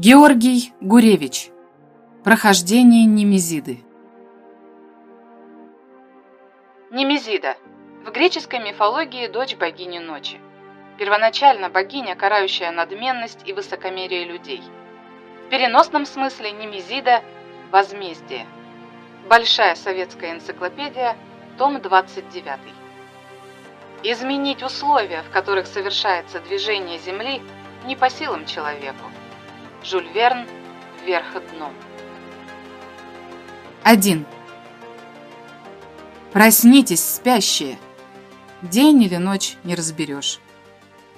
Георгий Гуревич. Прохождение Немезиды. Немезида. В греческой мифологии дочь богини ночи. Первоначально богиня, карающая надменность и высокомерие людей. В переносном смысле Немезида – возмездие. Большая советская энциклопедия, том 29. Изменить условия, в которых совершается движение Земли, не по силам человеку. Жюль Верн «Вверх дном». 1. Проснитесь, спящие. День или ночь не разберешь.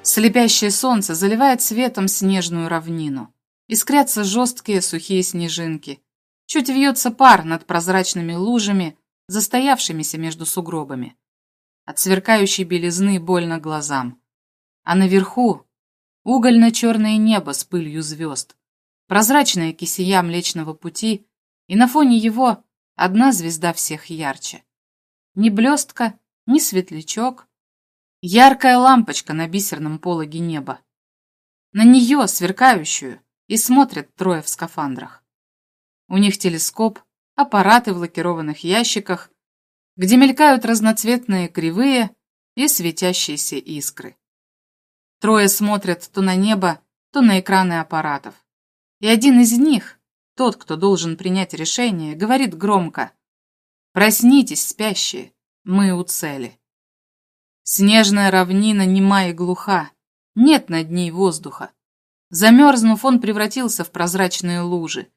Слепящее солнце заливает светом снежную равнину. Искрятся жесткие сухие снежинки. Чуть вьется пар над прозрачными лужами, застоявшимися между сугробами. От сверкающей белизны больно глазам. А наверху угольно-черное небо с пылью звезд, прозрачная кисия Млечного Пути, и на фоне его одна звезда всех ярче. Ни блестка, ни светлячок, яркая лампочка на бисерном пологе неба. На нее, сверкающую, и смотрят трое в скафандрах. У них телескоп, аппараты в лакированных ящиках, где мелькают разноцветные кривые и светящиеся искры. Трое смотрят то на небо, то на экраны аппаратов. И один из них, тот, кто должен принять решение, говорит громко «Проснитесь, спящие, мы у цели». Снежная равнина нема и глуха, нет над ней воздуха. Замерзнув, он превратился в прозрачные лужи.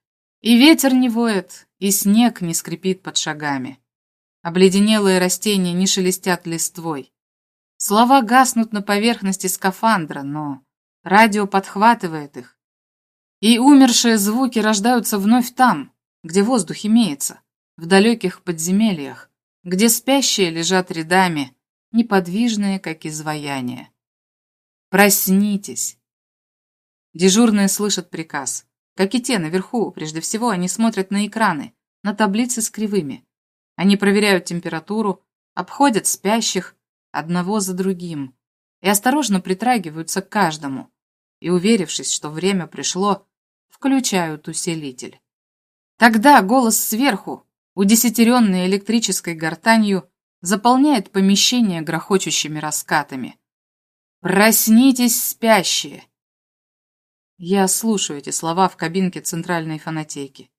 И ветер не воет, и снег не скрипит под шагами. Обледенелые растения не шелестят листвой. Слова гаснут на поверхности скафандра, но радио подхватывает их. И умершие звуки рождаются вновь там, где воздух имеется, в далеких подземельях, где спящие лежат рядами, неподвижные, как изваяние. Проснитесь. Дежурные слышат приказ. Как и те наверху, прежде всего они смотрят на экраны, на таблицы с кривыми. Они проверяют температуру, обходят спящих, одного за другим, и осторожно притрагиваются к каждому, и, уверившись, что время пришло, включают усилитель. Тогда голос сверху, удесятеренный электрической гортанью, заполняет помещение грохочущими раскатами. «Проснитесь, спящие!» Я слушаю эти слова в кабинке центральной фонотеки.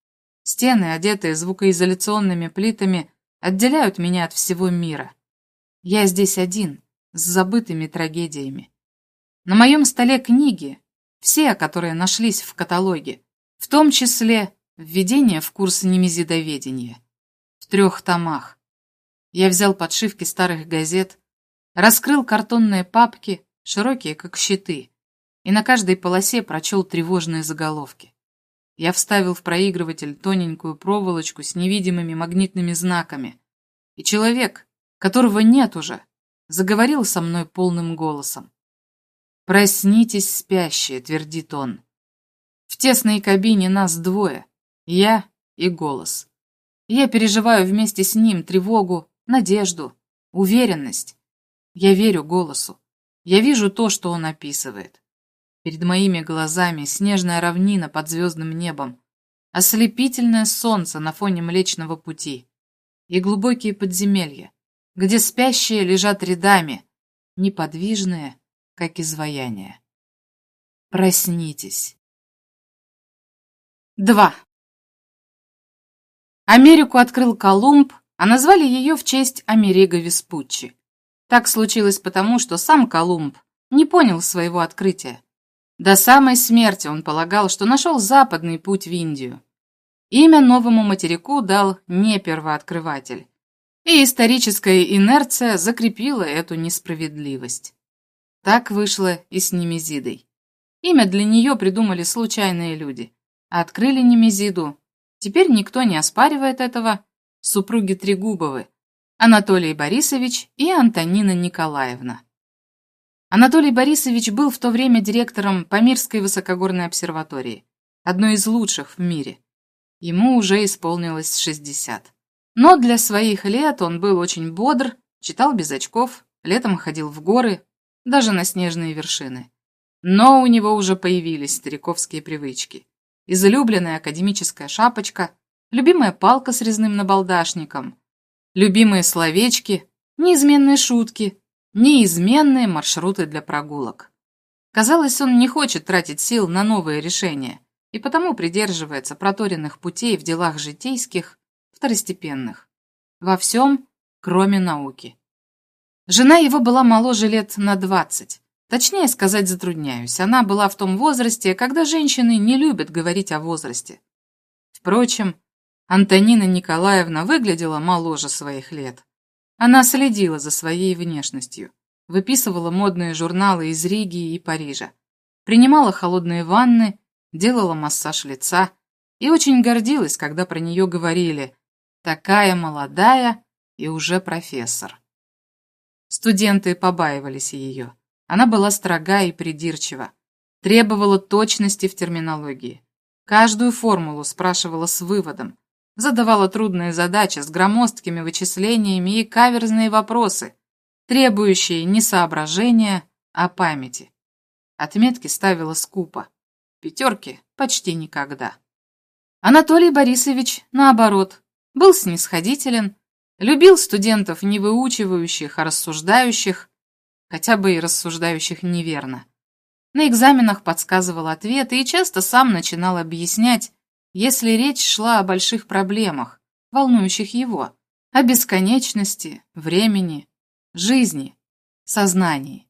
Стены, одетые звукоизоляционными плитами, отделяют меня от всего мира. Я здесь один, с забытыми трагедиями. На моем столе книги, все, которые нашлись в каталоге, в том числе введение в курс немезидоведения. В трех томах. Я взял подшивки старых газет, раскрыл картонные папки, широкие, как щиты, и на каждой полосе прочел тревожные заголовки. Я вставил в проигрыватель тоненькую проволочку с невидимыми магнитными знаками, и человек, которого нет уже, заговорил со мной полным голосом. «Проснитесь, спящие», — твердит он. В тесной кабине нас двое, я и голос. Я переживаю вместе с ним тревогу, надежду, уверенность. Я верю голосу. Я вижу то, что он описывает. Перед моими глазами снежная равнина под звездным небом, ослепительное солнце на фоне Млечного Пути и глубокие подземелья, где спящие лежат рядами, неподвижные, как изваяние. Проснитесь. 2. Америку открыл Колумб, а назвали ее в честь Америго Веспуччи. Так случилось потому, что сам Колумб не понял своего открытия. До самой смерти он полагал, что нашел западный путь в Индию. Имя новому материку дал не первооткрыватель, и историческая инерция закрепила эту несправедливость. Так вышло и с Немезидой. Имя для нее придумали случайные люди, открыли Немезиду. Теперь никто не оспаривает этого. Супруги Трегубовы, Анатолий Борисович и Антонина Николаевна. Анатолий Борисович был в то время директором Памирской высокогорной обсерватории, одной из лучших в мире. Ему уже исполнилось 60. Но для своих лет он был очень бодр, читал без очков, летом ходил в горы, даже на снежные вершины. Но у него уже появились стариковские привычки. излюбленная академическая шапочка, любимая палка с резным набалдашником, любимые словечки, неизменные шутки, неизменные маршруты для прогулок. Казалось, он не хочет тратить сил на новые решения и потому придерживается проторенных путей в делах житейских, второстепенных. Во всем, кроме науки. Жена его была моложе лет на двадцать. Точнее сказать затрудняюсь, она была в том возрасте, когда женщины не любят говорить о возрасте. Впрочем, Антонина Николаевна выглядела моложе своих лет. Она следила за своей внешностью, выписывала модные журналы из Риги и Парижа, принимала холодные ванны, делала массаж лица и очень гордилась, когда про нее говорили «такая молодая и уже профессор». Студенты побаивались ее. Она была строга и придирчива, требовала точности в терминологии. Каждую формулу спрашивала с выводом, задавала трудные задачи с громоздкими вычислениями и каверзные вопросы, требующие не соображения, а памяти. Отметки ставила скупо, пятерки почти никогда. Анатолий Борисович, наоборот, был снисходителен, любил студентов, не выучивающих, а рассуждающих, хотя бы и рассуждающих неверно. На экзаменах подсказывал ответы и часто сам начинал объяснять, если речь шла о больших проблемах, волнующих его, о бесконечности, времени, жизни, сознании.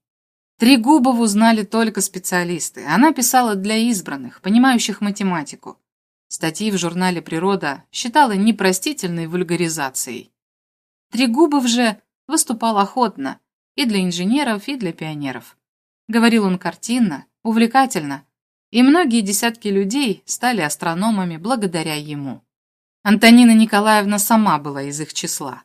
Трегубову знали только специалисты. Она писала для избранных, понимающих математику. Статьи в журнале «Природа» считала непростительной вульгаризацией. Трегубов же выступал охотно, и для инженеров, и для пионеров. Говорил он картинно, увлекательно, и многие десятки людей стали астрономами благодаря ему. Антонина Николаевна сама была из их числа.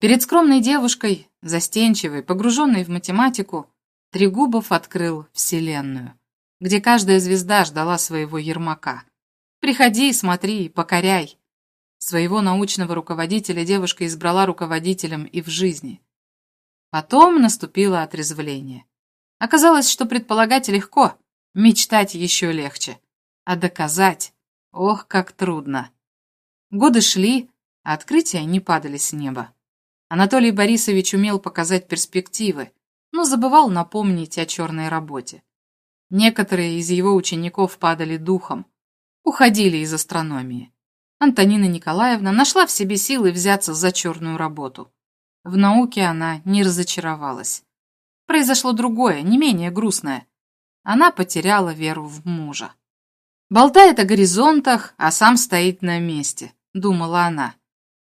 Перед скромной девушкой, застенчивой, погруженной в математику, Трегубов открыл Вселенную, где каждая звезда ждала своего Ермака. «Приходи, смотри, покоряй». Своего научного руководителя девушка избрала руководителем и в жизни. Потом наступило отрезвление. Оказалось, что предполагать легко, мечтать еще легче, а доказать, ох, как трудно. Годы шли, а открытия не падали с неба. Анатолий Борисович умел показать перспективы, но забывал напомнить о черной работе. Некоторые из его учеников падали духом, уходили из астрономии. Антонина Николаевна нашла в себе силы взяться за черную работу. В науке она не разочаровалась. Произошло другое, не менее грустное. Она потеряла веру в мужа. Болтает о горизонтах, а сам стоит на месте, думала она.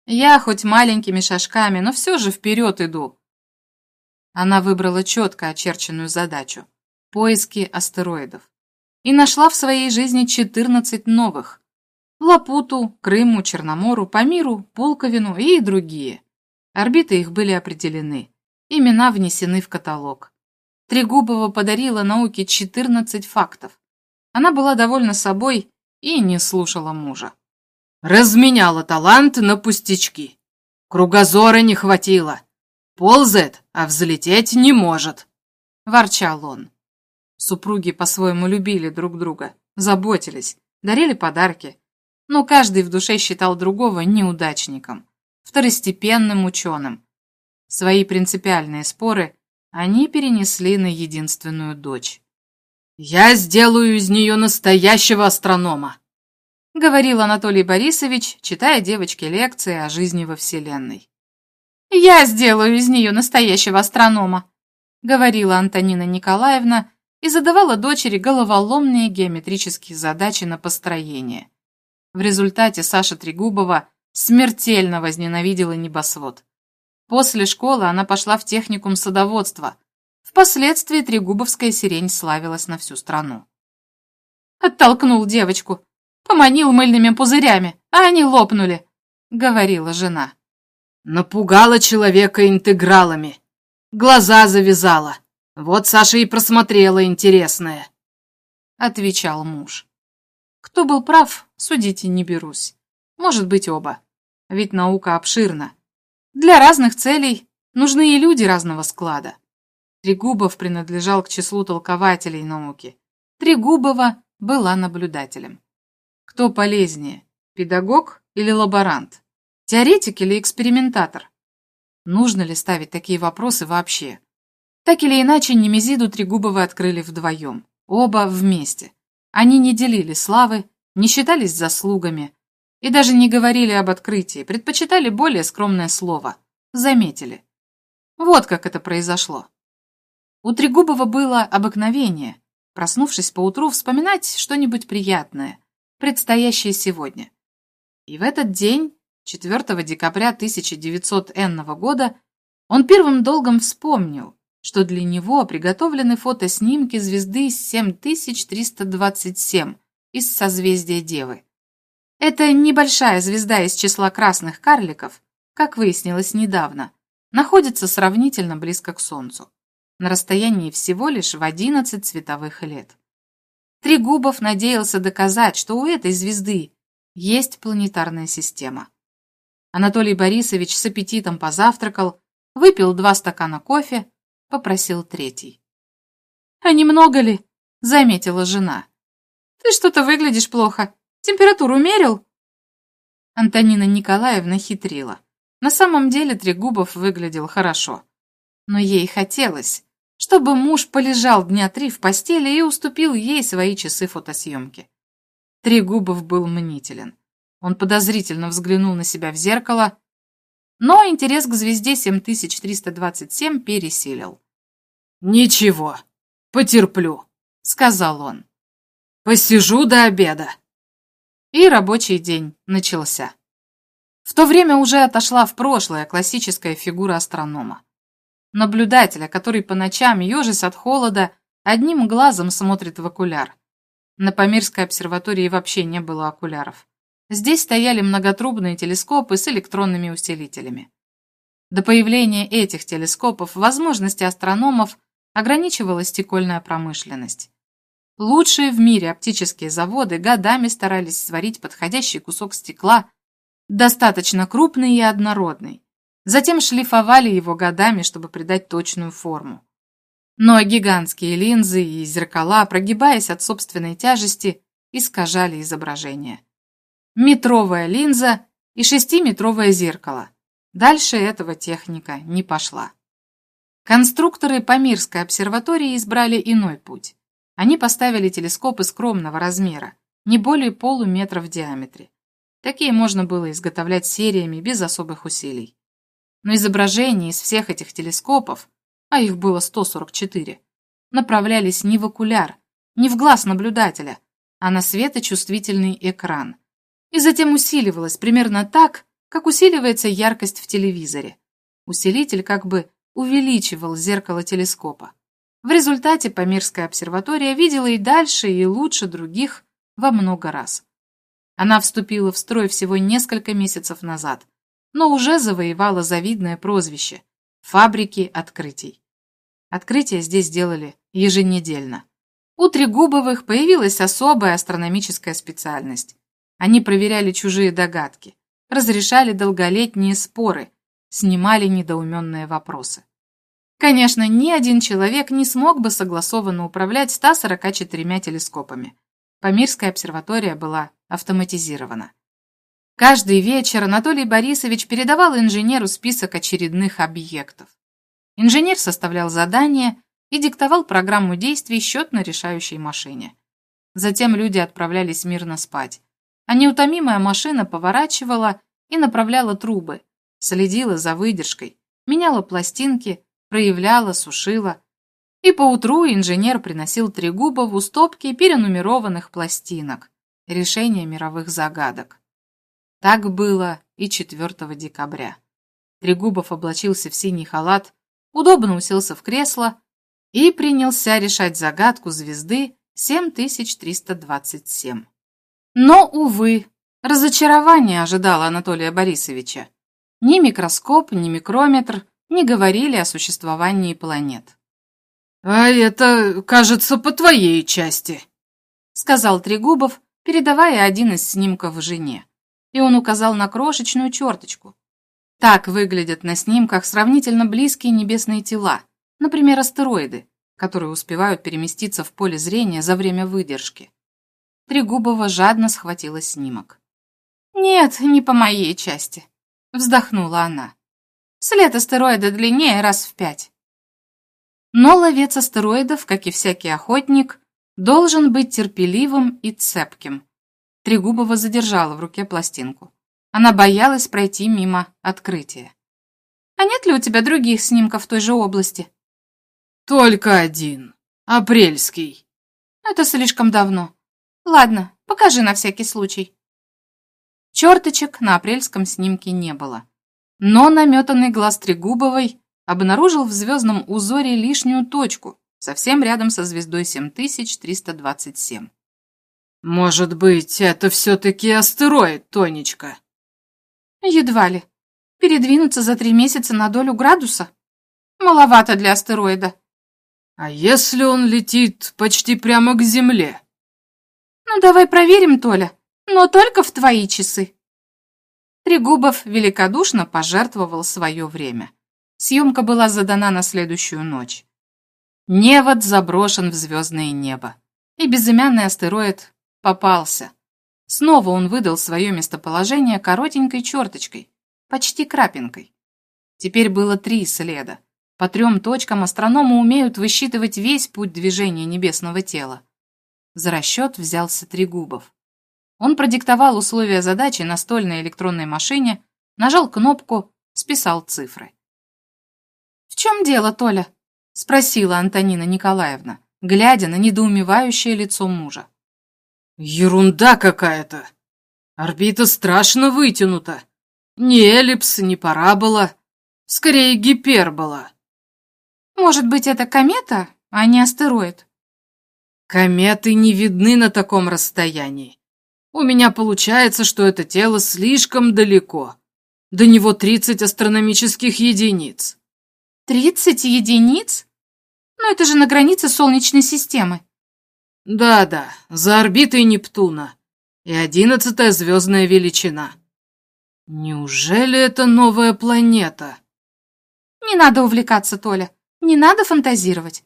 Я хоть маленькими шажками, но все же вперед иду. Она выбрала четко очерченную задачу – поиски астероидов. И нашла в своей жизни 14 новых. Лапуту, Крыму, Черномору, Памиру, Пулковину и другие. Орбиты их были определены, имена внесены в каталог. Трегубова подарила науке 14 фактов. Она была довольна собой и не слушала мужа. Разменяла талант на пустячки. Кругозора не хватило. Ползает, а взлететь не может. Ворчал он. Супруги по-своему любили друг друга, заботились, дарили подарки. Но каждый в душе считал другого неудачником второстепенным ученым. Свои принципиальные споры они перенесли на единственную дочь. «Я сделаю из нее настоящего астронома», — говорил Анатолий Борисович, читая девочке лекции о жизни во Вселенной. «Я сделаю из нее настоящего астронома», — говорила Антонина Николаевна и задавала дочери головоломные геометрические задачи на построение. В результате Саша Трегубова Смертельно возненавидела небосвод. После школы она пошла в техникум садоводства. Впоследствии Трегубовская сирень славилась на всю страну. Оттолкнул девочку, поманил мыльными пузырями, а они лопнули, говорила жена. Напугала человека интегралами. Глаза завязала. Вот Саша и просмотрела интересное. Отвечал муж. Кто был прав, судите не берусь. Может быть, оба. Ведь наука обширна. Для разных целей нужны и люди разного склада. Трегубов принадлежал к числу толкователей науки. Трегубова была наблюдателем. Кто полезнее, педагог или лаборант? Теоретик или экспериментатор? Нужно ли ставить такие вопросы вообще? Так или иначе, Немезиду Трегубовы открыли вдвоем, оба вместе. Они не делили славы, не считались заслугами и даже не говорили об открытии, предпочитали более скромное слово «заметили». Вот как это произошло. У Трегубова было обыкновение, проснувшись поутру, вспоминать что-нибудь приятное, предстоящее сегодня. И в этот день, 4 декабря 1900 года, он первым долгом вспомнил, что для него приготовлены фотоснимки звезды 7327 из созвездия Девы. Это небольшая звезда из числа красных карликов, как выяснилось недавно, находится сравнительно близко к Солнцу, на расстоянии всего лишь в 11 световых лет. Трегубов надеялся доказать, что у этой звезды есть планетарная система. Анатолий Борисович с аппетитом позавтракал, выпил два стакана кофе, попросил третий. «А немного ли?» — заметила жена. «Ты что-то выглядишь плохо. Температуру мерил?» Антонина Николаевна хитрила. На самом деле Трегубов выглядел хорошо. Но ей хотелось, чтобы муж полежал дня три в постели и уступил ей свои часы фотосъемки. Трегубов был мнителен. Он подозрительно взглянул на себя в зеркало, но интерес к звезде 7327 пересилил. «Ничего, потерплю», — сказал он. «Посижу до обеда». И рабочий день начался. В то время уже отошла в прошлое классическая фигура астронома. Наблюдателя, который по ночам, ежась от холода, одним глазом смотрит в окуляр. На Памирской обсерватории вообще не было окуляров. Здесь стояли многотрубные телескопы с электронными усилителями. До появления этих телескопов возможности астрономов ограничивала стекольная промышленность. Лучшие в мире оптические заводы годами старались сварить подходящий кусок стекла, достаточно крупный и однородный. Затем шлифовали его годами, чтобы придать точную форму. Но гигантские линзы и зеркала, прогибаясь от собственной тяжести, искажали изображение метровая линза и шестиметровое зеркало. Дальше этого техника не пошла. Конструкторы Памирской обсерватории избрали иной путь. Они поставили телескопы скромного размера, не более полуметра в диаметре. Такие можно было изготовлять сериями без особых усилий. Но изображения из всех этих телескопов, а их было 144, направлялись не в окуляр, не в глаз наблюдателя, а на светочувствительный экран, и затем усиливалась примерно так, как усиливается яркость в телевизоре. Усилитель как бы увеличивал зеркало телескопа. В результате Памирская обсерватория видела и дальше, и лучше других во много раз. Она вступила в строй всего несколько месяцев назад, но уже завоевала завидное прозвище – фабрики открытий. Открытия здесь делали еженедельно. У Трегубовых появилась особая астрономическая специальность они проверяли чужие догадки, разрешали долголетние споры, снимали недоуменные вопросы. Конечно, ни один человек не смог бы согласованно управлять 144 телескопами. Памирская обсерватория была автоматизирована. Каждый вечер Анатолий Борисович передавал инженеру список очередных объектов. Инженер составлял задания и диктовал программу действий счетно-решающей машине. Затем люди отправлялись мирно спать, а неутомимая машина поворачивала и направляла трубы, следила за выдержкой, меняла пластинки, проявляла, сушила. И поутру инженер приносил Трегубову стопки перенумерованных пластинок, решения мировых загадок. Так было и 4 декабря. Трегубов облачился в синий халат, удобно уселся в кресло и принялся решать загадку звезды 7327. Но, увы, разочарование ожидало Анатолия Борисовича. Ни микроскоп, ни микрометр не говорили о существовании планет. «А это, кажется, по твоей части», — сказал Трегубов, передавая один из снимков жене. И он указал на крошечную черточку. Так выглядят на снимках сравнительно близкие небесные тела, например, астероиды, которые успевают переместиться в поле зрения за время выдержки. Трегубова жадно схватила снимок. «Нет, не по моей части», — вздохнула она. «След астероида длиннее раз в пять». Но ловец астероидов, как и всякий охотник, должен быть терпеливым и цепким. Трегубова задержала в руке пластинку. Она боялась пройти мимо открытия. «А нет ли у тебя других снимков в той же области?» «Только один. Апрельский». «Это слишком давно. Ладно, покажи на всякий случай». Черточек на апрельском снимке не было. Но наметанный глаз Трегубовой обнаружил в звездном узоре лишнюю точку, совсем рядом со звездой 7327. «Может быть, это все-таки астероид, Тонечка?» «Едва ли. Передвинуться за три месяца на долю градуса? Маловато для астероида». «А если он летит почти прямо к Земле?» «Ну, давай проверим, Толя, но только в твои часы». Трегубов великодушно пожертвовал свое время. Съемка была задана на следующую ночь. Невод заброшен в звездное небо, и безымянный астероид попался. Снова он выдал свое местоположение коротенькой черточкой, почти крапинкой. Теперь было три следа. По трем точкам астрономы умеют высчитывать весь путь движения небесного тела. За расчет взялся Трегубов. Он продиктовал условия задачи настольной электронной машине, нажал кнопку, списал цифры. «В чем дело, Толя?» — спросила Антонина Николаевна, глядя на недоумевающее лицо мужа. «Ерунда какая-то! Орбита страшно вытянута. Ни эллипс, ни парабола. Скорее, гипербола». «Может быть, это комета, а не астероид?» «Кометы не видны на таком расстоянии. У меня получается, что это тело слишком далеко. До него 30 астрономических единиц. Тридцать единиц? Но это же на границе Солнечной системы. Да-да, за орбитой Нептуна. И одиннадцатая звездная величина. Неужели это новая планета? Не надо увлекаться, Толя. Не надо фантазировать.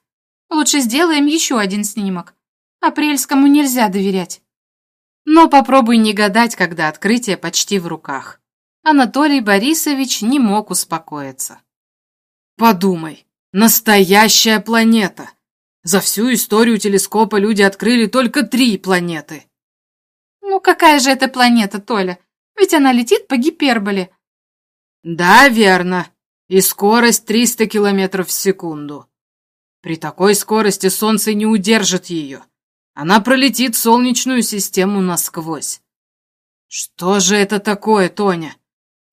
Лучше сделаем еще один снимок. Апрельскому нельзя доверять. Но попробуй не гадать, когда открытие почти в руках. Анатолий Борисович не мог успокоиться. Подумай, настоящая планета. За всю историю телескопа люди открыли только три планеты. Ну какая же это планета, Толя? Ведь она летит по гиперболе. Да, верно. И скорость 300 километров в секунду. При такой скорости Солнце не удержит ее. Она пролетит Солнечную систему насквозь. Что же это такое, Тоня?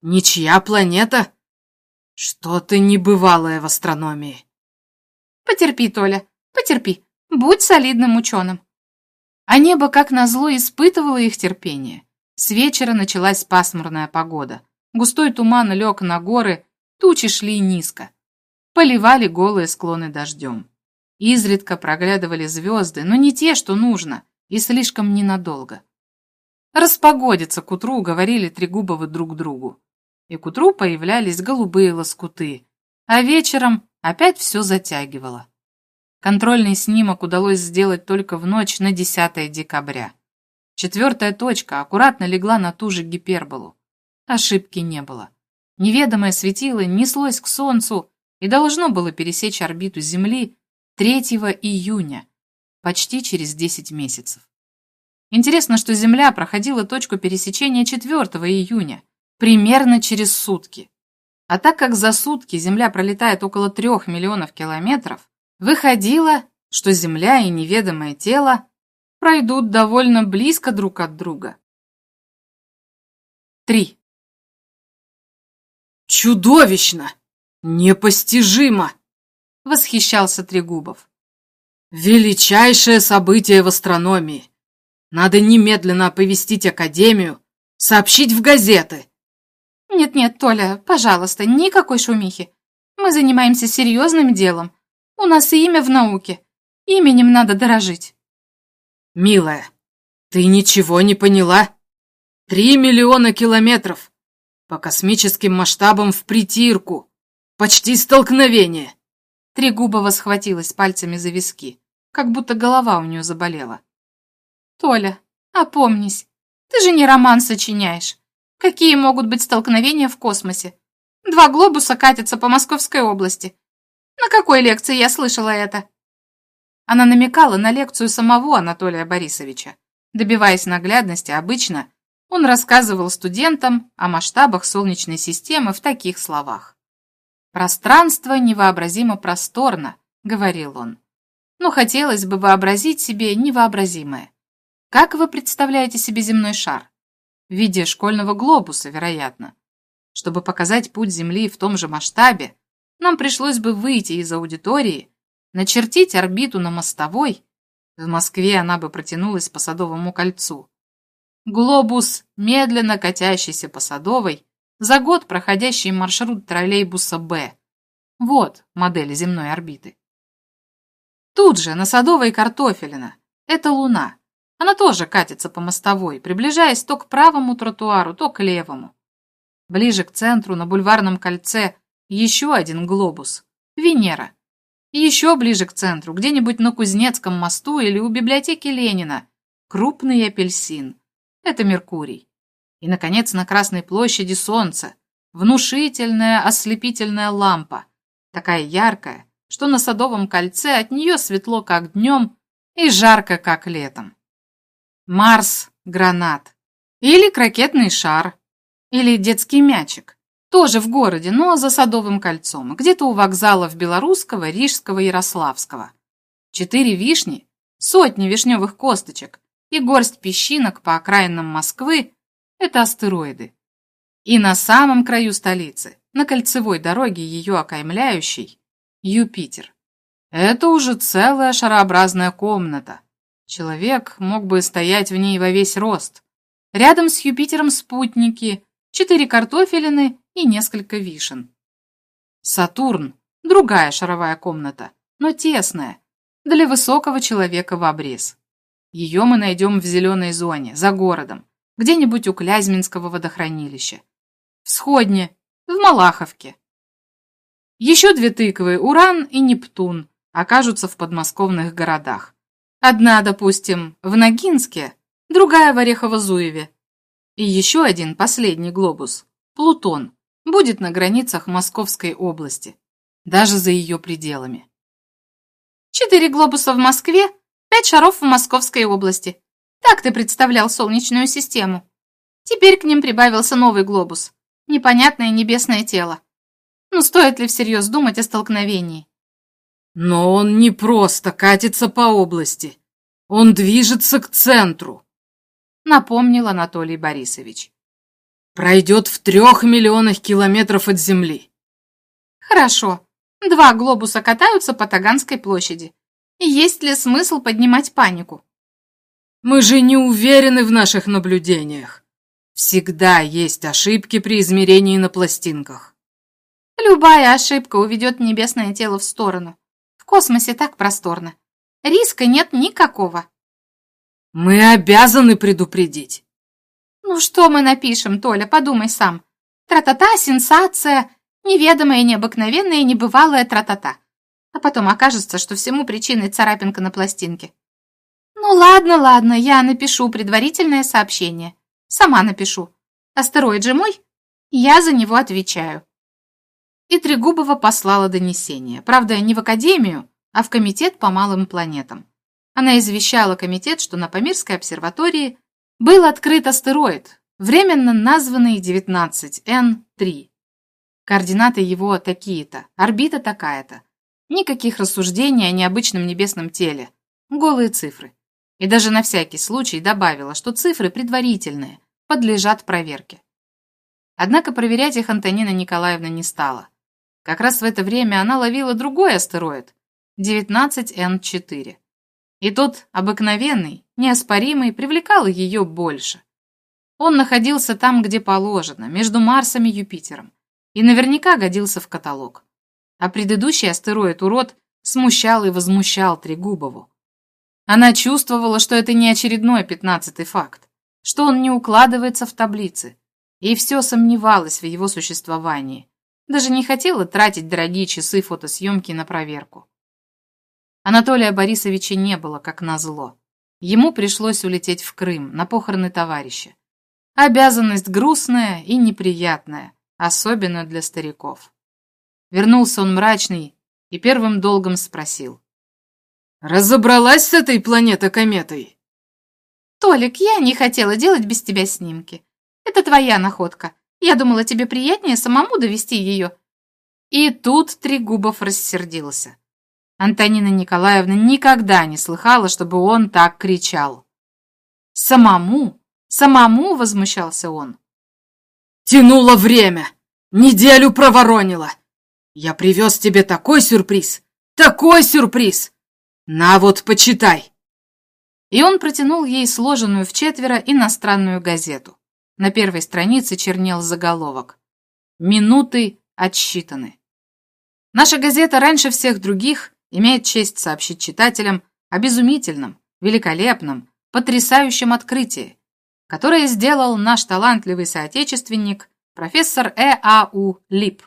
Ничья планета? Что-то небывалое в астрономии. Потерпи, Толя, потерпи. Будь солидным ученым. А небо, как назло, испытывало их терпение. С вечера началась пасмурная погода. Густой туман лег на горы, тучи шли низко. Поливали голые склоны дождем. Изредка проглядывали звезды, но не те, что нужно, и слишком ненадолго. Распогодится к утру, говорили Трегубовы друг другу и к утру появлялись голубые лоскуты, а вечером опять все затягивало. Контрольный снимок удалось сделать только в ночь на 10 декабря. Четвертая точка аккуратно легла на ту же гиперболу. Ошибки не было. Неведомое светило неслось к Солнцу и должно было пересечь орбиту Земли 3 июня, почти через 10 месяцев. Интересно, что Земля проходила точку пересечения 4 июня, примерно через сутки. А так как за сутки Земля пролетает около трех миллионов километров, выходило, что Земля и неведомое тело пройдут довольно близко друг от друга. 3. «Чудовищно! Непостижимо!» — восхищался Трегубов. «Величайшее событие в астрономии! Надо немедленно оповестить Академию, сообщить в газеты!» «Нет-нет, Толя, пожалуйста, никакой шумихи. Мы занимаемся серьезным делом. У нас и имя в науке. Именем надо дорожить». «Милая, ты ничего не поняла? Три миллиона километров. По космическим масштабам в притирку. Почти столкновение». Трегубова схватилась пальцами за виски, как будто голова у нее заболела. «Толя, Опомнись, ты же не роман сочиняешь. Какие могут быть столкновения в космосе? Два глобуса катятся по Московской области. На какой лекции я слышала это? Она намекала на лекцию самого Анатолия Борисовича. Добиваясь наглядности, обычно он рассказывал студентам о масштабах Солнечной системы в таких словах. «Пространство невообразимо просторно», — говорил он. «Но хотелось бы вообразить себе невообразимое. Как вы представляете себе земной шар? В виде школьного глобуса, вероятно. Чтобы показать путь Земли в том же масштабе, нам пришлось бы выйти из аудитории, начертить орбиту на мостовой. В Москве она бы протянулась по Садовому кольцу. Глобус, медленно катящийся по Садовой, за год проходящий маршрут троллейбуса «Б». Вот модель земной орбиты. Тут же, на Садовой Картофелина, это Луна. Она тоже катится по мостовой, приближаясь то к правому тротуару, то к левому. Ближе к центру, на бульварном кольце, еще один глобус – Венера. И еще ближе к центру, где-нибудь на Кузнецком мосту или у библиотеки Ленина, крупный апельсин – это Меркурий. И, наконец, на Красной площади Солнце, внушительная ослепительная лампа, такая яркая, что на Садовом кольце от нее светло, как днем, и жарко, как летом. Марс – гранат. Или крокетный шар. Или детский мячик. Тоже в городе, но за Садовым кольцом, где-то у вокзалов Белорусского, Рижского, Ярославского. Четыре вишни, сотни вишневых косточек и горсть песчинок по окраинам Москвы – это астероиды. И на самом краю столицы, на кольцевой дороге ее окаймляющей, Юпитер. Это уже целая шарообразная комната, Человек мог бы стоять в ней во весь рост. Рядом с Юпитером спутники, четыре картофелины и несколько вишен. Сатурн – другая шаровая комната, но тесная, для высокого человека в обрез. Ее мы найдем в зеленой зоне, за городом, где-нибудь у Клязьминского водохранилища. В Сходне, в Малаховке. Еще две тыквы, Уран и Нептун, окажутся в подмосковных городах. Одна, допустим, в Ногинске, другая в Орехово-Зуеве. И еще один, последний глобус, Плутон, будет на границах Московской области, даже за ее пределами. Четыре глобуса в Москве, пять шаров в Московской области. Так ты представлял Солнечную систему. Теперь к ним прибавился новый глобус, непонятное небесное тело. Ну стоит ли всерьез думать о столкновении? Но он не просто катится по области. Он движется к центру, напомнил Анатолий Борисович. Пройдет в трех миллионах километров от Земли. Хорошо. Два глобуса катаются по Таганской площади. Есть ли смысл поднимать панику? Мы же не уверены в наших наблюдениях. Всегда есть ошибки при измерении на пластинках. Любая ошибка уведет небесное тело в сторону. В космосе так просторно. Риска нет никакого. Мы обязаны предупредить. Ну что мы напишем, Толя, подумай сам. Тра-та-та, сенсация, неведомая, необыкновенная, небывалая тра-та-та. А потом окажется, что всему причиной царапинка на пластинке. Ну ладно, ладно, я напишу предварительное сообщение. Сама напишу. Астероид же мой, я за него отвечаю и Трегубова послала донесение. Правда, не в Академию, а в Комитет по малым планетам. Она извещала комитет, что на Памирской обсерватории был открыт астероид, временно названный 19N3. Координаты его такие-то, орбита такая-то. Никаких рассуждений о необычном небесном теле. Голые цифры. И даже на всякий случай добавила, что цифры предварительные, подлежат проверке. Однако проверять их Антонина Николаевна не стала. Как раз в это время она ловила другой астероид, 19N4. И тот обыкновенный, неоспоримый, привлекал ее больше. Он находился там, где положено, между Марсом и Юпитером, и наверняка годился в каталог. А предыдущий астероид-урод смущал и возмущал Трегубову. Она чувствовала, что это не очередной пятнадцатый факт, что он не укладывается в таблицы, и все сомневалась в его существовании, даже не хотела тратить дорогие часы фотосъемки на проверку. Анатолия Борисовича не было, как назло. ему пришлось улететь в Крым на похороны товарища. Обязанность грустная и неприятная, особенно для стариков. Вернулся он мрачный и первым долгом спросил. «Разобралась с этой планетой-кометой?» «Толик, я не хотела делать без тебя снимки. Это твоя находка. Я думала, тебе приятнее самому довести ее». И тут Трегубов рассердился. Антонина Николаевна никогда не слыхала, чтобы он так кричал. «Самому? Самому?» — возмущался он. «Тянуло время! Неделю проворонила! Я привез тебе такой сюрприз! Такой сюрприз! На вот, почитай!» И он протянул ей сложенную в четверо иностранную газету. На первой странице чернел заголовок. «Минуты отсчитаны». Наша газета раньше всех других имеет честь сообщить читателям о безумительном, великолепном, потрясающем открытии, которое сделал наш талантливый соотечественник профессор Э. А. У. Лип,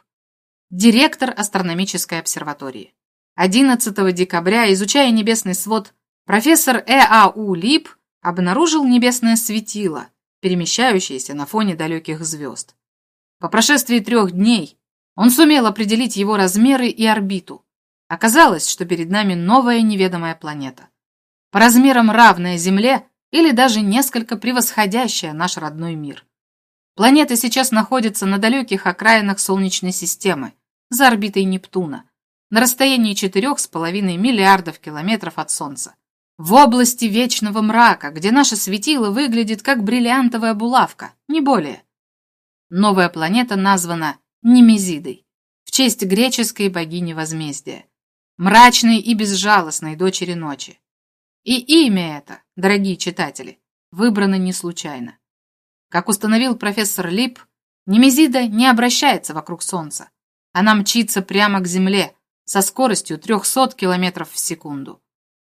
директор астрономической обсерватории. 11 декабря, изучая небесный свод, профессор Э. А. У. Лип обнаружил небесное светило, перемещающееся на фоне далеких звезд. По прошествии трех дней он сумел определить его размеры и орбиту. Оказалось, что перед нами новая неведомая планета. По размерам равная Земле или даже несколько превосходящая наш родной мир. Планета сейчас находится на далеких окраинах Солнечной системы, за орбитой Нептуна, на расстоянии 4,5 миллиардов километров от Солнца. В области вечного мрака, где наше светило выглядит как бриллиантовая булавка, не более. Новая планета названа Немезидой, в честь греческой богини возмездия, мрачной и безжалостной дочери ночи. И имя это, дорогие читатели, выбрано не случайно. Как установил профессор Лип, Немезида не обращается вокруг Солнца. Она мчится прямо к Земле со скоростью 300 км в секунду.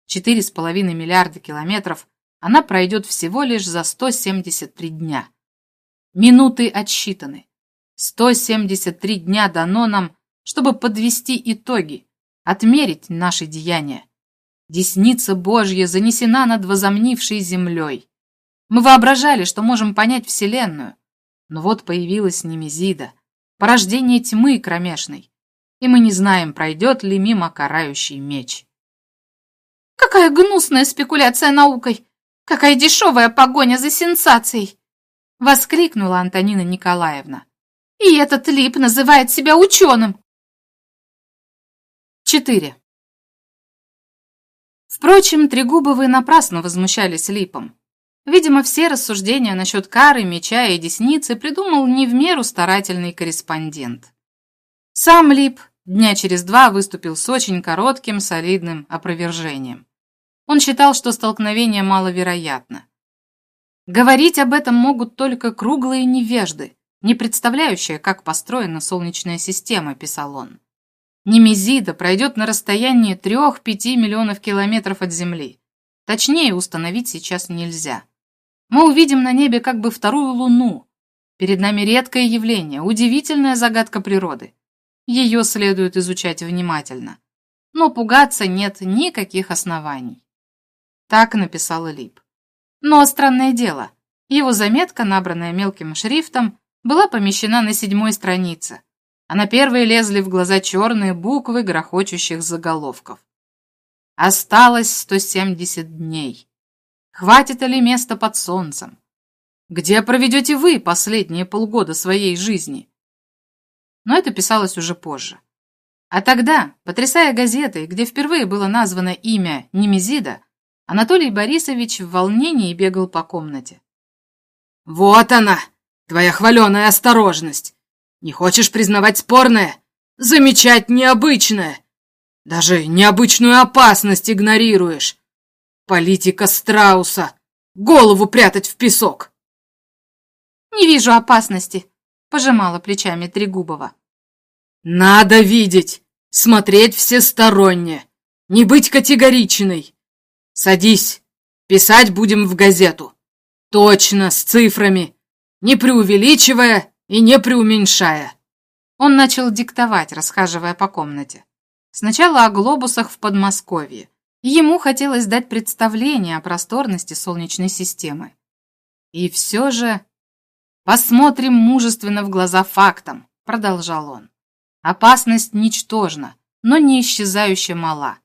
4,5 миллиарда километров она пройдет всего лишь за 173 дня. Минуты отсчитаны. 173 дня дано нам, чтобы подвести итоги, отмерить наши деяния. Десница Божья занесена над возомнившей землей. Мы воображали, что можем понять Вселенную. Но вот появилась Немезида, порождение тьмы кромешной, и мы не знаем, пройдет ли мимо карающий меч. Какая гнусная спекуляция наукой! Какая дешевая погоня за сенсацией! Воскликнула Антонина Николаевна. И этот Лип называет себя ученым! 4. Впрочем, Трегубовы напрасно возмущались Липом. Видимо, все рассуждения насчет кары, меча и десницы придумал не в меру старательный корреспондент. Сам Лип дня через два выступил с очень коротким, солидным опровержением. Он считал, что столкновение маловероятно. Говорить об этом могут только круглые невежды, не представляющие, как построена Солнечная система, писал он. Немезида пройдет на расстоянии 3-5 миллионов километров от Земли. Точнее установить сейчас нельзя. Мы увидим на небе как бы вторую Луну. Перед нами редкое явление, удивительная загадка природы. Ее следует изучать внимательно. Но пугаться нет никаких оснований. Так написал Лип. Но странное дело, его заметка, набранная мелким шрифтом, была помещена на седьмой странице, а на первой лезли в глаза черные буквы грохочущих заголовков. Осталось 170 дней. Хватит ли места под солнцем? Где проведете вы последние полгода своей жизни? Но это писалось уже позже. А тогда, потрясая газетой, где впервые было названо имя Немезида, Анатолий Борисович в волнении бегал по комнате. «Вот она, твоя хваленая осторожность! Не хочешь признавать спорное? Замечать необычное! Даже необычную опасность игнорируешь! Политика страуса! Голову прятать в песок!» «Не вижу опасности», — пожимала плечами Трегубова. «Надо видеть, смотреть всесторонне, не быть категоричной. Садись, писать будем в газету. Точно, с цифрами, не преувеличивая и не преуменьшая. Он начал диктовать, расхаживая по комнате. Сначала о глобусах в Подмосковье, Ему хотелось дать представление о просторности Солнечной системы. И все же... «Посмотрим мужественно в глаза фактам», — продолжал он. «Опасность ничтожна, но не исчезающе мала.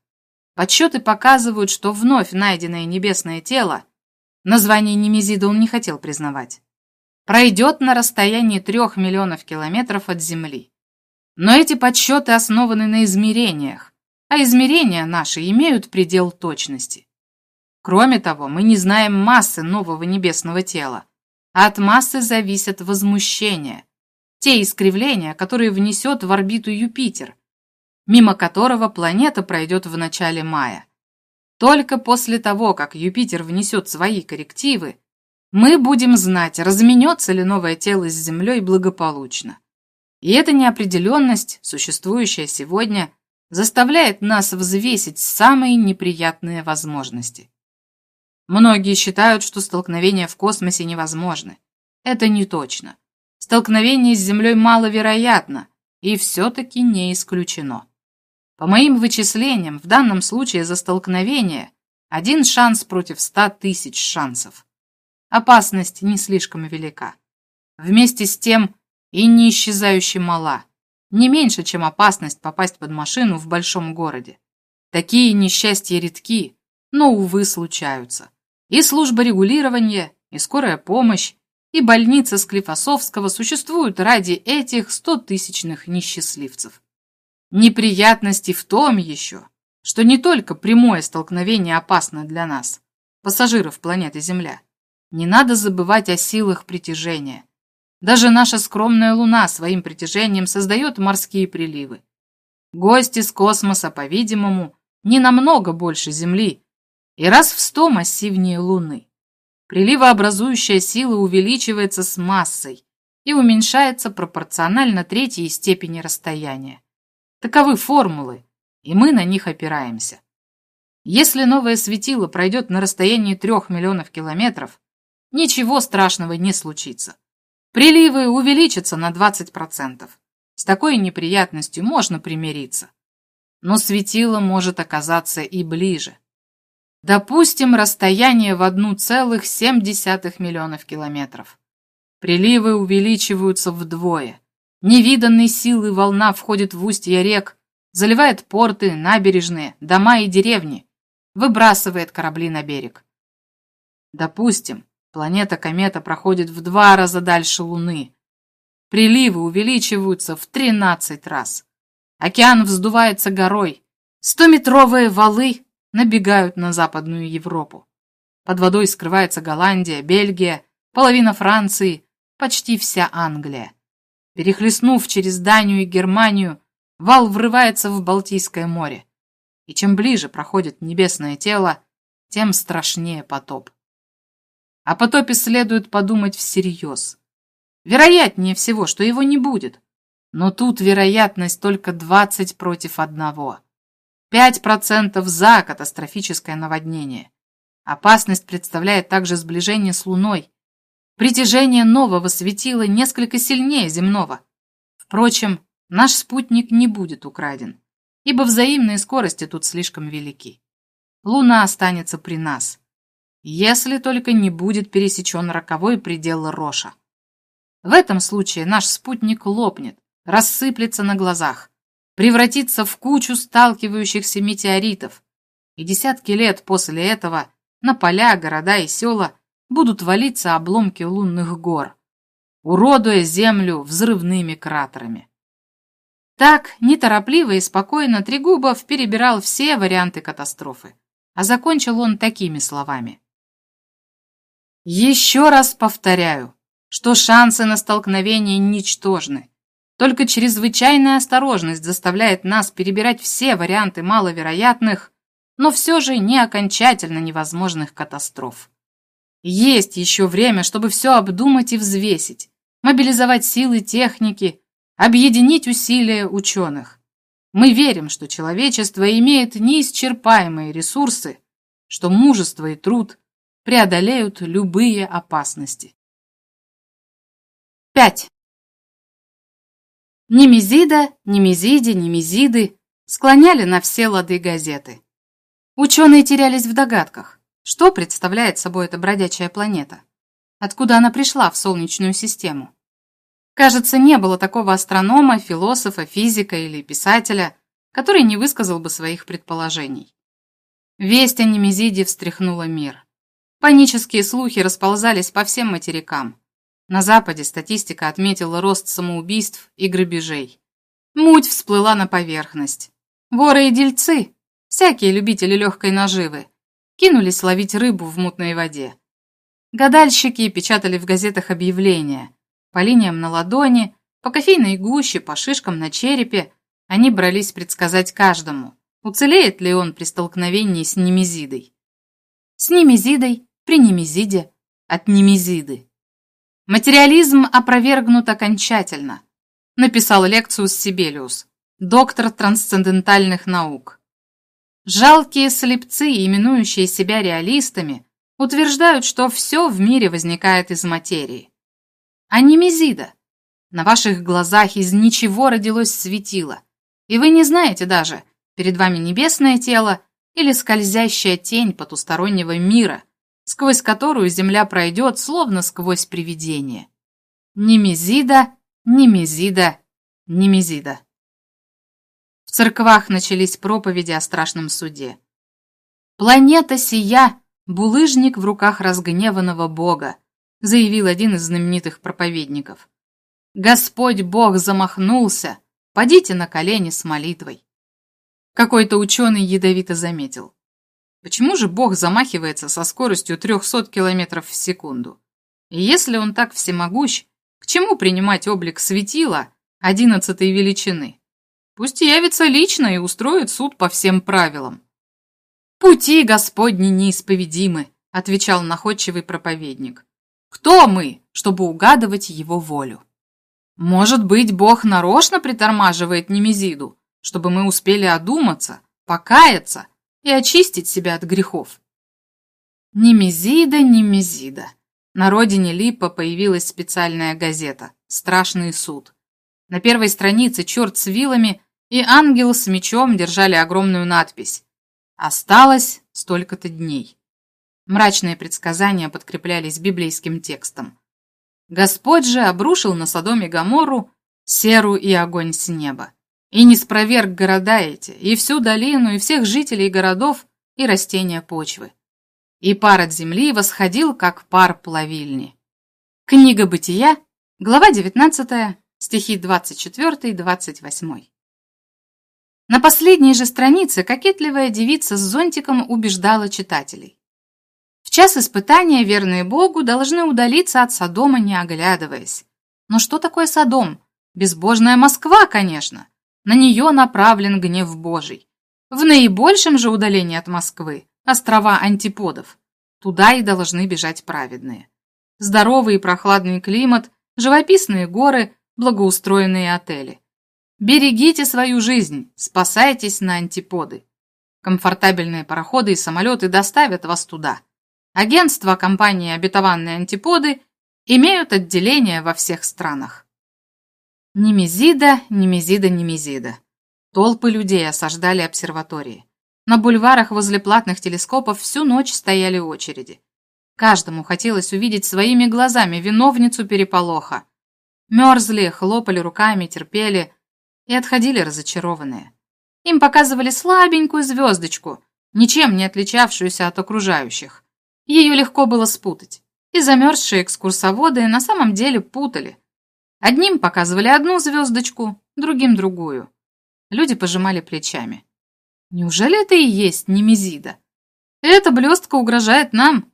Подсчеты показывают, что вновь найденное небесное тело, название Немезида он не хотел признавать, пройдет на расстоянии трех миллионов километров от Земли. Но эти подсчеты основаны на измерениях, а измерения наши имеют предел точности. Кроме того, мы не знаем массы нового небесного тела, от массы зависят возмущения, те искривления, которые внесет в орбиту Юпитер, мимо которого планета пройдет в начале мая. Только после того, как Юпитер внесет свои коррективы, мы будем знать, разменется ли новое тело с Землей благополучно. И эта неопределенность, существующая сегодня, заставляет нас взвесить самые неприятные возможности. Многие считают, что столкновения в космосе невозможны. Это не точно. Столкновение с Землей маловероятно и все-таки не исключено. По моим вычислениям, в данном случае за столкновение один шанс против ста тысяч шансов. Опасность не слишком велика. Вместе с тем и не исчезающе мала. Не меньше, чем опасность попасть под машину в большом городе. Такие несчастья редки, но, увы, случаются. И служба регулирования, и скорая помощь, и больница Склифосовского существуют ради этих стотысячных несчастливцев. Неприятности в том еще, что не только прямое столкновение опасно для нас, пассажиров планеты Земля. Не надо забывать о силах притяжения, даже наша скромная Луна своим притяжением создает морские приливы. Гости с космоса, по-видимому, не намного больше Земли и раз в сто массивнее Луны. Приливообразующая сила увеличивается с массой и уменьшается пропорционально третьей степени расстояния. Таковы формулы, и мы на них опираемся. Если новое светило пройдет на расстоянии трех миллионов километров, ничего страшного не случится. Приливы увеличатся на 20%. С такой неприятностью можно примириться. Но светило может оказаться и ближе. Допустим, расстояние в 1,7 миллионов километров. Приливы увеличиваются вдвое. Невиданной силы волна входит в устья рек, заливает порты, набережные, дома и деревни, выбрасывает корабли на берег. Допустим, Планета-комета проходит в два раза дальше Луны. Приливы увеличиваются в 13 раз. Океан вздувается горой. Стометровые валы набегают на Западную Европу. Под водой скрывается Голландия, Бельгия, половина Франции, почти вся Англия. Перехлестнув через Данию и Германию, вал врывается в Балтийское море. И чем ближе проходит небесное тело, тем страшнее потоп. О потопе следует подумать всерьез. Вероятнее всего, что его не будет. Но тут вероятность только 20 против одного. 5% за катастрофическое наводнение. Опасность представляет также сближение с Луной. Притяжение нового светила несколько сильнее земного. Впрочем, наш спутник не будет украден, ибо взаимные скорости тут слишком велики. Луна останется при нас если только не будет пересечен роковой предел Роша. В этом случае наш спутник лопнет, рассыплется на глазах, превратится в кучу сталкивающихся метеоритов, и десятки лет после этого на поля, города и села будут валиться обломки лунных гор, уродуя Землю взрывными кратерами. Так, неторопливо и спокойно Трегубов перебирал все варианты катастрофы, а закончил он такими словами. Еще раз повторяю, что шансы на столкновение ничтожны. Только чрезвычайная осторожность заставляет нас перебирать все варианты маловероятных, но все же не окончательно невозможных катастроф. Есть еще время, чтобы все обдумать и взвесить, мобилизовать силы техники, объединить усилия ученых. Мы верим, что человечество имеет неисчерпаемые ресурсы, что мужество и труд преодолеют любые опасности. 5. Немезида, Немезиде, Немезиды склоняли на все лады газеты. Ученые терялись в догадках, что представляет собой эта бродячая планета, откуда она пришла в Солнечную систему. Кажется, не было такого астронома, философа, физика или писателя, который не высказал бы своих предположений. Весть о Немезиде встряхнула мир. Панические слухи расползались по всем материкам. На Западе статистика отметила рост самоубийств и грабежей. Муть всплыла на поверхность. Воры и дельцы, всякие любители легкой наживы, кинулись ловить рыбу в мутной воде. Гадальщики печатали в газетах объявления. По линиям на ладони, по кофейной гуще, по шишкам на черепе они брались предсказать каждому, уцелеет ли он при столкновении с Немезидой. С Немезидой, при Немезиде, от Немезиды. Материализм опровергнут окончательно, написал лекцию Сибелиус, доктор трансцендентальных наук. Жалкие слепцы, именующие себя реалистами, утверждают, что все в мире возникает из материи. А Немезида. На ваших глазах из ничего родилось светило, и вы не знаете даже, перед вами небесное тело или скользящая тень потустороннего мира, сквозь которую Земля пройдет, словно сквозь привидение. Немезида, Немезида, Немезида. В церквах начались проповеди о страшном суде. «Планета сия — булыжник в руках разгневанного Бога», заявил один из знаменитых проповедников. «Господь Бог замахнулся, подите на колени с молитвой». Какой-то ученый ядовито заметил. Почему же Бог замахивается со скоростью 300 км в секунду? И если он так всемогущ, к чему принимать облик светила одиннадцатой величины? Пусть явится лично и устроит суд по всем правилам. «Пути Господни неисповедимы», — отвечал находчивый проповедник. «Кто мы, чтобы угадывать его волю?» «Может быть, Бог нарочно притормаживает Немезиду, чтобы мы успели одуматься, покаяться и очистить себя от грехов. Немезида, Немезида. На родине Липа появилась специальная газета «Страшный суд». На первой странице черт с вилами и ангел с мечом держали огромную надпись «Осталось столько-то дней». Мрачные предсказания подкреплялись библейским текстом. Господь же обрушил на Содом и Гоморру серу и огонь с неба. И не спроверг города эти, и всю долину, и всех жителей городов, и растения почвы. И пар от земли восходил, как пар плавильни. Книга Бытия, глава 19, стихи 24-28. На последней же странице кокетливая девица с зонтиком убеждала читателей. В час испытания верные Богу должны удалиться от Содома, не оглядываясь. Но что такое Содом? Безбожная Москва, конечно. На нее направлен гнев Божий. В наибольшем же удалении от Москвы – острова антиподов. Туда и должны бежать праведные. Здоровый и прохладный климат, живописные горы, благоустроенные отели. Берегите свою жизнь, спасайтесь на антиподы. Комфортабельные пароходы и самолеты доставят вас туда. Агентства компании «Обетованные антиподы» имеют отделения во всех странах. Немезида, Немезида, Немезида. Толпы людей осаждали обсерватории. На бульварах возле платных телескопов всю ночь стояли очереди. Каждому хотелось увидеть своими глазами виновницу переполоха. Мерзли, хлопали руками, терпели и отходили разочарованные. Им показывали слабенькую звездочку, ничем не отличавшуюся от окружающих. Ее легко было спутать. И замерзшие экскурсоводы на самом деле путали – Одним показывали одну звездочку, другим другую. Люди пожимали плечами. Неужели это и есть Немезида? Эта блестка угрожает нам?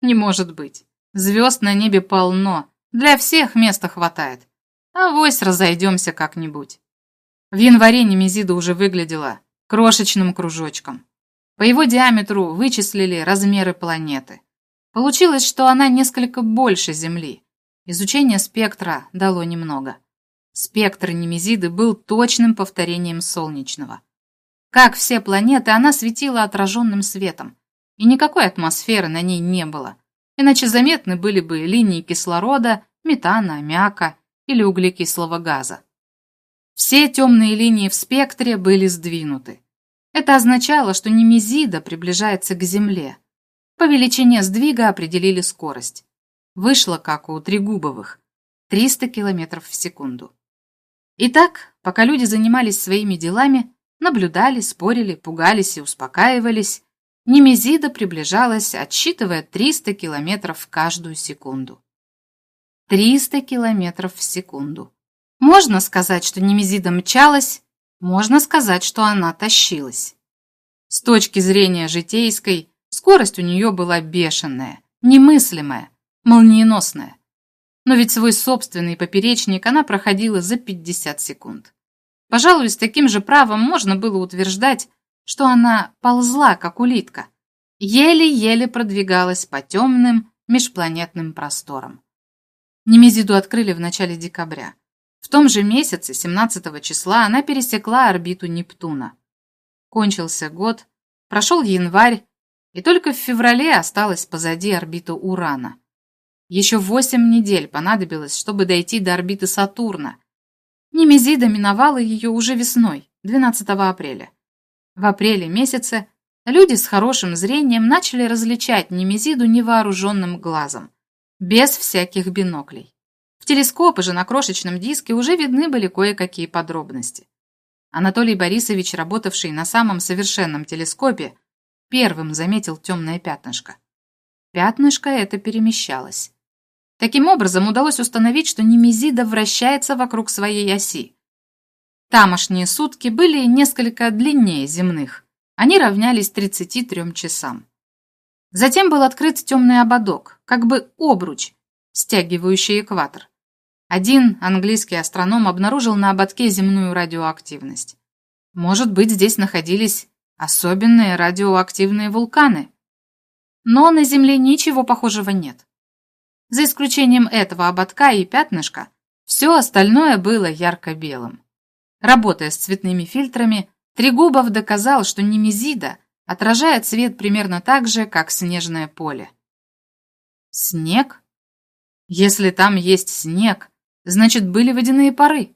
Не может быть. Звезд на небе полно, для всех места хватает. А вось разойдемся как-нибудь. В январе Немезида уже выглядела крошечным кружочком. По его диаметру вычислили размеры планеты. Получилось, что она несколько больше Земли. Изучение спектра дало немного. Спектр Немезиды был точным повторением солнечного. Как все планеты, она светила отраженным светом, и никакой атмосферы на ней не было, иначе заметны были бы линии кислорода, метана, аммиака или углекислого газа. Все темные линии в спектре были сдвинуты. Это означало, что Немезида приближается к Земле. По величине сдвига определили скорость. Вышло, как у Трегубовых, 300 км в секунду. Итак, пока люди занимались своими делами, наблюдали, спорили, пугались и успокаивались, Немезида приближалась, отсчитывая 300 км в каждую секунду. 300 км в секунду. Можно сказать, что Немезида мчалась, можно сказать, что она тащилась. С точки зрения житейской, скорость у нее была бешеная, немыслимая, молниеносная. Но ведь свой собственный поперечник она проходила за 50 секунд. Пожалуй, с таким же правом можно было утверждать, что она ползла, как улитка, еле-еле продвигалась по темным межпланетным просторам. Немезиду открыли в начале декабря. В том же месяце, 17 числа, она пересекла орбиту Нептуна. Кончился год, прошел январь, и только в феврале осталась позади орбита Урана. Еще восемь недель понадобилось, чтобы дойти до орбиты Сатурна. Немезида миновала ее уже весной, 12 апреля. В апреле месяце люди с хорошим зрением начали различать Немезиду невооруженным глазом, без всяких биноклей. В телескопы же на крошечном диске уже видны были кое-какие подробности. Анатолий Борисович, работавший на самом совершенном телескопе, первым заметил темное пятнышко. Пятнышко это перемещалось. Таким образом, удалось установить, что Немезида вращается вокруг своей оси. Тамошние сутки были несколько длиннее земных. Они равнялись 33 часам. Затем был открыт темный ободок, как бы обруч, стягивающий экватор. Один английский астроном обнаружил на ободке земную радиоактивность. Может быть, здесь находились особенные радиоактивные вулканы. Но на Земле ничего похожего нет. За исключением этого ободка и пятнышка, все остальное было ярко-белым. Работая с цветными фильтрами, Трегубов доказал, что немезида отражает свет примерно так же, как снежное поле. Снег? Если там есть снег, Значит, были водяные пары.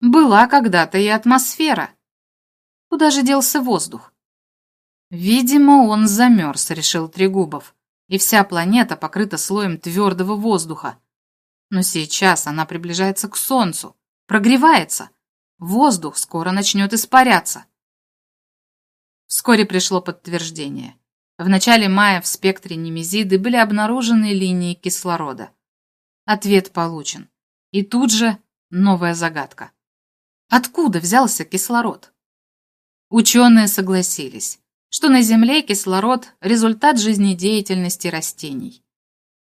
Была когда-то и атмосфера. Куда же делся воздух? Видимо, он замерз, решил Трегубов, и вся планета покрыта слоем твердого воздуха. Но сейчас она приближается к Солнцу, прогревается. Воздух скоро начнет испаряться. Вскоре пришло подтверждение. В начале мая в спектре Немезиды были обнаружены линии кислорода. Ответ получен. И тут же новая загадка. Откуда взялся кислород? Ученые согласились, что на Земле кислород – результат жизнедеятельности растений.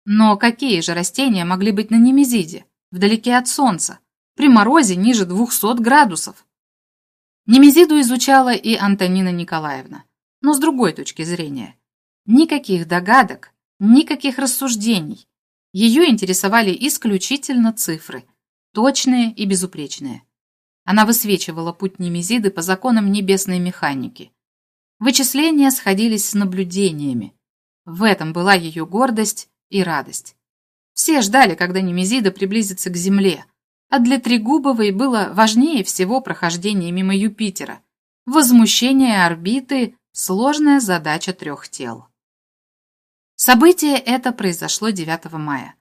Но какие же растения могли быть на Немезиде, вдалеке от Солнца, при морозе ниже 200 градусов? Немезиду изучала и Антонина Николаевна, но с другой точки зрения. Никаких догадок, никаких рассуждений, ее интересовали исключительно цифры, точные и безупречные. Она высвечивала путь Немезиды по законам небесной механики. Вычисления сходились с наблюдениями. В этом была ее гордость и радость. Все ждали, когда Немезида приблизится к Земле, а для Трегубовой было важнее всего прохождение мимо Юпитера, возмущение орбиты, сложная задача трех тел. Событие это произошло 9 мая.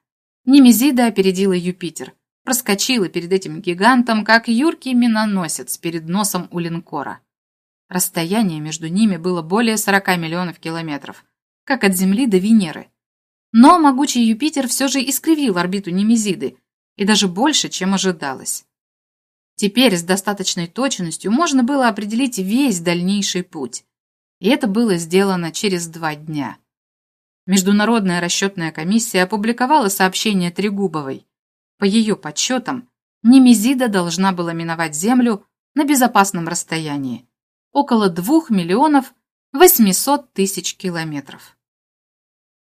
Немезида опередила Юпитер, проскочила перед этим гигантом, как юркий миноносец перед носом у линкора. Расстояние между ними было более 40 миллионов километров, как от Земли до Венеры. Но могучий Юпитер все же искривил орбиту Немезиды, и даже больше, чем ожидалось. Теперь с достаточной точностью можно было определить весь дальнейший путь. И это было сделано через два дня. Международная расчетная комиссия опубликовала сообщение Трегубовой. По ее подсчетам, Немезида должна была миновать Землю на безопасном расстоянии – около 2 миллионов 800 тысяч километров.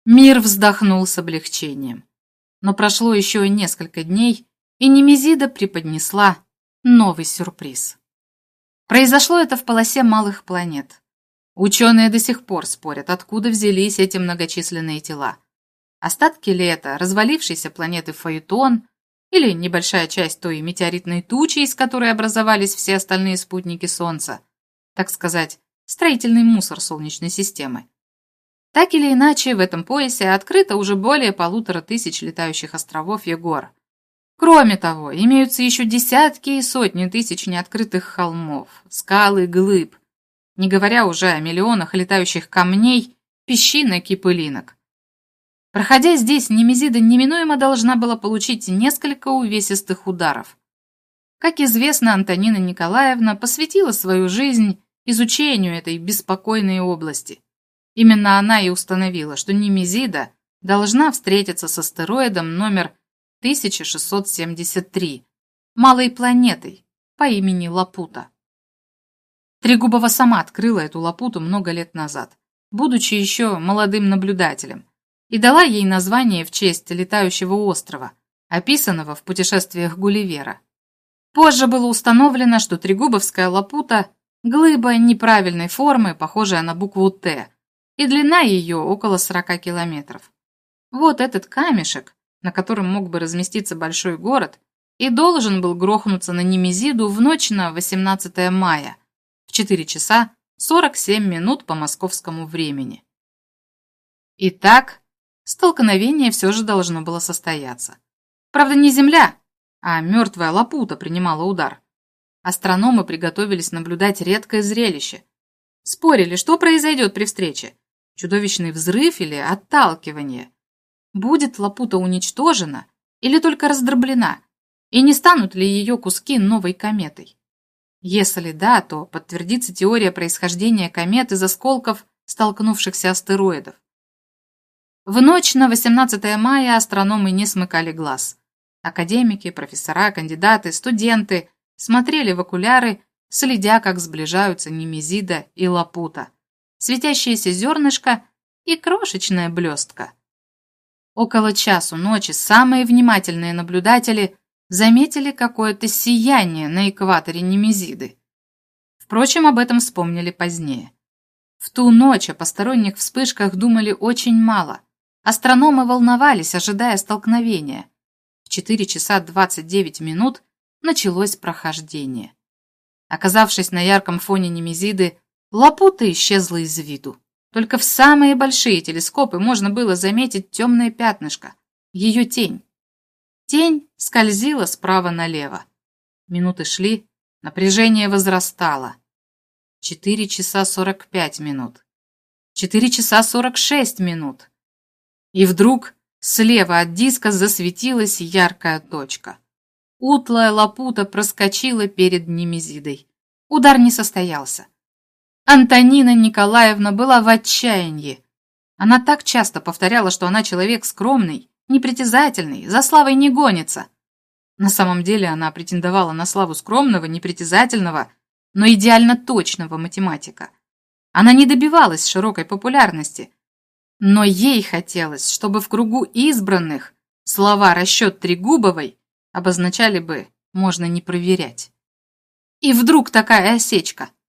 Мир вздохнул с облегчением. Но прошло еще несколько дней, и Немезида преподнесла новый сюрприз. Произошло это в полосе малых планет. Ученые до сих пор спорят, откуда взялись эти многочисленные тела. Остатки ли это развалившейся планеты Фаэтон или небольшая часть той метеоритной тучи, из которой образовались все остальные спутники Солнца, так сказать, строительный мусор Солнечной системы. Так или иначе, в этом поясе открыто уже более полутора тысяч летающих островов и гор. Кроме того, имеются еще десятки и сотни тысяч неоткрытых холмов, скал и глыб, не говоря уже о миллионах летающих камней, песчинок и пылинок. Проходя здесь, Немезида неминуемо должна была получить несколько увесистых ударов. Как известно, Антонина Николаевна посвятила свою жизнь изучению этой беспокойной области. Именно она и установила, что Немезида должна встретиться с астероидом номер 1673, малой планетой по имени Лапута. Трегубова сама открыла эту Лапуту много лет назад, будучи еще молодым наблюдателем, и дала ей название в честь летающего острова, описанного в путешествиях Гулливера. Позже было установлено, что Трегубовская Лапута – глыба неправильной формы, похожая на букву «Т», и длина ее около 40 километров. Вот этот камешек, на котором мог бы разместиться большой город, и должен был грохнуться на Немезиду в ночь на 18 мая в 4 часа 47 минут по московскому времени. Итак, столкновение все же должно было состояться. Правда, не Земля, а мертвая Лапута принимала удар. Астрономы приготовились наблюдать редкое зрелище. Спорили, что произойдет при встрече. Чудовищный взрыв или отталкивание. Будет Лапута уничтожена или только раздроблена, и не станут ли ее куски новой кометой? Если да, то подтвердится теория происхождения комет из осколков столкнувшихся астероидов. В ночь на 18 мая астрономы не смыкали глаз. Академики, профессора, кандидаты, студенты смотрели в окуляры, следя, как сближаются Немезида и Лапута, светящееся зернышко и крошечная блестка. Около часу ночи самые внимательные наблюдатели заметили какое-то сияние на экваторе Немезиды. Впрочем, об этом вспомнили позднее. В ту ночь о посторонних вспышках думали очень мало. Астрономы волновались, ожидая столкновения. В 4 часа 29 минут началось прохождение. Оказавшись на ярком фоне Немезиды, Лапута исчезла из виду. Только в самые большие телескопы можно было заметить темное пятнышко, ее тень. Тень скользила справа налево. Минуты шли, напряжение возрастало. Четыре часа сорок пять минут. Четыре часа сорок шесть минут. И вдруг слева от диска засветилась яркая точка. Утлая лапута проскочила перед Немезидой. Удар не состоялся. Антонина Николаевна была в отчаянии. Она так часто повторяла, что она человек скромный, непритязательный, за славой не гонится. На самом деле она претендовала на славу скромного, непритязательного, но идеально точного математика. Она не добивалась широкой популярности, но ей хотелось, чтобы в кругу избранных слова «расчет Трегубовой» обозначали бы «можно не проверять». И вдруг такая осечка –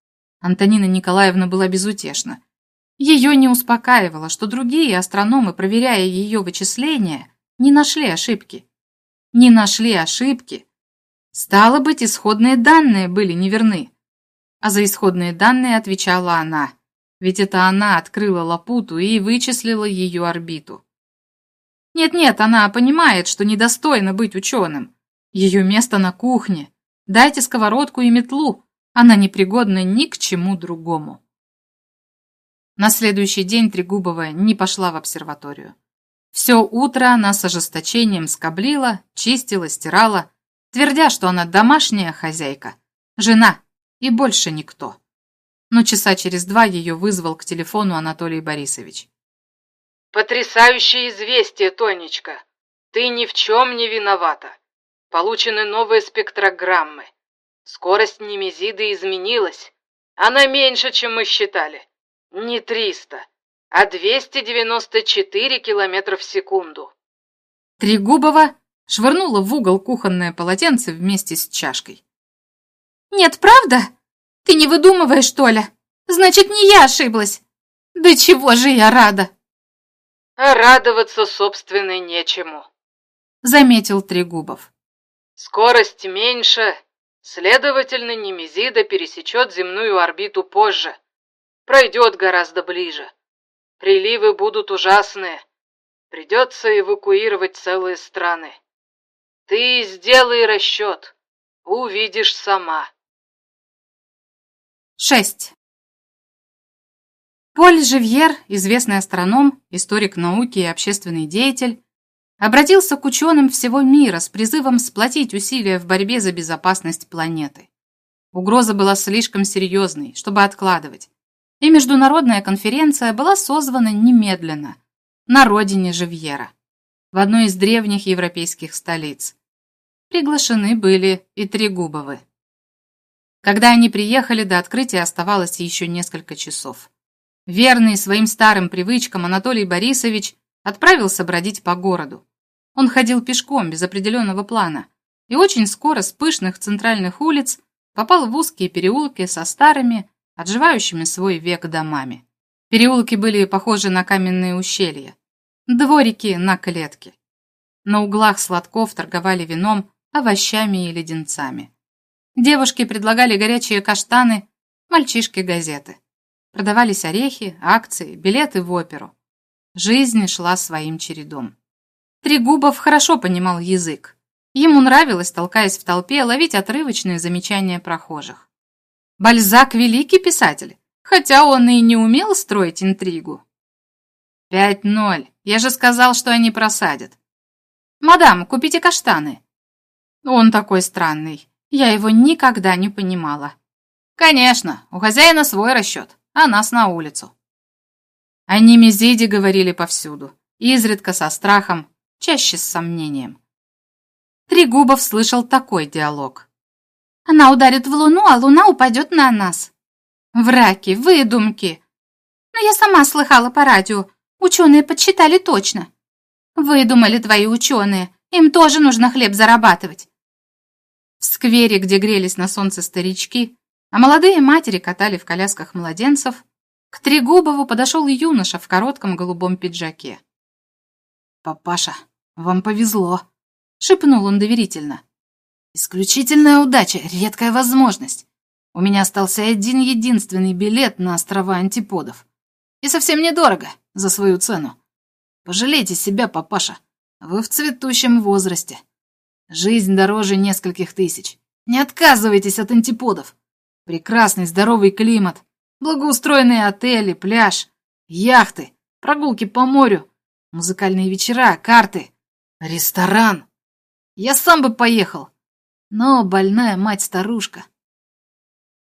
Антонина Николаевна была безутешна. Ее не успокаивало, что другие астрономы, проверяя ее вычисления, не нашли ошибки. Не нашли ошибки. Стало быть, исходные данные были неверны. А за исходные данные отвечала она, ведь это она открыла Лапуту и вычислила ее орбиту. Нет-нет, она понимает, что недостойно быть ученым. Ее место на кухне. Дайте сковородку и метлу, она непригодна ни к чему другому. На следующий день Трегубова не пошла в обсерваторию. Все утро она с ожесточением скоблила, чистила, стирала, твердя, что она домашняя хозяйка, жена и больше никто. Но часа через два ее вызвал к телефону Анатолий Борисович. «Потрясающее известие, Тонечка! Ты ни в чем не виновата. Получены новые спектрограммы. Скорость Немезиды изменилась. Она меньше, чем мы считали. Не 300, а 294 километра в секунду. Трегубова швырнула в угол кухонное полотенце вместе с чашкой. «Нет, правда? Ты не выдумываешь, что ли? Значит, не я ошиблась. Да чего же я рада!» «А радоваться, собственно, нечему», — заметил Трегубов. «Скорость меньше, Следовательно, Немезида пересечет земную орбиту позже. пройдет гораздо ближе. Приливы будут ужасные. Придется эвакуировать целые страны. Ты сделай расчет. Увидишь сама. 6. Поль Живьер, известный астроном, историк науки и общественный деятель, обратился к ученым всего мира с призывом сплотить усилия в борьбе за безопасность планеты. Угроза была слишком серьезной, чтобы откладывать, и международная конференция была созвана немедленно, на родине Живьера, в одной из древних европейских столиц. Приглашены были и Трегубовы. Когда они приехали, до открытия оставалось еще несколько часов. Верный своим старым привычкам Анатолий Борисович отправился бродить по городу. Он ходил пешком, без определенного плана, и очень скоро с пышных центральных улиц попал в узкие переулки со старыми, отживающими свой век домами. Переулки были похожи на каменные ущелья, дворики на клетки. На углах сладков торговали вином, овощами и леденцами. Девушки предлагали горячие каштаны, мальчишки газеты. Продавались орехи, акции, билеты в оперу. Жизнь шла своим чередом. Трегубов хорошо понимал язык. Ему нравилось, толкаясь в толпе, ловить отрывочные замечания прохожих. Бальзак – великий писатель, хотя он и не умел строить интригу. «Пять ноль. Я же сказал, что они просадят». «Мадам, купите каштаны». Он такой странный. Я его никогда не понимала. Конечно, у хозяина свой расчет, а нас на улицу. О Немезиде говорили повсюду, изредка со страхом, чаще с сомнением. Трегубов слышал такой диалог. «Она ударит в луну, а луна упадет на нас». «Враки, выдумки!» «Но я сама слыхала по радио, ученые подсчитали точно». «Выдумали твои ученые, им тоже нужно хлеб зарабатывать. В сквере, где грелись на солнце старички, а молодые матери катали в колясках младенцев, к Трегубову подошел юноша в коротком голубом пиджаке. «Папаша, вам повезло», — шепнул он доверительно. «Исключительная удача, редкая возможность. У меня остался один единственный билет на острова антиподов. И совсем недорого, за свою цену. Пожалейте себя, папаша, вы в цветущем возрасте. Жизнь дороже нескольких тысяч. Не отказывайтесь от антиподов. Прекрасный здоровый климат, благоустроенные отели, пляж, яхты, прогулки по морю, музыкальные вечера, карты, ресторан. Я сам бы поехал, но больная мать-старушка.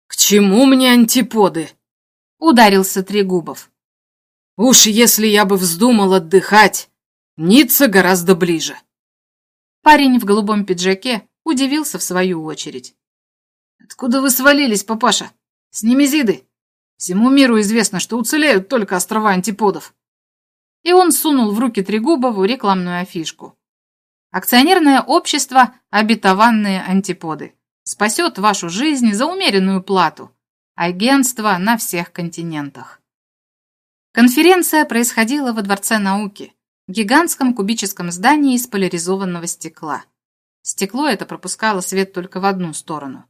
«К чему мне антиподы?» — ударился Трегубов. «Уж если я бы вздумал отдыхать, Ницца гораздо ближе». Парень в голубом пиджаке удивился в свою очередь. «Откуда вы свалились, папаша? С Немезиды? Всему миру известно, что уцелеют только острова антиподов». И он сунул в руки Трегубову рекламную афишку. Акционерное общество «Обетованные антиподы» спасет вашу жизнь за умеренную плату. Агентство на всех континентах. Конференция происходила во Дворце науки гигантском кубическом здании из поляризованного стекла. Стекло это пропускало свет только в одну сторону.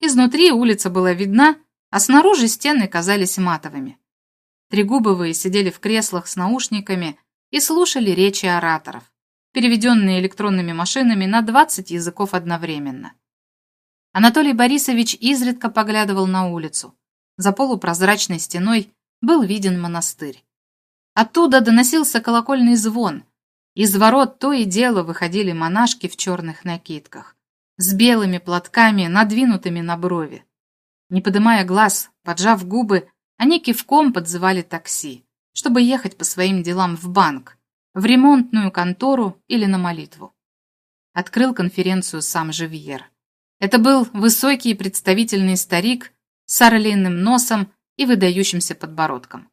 Изнутри улица была видна, а снаружи стены казались матовыми. Трегубовые сидели в креслах с наушниками и слушали речи ораторов, переведенные электронными машинами на 20 языков одновременно. Анатолий Борисович изредка поглядывал на улицу. За полупрозрачной стеной был виден монастырь. Оттуда доносился колокольный звон. Из ворот то и дело выходили монашки в черных накидках, с белыми платками, надвинутыми на брови. Не поднимая глаз, поджав губы, они кивком подзывали такси, чтобы ехать по своим делам в банк, в ремонтную контору или на молитву. Открыл конференцию сам Живьер. Это был высокий и представительный старик с орлиным носом и выдающимся подбородком.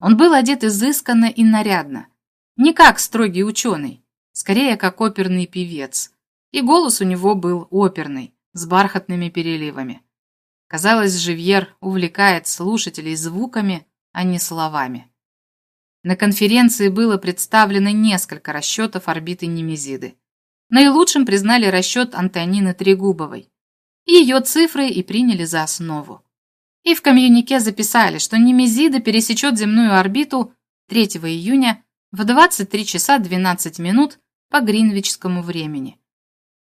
Он был одет изысканно и нарядно, не как строгий ученый, скорее как оперный певец, и голос у него был оперный, с бархатными переливами. Казалось, Живьер увлекает слушателей звуками, а не словами. На конференции было представлено несколько расчетов орбиты Немезиды. Наилучшим признали расчет Антонины Трегубовой. Ее цифры и приняли за основу. И в комьюнике записали, что Немезида пересечет земную орбиту 3 июня в 23 часа 12 минут по гринвичскому времени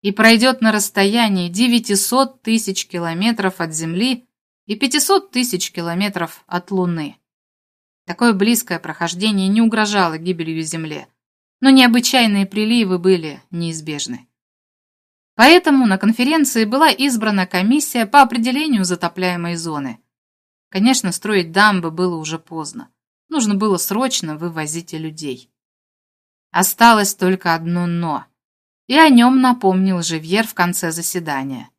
и пройдет на расстоянии 900 тысяч километров от Земли и 500 тысяч километров от Луны. Такое близкое прохождение не угрожало гибелью Земле, но необычайные приливы были неизбежны. Поэтому на конференции была избрана комиссия по определению затопляемой зоны. Конечно, строить дамбы было уже поздно. Нужно было срочно вывозить людей. Осталось только одно «но» и о нем напомнил Живьер в конце заседания.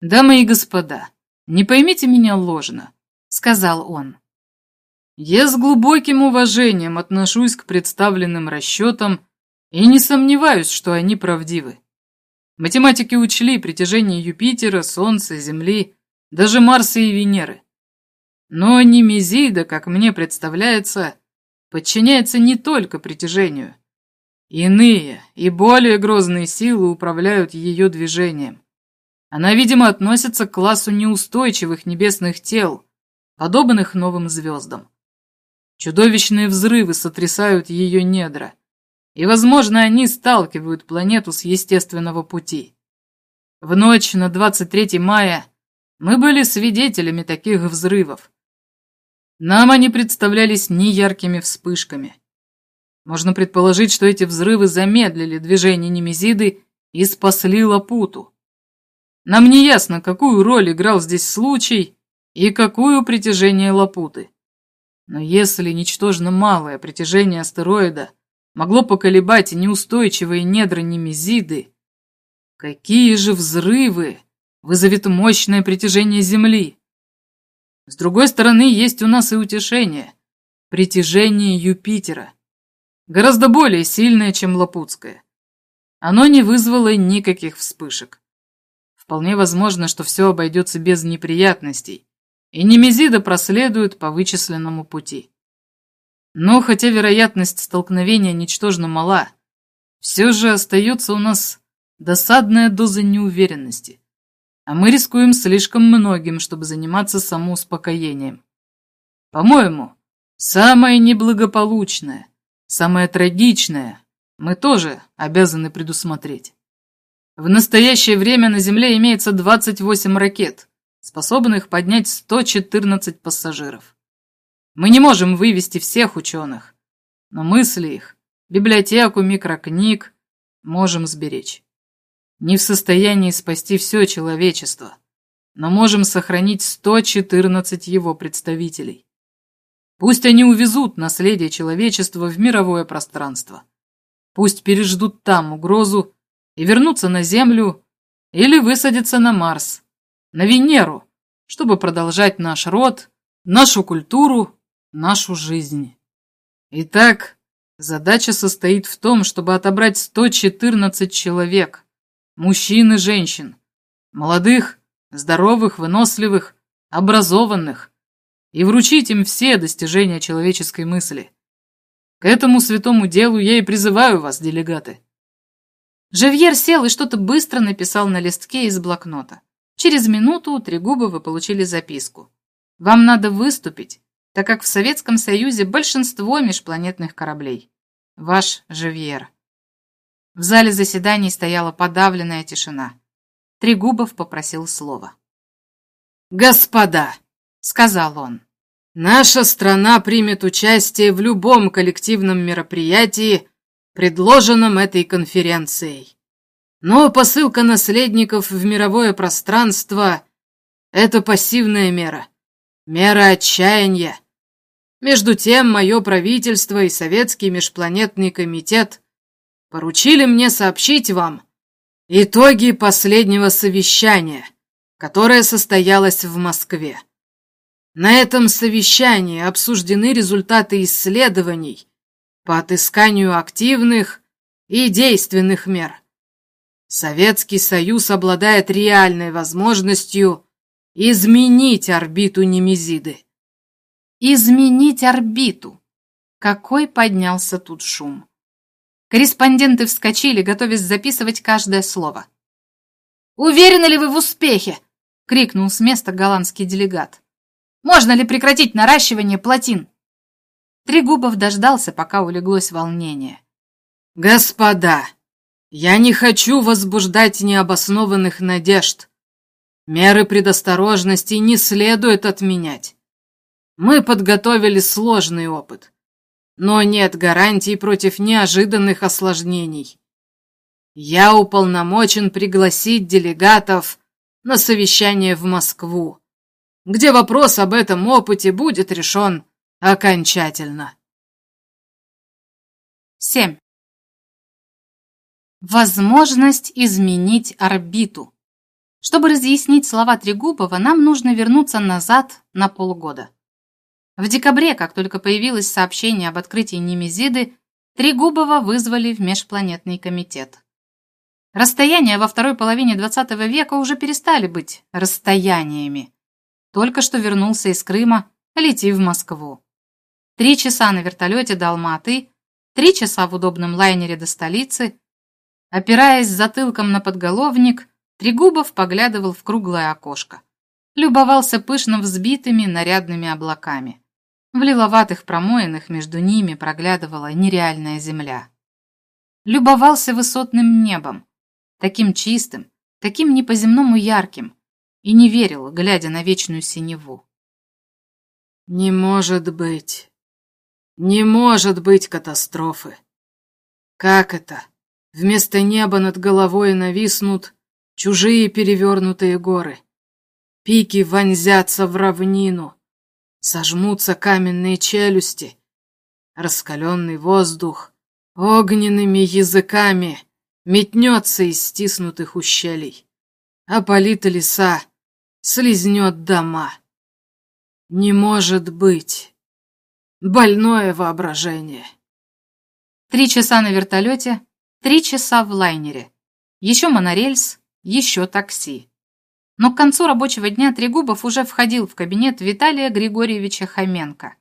«Дамы и господа, не поймите меня ложно», — сказал он. «Я с глубоким уважением отношусь к представленным расчетам и не сомневаюсь, что они правдивы. Математики учли притяжение Юпитера, Солнца, Земли, даже Марса и Венеры. Но Немезида, как мне представляется, подчиняется не только притяжению, Иные и более грозные силы управляют ее движением. Она, видимо, относится к классу неустойчивых небесных тел, подобных новым звездам. Чудовищные взрывы сотрясают ее недра, и, возможно, они сталкивают планету с естественного пути. В ночь на 23 мая мы были свидетелями таких взрывов. Нам они представлялись неяркими вспышками. Можно предположить, что эти взрывы замедлили движение Немезиды и спасли Лапуту. Нам не ясно, какую роль играл здесь случай и какую притяжение Лапуты. Но если ничтожно малое притяжение астероида могло поколебать неустойчивые недра Немезиды, какие же взрывы вызовет мощное притяжение Земли? С другой стороны, есть у нас и утешение – притяжение Юпитера – гораздо более сильное, чем Лапутское. Оно не вызвало никаких вспышек. Вполне возможно, что все обойдется без неприятностей, и Немезида проследует по вычисленному пути. Но хотя вероятность столкновения ничтожно мала, все же остается у нас досадная доза неуверенности, а мы рискуем слишком многим, чтобы заниматься самоуспокоением. По-моему, самое неблагополучное – Самое трагичное мы тоже обязаны предусмотреть. В настоящее время на Земле имеется 28 ракет, способных поднять 114 пассажиров. Мы не можем вывести всех ученых, но мысли их, библиотеку микрокниг можем сберечь. Не в состоянии спасти все человечество, но можем сохранить 114 его представителей. Пусть они увезут наследие человечества в мировое пространство. Пусть переждут там угрозу и вернутся на Землю или высадятся на Марс, на Венеру, чтобы продолжать наш род, нашу культуру, нашу жизнь. Итак, задача состоит в том, чтобы отобрать 114 человек, мужчин и женщин, молодых, здоровых, выносливых, образованных, и вручить им все достижения человеческой мысли. К этому святому делу я и призываю вас, делегаты. Живьер сел и что-то быстро написал на листке из блокнота. Через минуту Трегубы вы получили записку. Вам надо выступить, так как в Советском Союзе большинство межпланетных кораблей. Ваш Живьер. В зале заседаний стояла подавленная тишина. Трегубов попросил слова. «Господа!» — сказал он. «Наша страна примет участие в любом коллективном мероприятии, предложенном этой конференцией. Но посылка наследников в мировое пространство — это пассивная мера, мера отчаяния. Между тем, мое правительство и Советский межпланетный комитет поручили мне сообщить вам итоги последнего совещания, которое состоялось в Москве. На этом совещании обсуждены результаты исследований по отысканию активных и действенных мер. Советский Союз обладает реальной возможностью изменить орбиту Немезиды. Изменить орбиту. Какой поднялся тут шум. Корреспонденты вскочили, готовясь записывать каждое слово. «Уверены ли вы в успехе?» крикнул с места голландский делегат. «Можно ли прекратить наращивание плотин?» Трегубов дождался, пока улеглось волнение. «Господа, я не хочу возбуждать необоснованных надежд. Меры предосторожности не следует отменять. Мы подготовили сложный опыт, но нет гарантий против неожиданных осложнений. Я уполномочен пригласить делегатов на совещание в Москву, где вопрос об этом опыте будет решен окончательно. 7. Возможность изменить орбиту. Чтобы разъяснить слова Трегубова, нам нужно вернуться назад на полгода. В декабре, как только появилось сообщение об открытии Немезиды, Трегубова вызвали в межпланетный комитет. Расстояния во второй половине XX века уже перестали быть расстояниями. Только что вернулся из Крыма, лети в Москву. Три часа на вертолете до Алматы, три часа в удобном лайнере до столицы. Опираясь затылком на подголовник, Трегубов поглядывал в круглое окошко. Любовался пышно взбитыми нарядными облаками. В лиловатых промоинах между ними проглядывала нереальная земля. Любовался высотным небом, таким чистым, таким не по-земному ярким, и не верил, глядя на вечную синеву. «Не может быть! Не может быть катастрофы! Как это? Вместо неба над головой нависнут чужие перевернутые горы. Пики вонзятся в равнину, сожмутся каменные челюсти, раскаленный воздух огненными языками метнется из стиснутых ущелий, опалит леса, слизнет дома. Не может быть. Больное воображение. Три часа на вертолете, три часа в лайнере. Еще монорельс, еще такси. Но к концу рабочего дня Трегубов уже входил в кабинет Виталия Григорьевича Хоменко.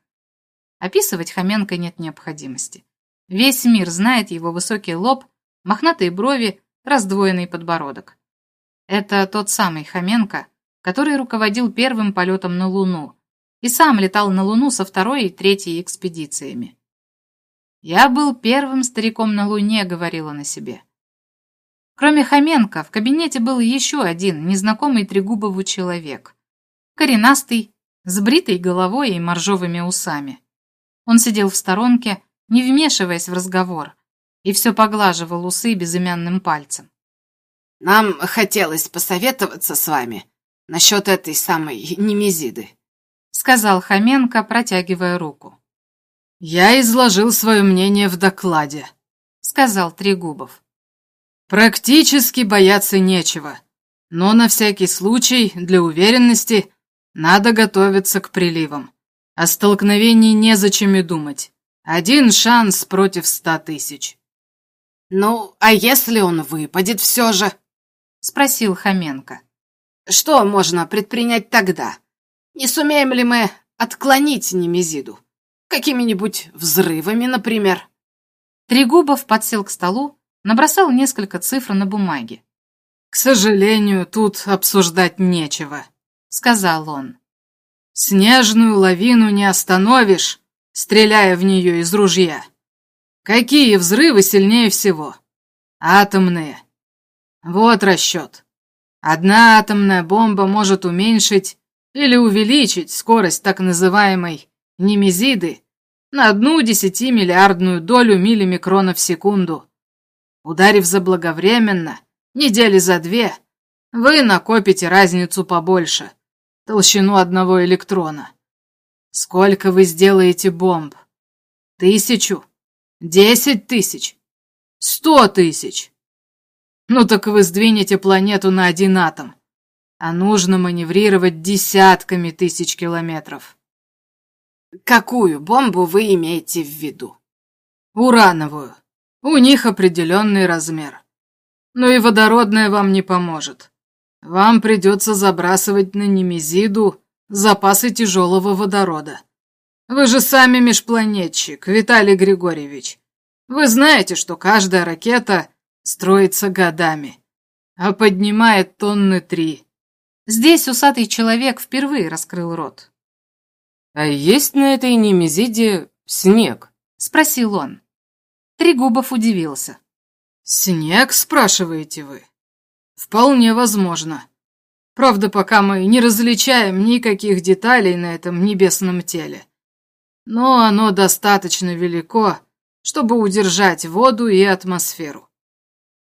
Описывать Хоменко нет необходимости. Весь мир знает его высокий лоб, мохнатые брови, раздвоенный подбородок. Это тот самый Хоменко, который руководил первым полетом на Луну и сам летал на Луну со второй и третьей экспедициями. «Я был первым стариком на Луне», — говорила на себе. Кроме Хоменко, в кабинете был еще один незнакомый Трегубову человек. Коренастый, с бритой головой и моржовыми усами. Он сидел в сторонке, не вмешиваясь в разговор, и все поглаживал усы безымянным пальцем. «Нам хотелось посоветоваться с вами насчет этой самой немезиды», сказал Хоменко, протягивая руку. «Я изложил свое мнение в докладе», сказал Трегубов. Практически бояться нечего, но на всякий случай, для уверенности, надо готовиться к приливам. О столкновении незачем и думать. Один шанс против ста тысяч. «Ну, а если он выпадет все же?» — спросил Хоменко. «Что можно предпринять тогда? Не сумеем ли мы отклонить Немезиду? Какими-нибудь взрывами, например?» Трегубов подсел к столу, набросал несколько цифр на бумаге. «К сожалению, тут обсуждать нечего», — сказал он. «Снежную лавину не остановишь, стреляя в нее из ружья. Какие взрывы сильнее всего? Атомные. Вот расчет. Одна атомная бомба может уменьшить или увеличить скорость так называемой немезиды на одну десятимиллиардную долю миллимикрона в секунду. Ударив заблаговременно, недели за две, вы накопите разницу побольше, толщину одного электрона. Сколько вы сделаете бомб? Тысячу? Десять тысяч? Сто тысяч? Ну так вы сдвинете планету на один атом, а нужно маневрировать десятками тысяч километров. Какую бомбу вы имеете в виду? Урановую. У них определенный размер. Но и водородная вам не поможет. Вам придется забрасывать на Немезиду запасы тяжелого водорода. Вы же сами межпланетчик, Виталий Григорьевич. Вы знаете, что каждая ракета строится годами, а поднимает тонны три. Здесь усатый человек впервые раскрыл рот. «А есть на этой немезиде снег?» — спросил он. Трегубов удивился. «Снег, спрашиваете вы? Вполне возможно. Правда, пока мы не различаем никаких деталей на этом небесном теле. Но оно достаточно велико, чтобы удержать воду и атмосферу.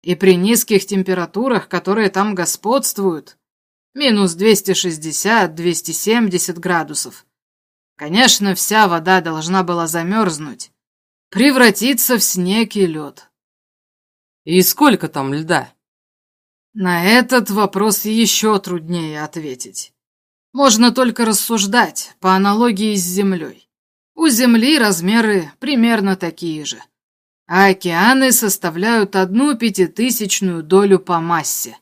И при низких температурах, которые там господствуют, минус 260-270 градусов, конечно, вся вода должна была замерзнуть, превратиться в снег и лед. И сколько там льда? На этот вопрос еще труднее ответить. Можно только рассуждать по аналогии с Землей. У Земли размеры примерно такие же, а океаны составляют одну пятитысячную долю по массе.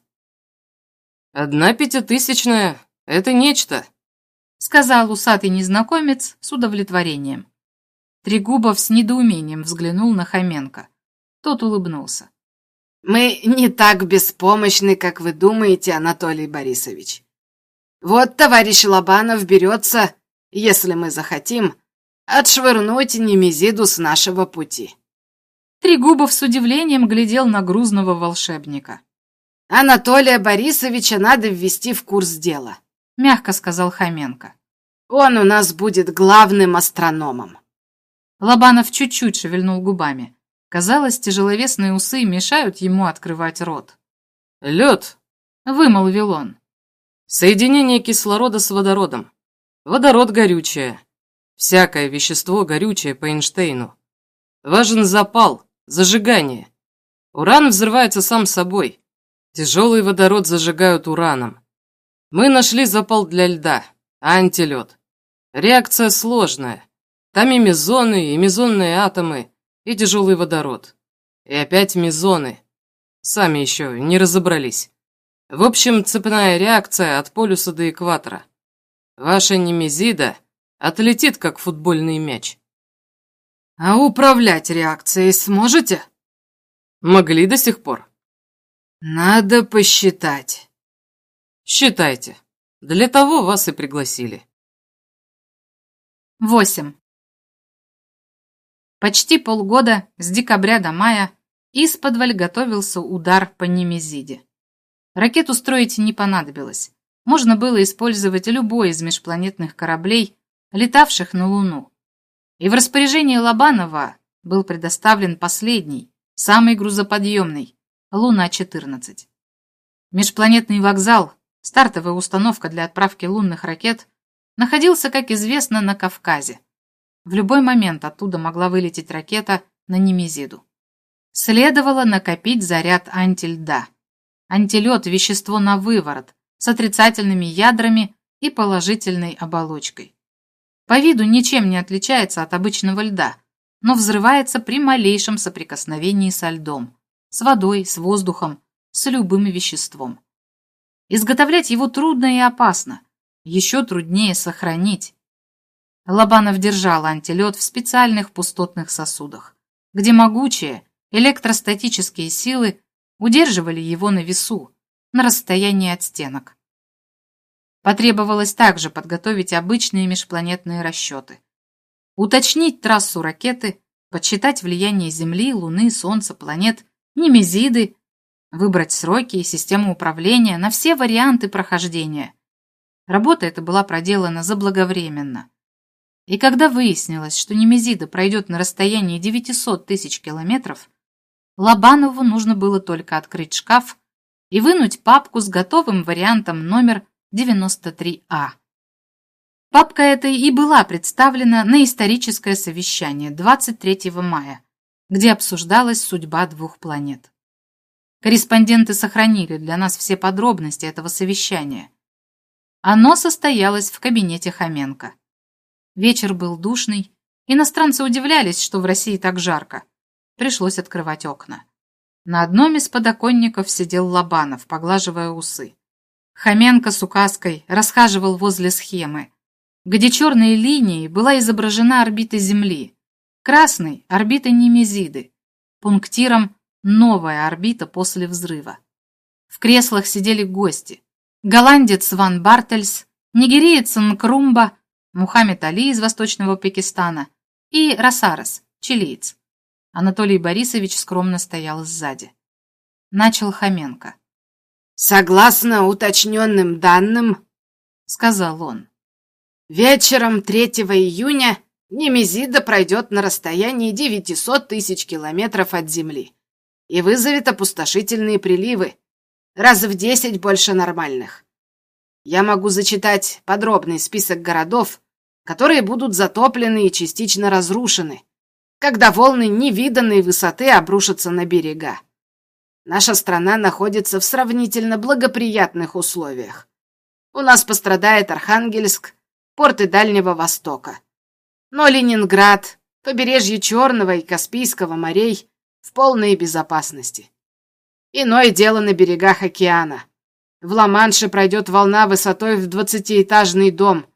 «Одна пятитысячная — это нечто», — сказал усатый незнакомец с удовлетворением. Трегубов с недоумением взглянул на Хоменко. Тот улыбнулся. «Мы не так беспомощны, как вы думаете, Анатолий Борисович. Вот товарищ Лобанов берется, если мы захотим, отшвырнуть Немезиду с нашего пути». Трегубов с удивлением глядел на грузного волшебника. «Анатолия Борисовича надо ввести в курс дела», — мягко сказал Хоменко. «Он у нас будет главным астрономом». Лобанов чуть-чуть шевельнул губами. Казалось, тяжеловесные усы мешают ему открывать рот. «Лед», — вымолвил он. «Соединение кислорода с водородом. Водород горючее. Всякое вещество горючее по Эйнштейну. Важен запал, зажигание. Уран взрывается сам собой. Тяжелый водород зажигают ураном. Мы нашли запал для льда, антилед. Реакция сложная. Там и мезоны, и мезонные атомы, и тяжелый водород. И опять мезоны. Сами еще не разобрались. В общем, цепная реакция от полюса до экватора. Ваша немезида отлетит, как футбольный мяч. А управлять реакцией сможете? Могли до сих пор. Надо посчитать. Считайте. Для того вас и пригласили. 8. Почти полгода, с декабря до мая, исподволь готовился удар по Немезиде. Ракету строить не понадобилось. Можно было использовать любой из межпланетных кораблей, летавших на Луну. И в распоряжении Лобанова был предоставлен последний, самый грузоподъемный, Луна-14. Межпланетный вокзал, стартовая установка для отправки лунных ракет, находился, как известно, на Кавказе. В любой момент оттуда могла вылететь ракета на Немезиду. Следовало накопить заряд антильда. Антилет – вещество на выворот, с отрицательными ядрами и положительной оболочкой. По виду ничем не отличается от обычного льда, но взрывается при малейшем соприкосновении со льдом, с водой, с воздухом, с любым веществом. Изготовлять его трудно и опасно, еще труднее сохранить. Лобанов держал антилед в специальных пустотных сосудах, где могучие электростатические силы удерживали его на весу, на расстоянии от стенок. Потребовалось также подготовить обычные межпланетные расчеты. Уточнить трассу ракеты, подсчитать влияние Земли, Луны, Солнца, планет, немезиды, выбрать сроки и систему управления на все варианты прохождения. Работа эта была проделана заблаговременно. И когда выяснилось, что Немезида пройдет на расстоянии 900 тысяч километров, Лобанову нужно было только открыть шкаф и вынуть папку с готовым вариантом номер 93А. Папка эта и была представлена на историческое совещание 23 мая, где обсуждалась судьба двух планет. Корреспонденты сохранили для нас все подробности этого совещания. Оно состоялось в кабинете Хоменко. Вечер был душный. Иностранцы удивлялись, что в России так жарко. Пришлось открывать окна. На одном из подоконников сидел Лобанов, поглаживая усы. Хоменко с указкой расхаживал возле схемы, где черной линией была изображена орбита Земли, красной – орбита Немезиды, пунктиром – новая орбита после взрыва. В креслах сидели гости. голландец Ван Бартельс, нигериец Нкрумба, Мухаммед Али из Восточного Пакистана и Расарес, чилиец. Анатолий Борисович скромно стоял сзади. Начал Хоменко. «Согласно уточненным данным, — сказал он, — вечером 3 июня Немезида пройдет на расстоянии 900 тысяч километров от Земли и вызовет опустошительные приливы, раз в 10 больше нормальных. Я могу зачитать подробный список городов, которые будут затоплены и частично разрушены, когда волны невиданной высоты обрушатся на берега. Наша страна находится в сравнительно благоприятных условиях. У нас пострадает Архангельск, порты Дальнего Востока. Но Ленинград, побережье Черного и Каспийского морей в полной безопасности. Иное дело на берегах океана. В Ла-Манше пройдет волна высотой в двадцатиэтажный дом.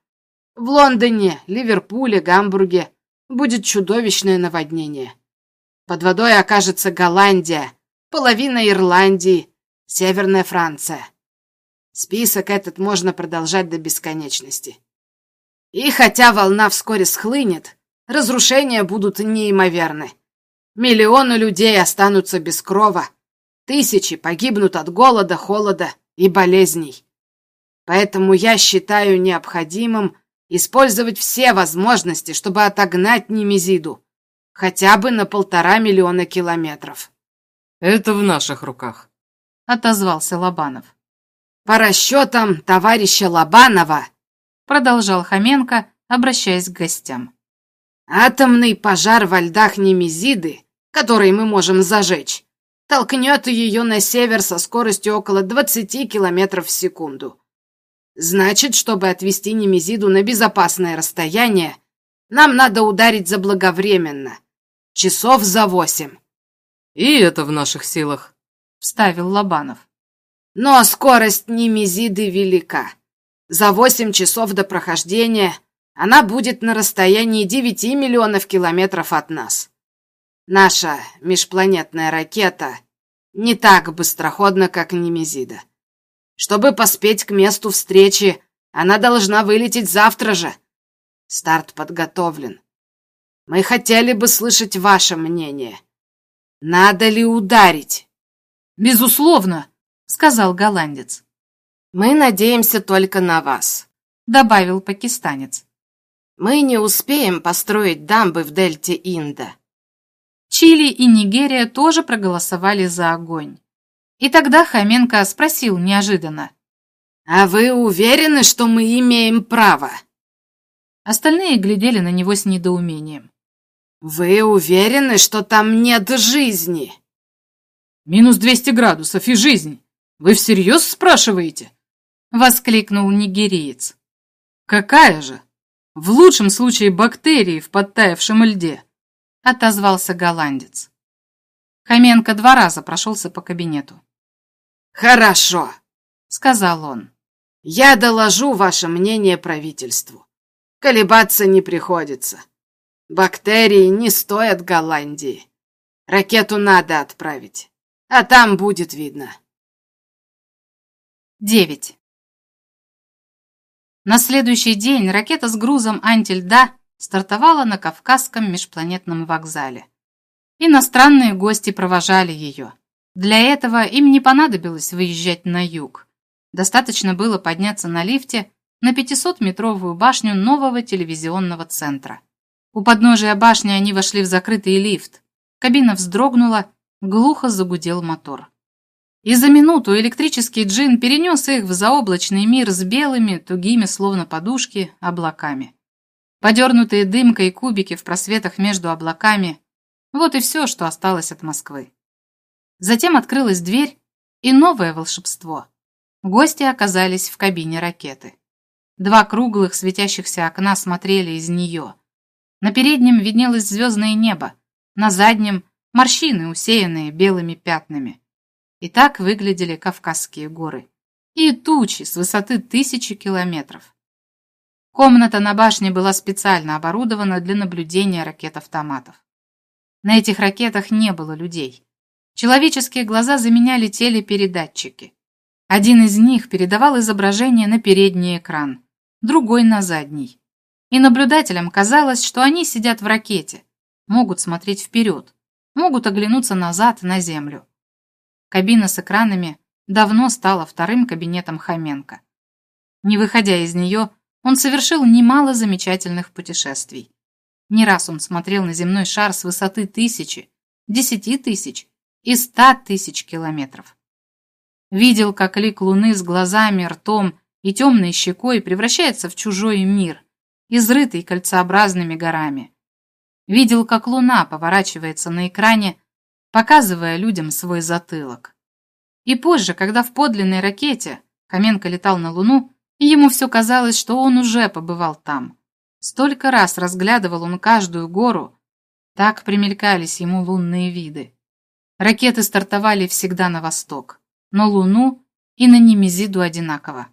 В Лондоне, Ливерпуле, Гамбурге будет чудовищное наводнение. Под водой окажется Голландия, половина Ирландии, Северная Франция. Список этот можно продолжать до бесконечности. И хотя волна вскоре схлынет, разрушения будут неимоверны. Миллионы людей останутся без крова, тысячи погибнут от голода, холода и болезней. Поэтому я считаю необходимым использовать все возможности, чтобы отогнать Немезиду, хотя бы на полтора миллиона километров. «Это в наших руках», — отозвался Лобанов. «По расчетам товарища Лобанова», — продолжал Хоменко, обращаясь к гостям. «атомный пожар во льдах Немезиды, который мы можем зажечь, толкнет ее на север со скоростью около 20 километров в секунду. Значит, чтобы отвести Немезиду на безопасное расстояние, нам надо ударить заблаговременно, часов за восемь. «И это в наших силах», — вставил Лобанов. «Но скорость Немезиды велика. За восемь часов до прохождения она будет на расстоянии девяти миллионов километров от нас. Наша межпланетная ракета не так быстроходна, как Немезида. Чтобы поспеть к месту встречи, она должна вылететь завтра же. Старт подготовлен. Мы хотели бы слышать ваше мнение». Надо ли ударить? Безусловно, сказал голландец. Мы надеемся только на вас, добавил пакистанец. Мы не успеем построить дамбы в дельте Инда. Чили и Нигерия тоже проголосовали за огонь. И тогда Хоменко спросил неожиданно. «А вы уверены, что мы имеем право?» Остальные глядели на него с недоумением. «Вы уверены, что там нет жизни?» «Минус двести градусов и жизнь. Вы всерьез спрашиваете?» Воскликнул нигериец. «Какая же? В лучшем случае бактерии в подтаявшем льде», отозвался голландец. Хоменко два раза прошелся по кабинету. «Хорошо», — сказал он. «Я доложу ваше мнение правительству. Колебаться не приходится. Бактерии не стоят Голландии. Ракету надо отправить, а там будет видно. 9. На следующий день ракета с грузом антильда стартовала на Кавказском межпланетном вокзале. Иностранные гости провожали ее. Для этого им не понадобилось выезжать на юг. Достаточно было подняться на лифте на 500-метровую башню нового телевизионного центра. У подножия башни они вошли в закрытый лифт. Кабина вздрогнула, глухо загудел мотор. И за минуту электрический джин перенес их в заоблачный мир с белыми, тугими, словно подушки, облаками. Подернутые дымкой кубики в просветах между облаками – вот и все, что осталось от Москвы. Затем открылась дверь, и новое волшебство. Гости оказались в кабине ракеты. Два круглых светящихся окна смотрели из нее – на переднем виднелось звездное небо, на заднем – морщины, усеянные белыми пятнами. И так выглядели Кавказские горы. И тучи с высоты тысячи километров. Комната на башне была специально оборудована для наблюдения ракет-автоматов. На этих ракетах не было людей. Человеческие глаза заменяли телепередатчики. Один из них передавал изображение на передний экран, другой на задний. И наблюдателям казалось, что они сидят в ракете, могут смотреть вперед, могут оглянуться назад на Землю. Кабина с экранами давно стала вторым кабинетом Хоменко. Не выходя из нее, он совершил немало замечательных путешествий. Не раз он смотрел на земной шар с высоты тысячи, десяти тысяч и ста тысяч километров. Видел, как лик луны с глазами, ртом и темной щекой превращается в чужой мир, изрытый кольцеобразными горами. Видел, как луна поворачивается на экране, показывая людям свой затылок. И позже, когда в подлинной ракете Хоменко летал на Луну, ему все казалось, что он уже побывал там. Столько раз разглядывал он каждую гору, так примелькались ему лунные виды. Ракеты стартовали всегда на восток, на Луну и на Немезиду одинаково.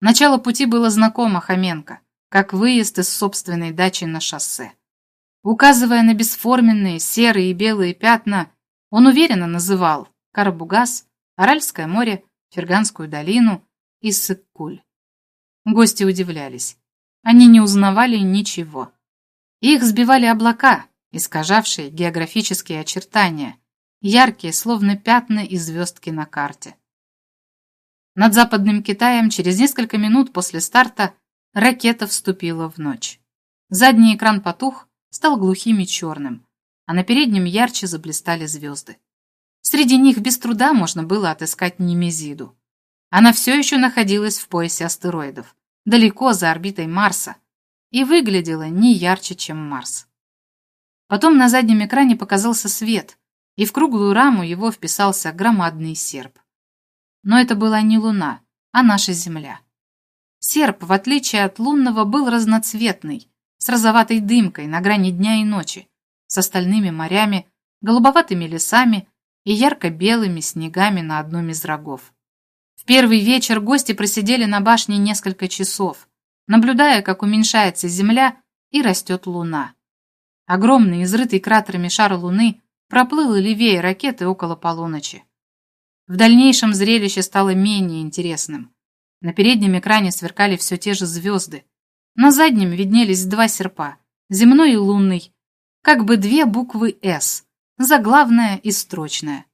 Начало пути было знакомо Хоменко, как выезд из собственной дачи на шоссе. Указывая на бесформенные серые и белые пятна, он уверенно называл Карабугас, Аральское море, Ферганскую долину и Сыккуль. Гости удивлялись. Они не узнавали ничего. Их сбивали облака, искажавшие географические очертания, яркие, словно пятна и звездки на карте. Над Западным Китаем через несколько минут после старта ракета вступила в ночь. Задний экран потух, стал глухим и черным, а на переднем ярче заблистали звезды. Среди них без труда можно было отыскать Немезиду. Она все еще находилась в поясе астероидов, далеко за орбитой Марса, и выглядела не ярче, чем Марс. Потом на заднем экране показался свет, и в круглую раму его вписался громадный серп. Но это была не Луна, а наша Земля. Серп, в отличие от лунного, был разноцветный, с розоватой дымкой на грани дня и ночи, с остальными морями, голубоватыми лесами и ярко-белыми снегами на одном из рогов. В первый вечер гости просидели на башне несколько часов, наблюдая, как уменьшается Земля и растет Луна. Огромный, изрытый кратерами шар Луны проплыл левее ракеты около полуночи. В дальнейшем зрелище стало менее интересным. На переднем экране сверкали все те же звезды. На заднем виднелись два серпа, земной и лунный, как бы две буквы «С», заглавная и строчная.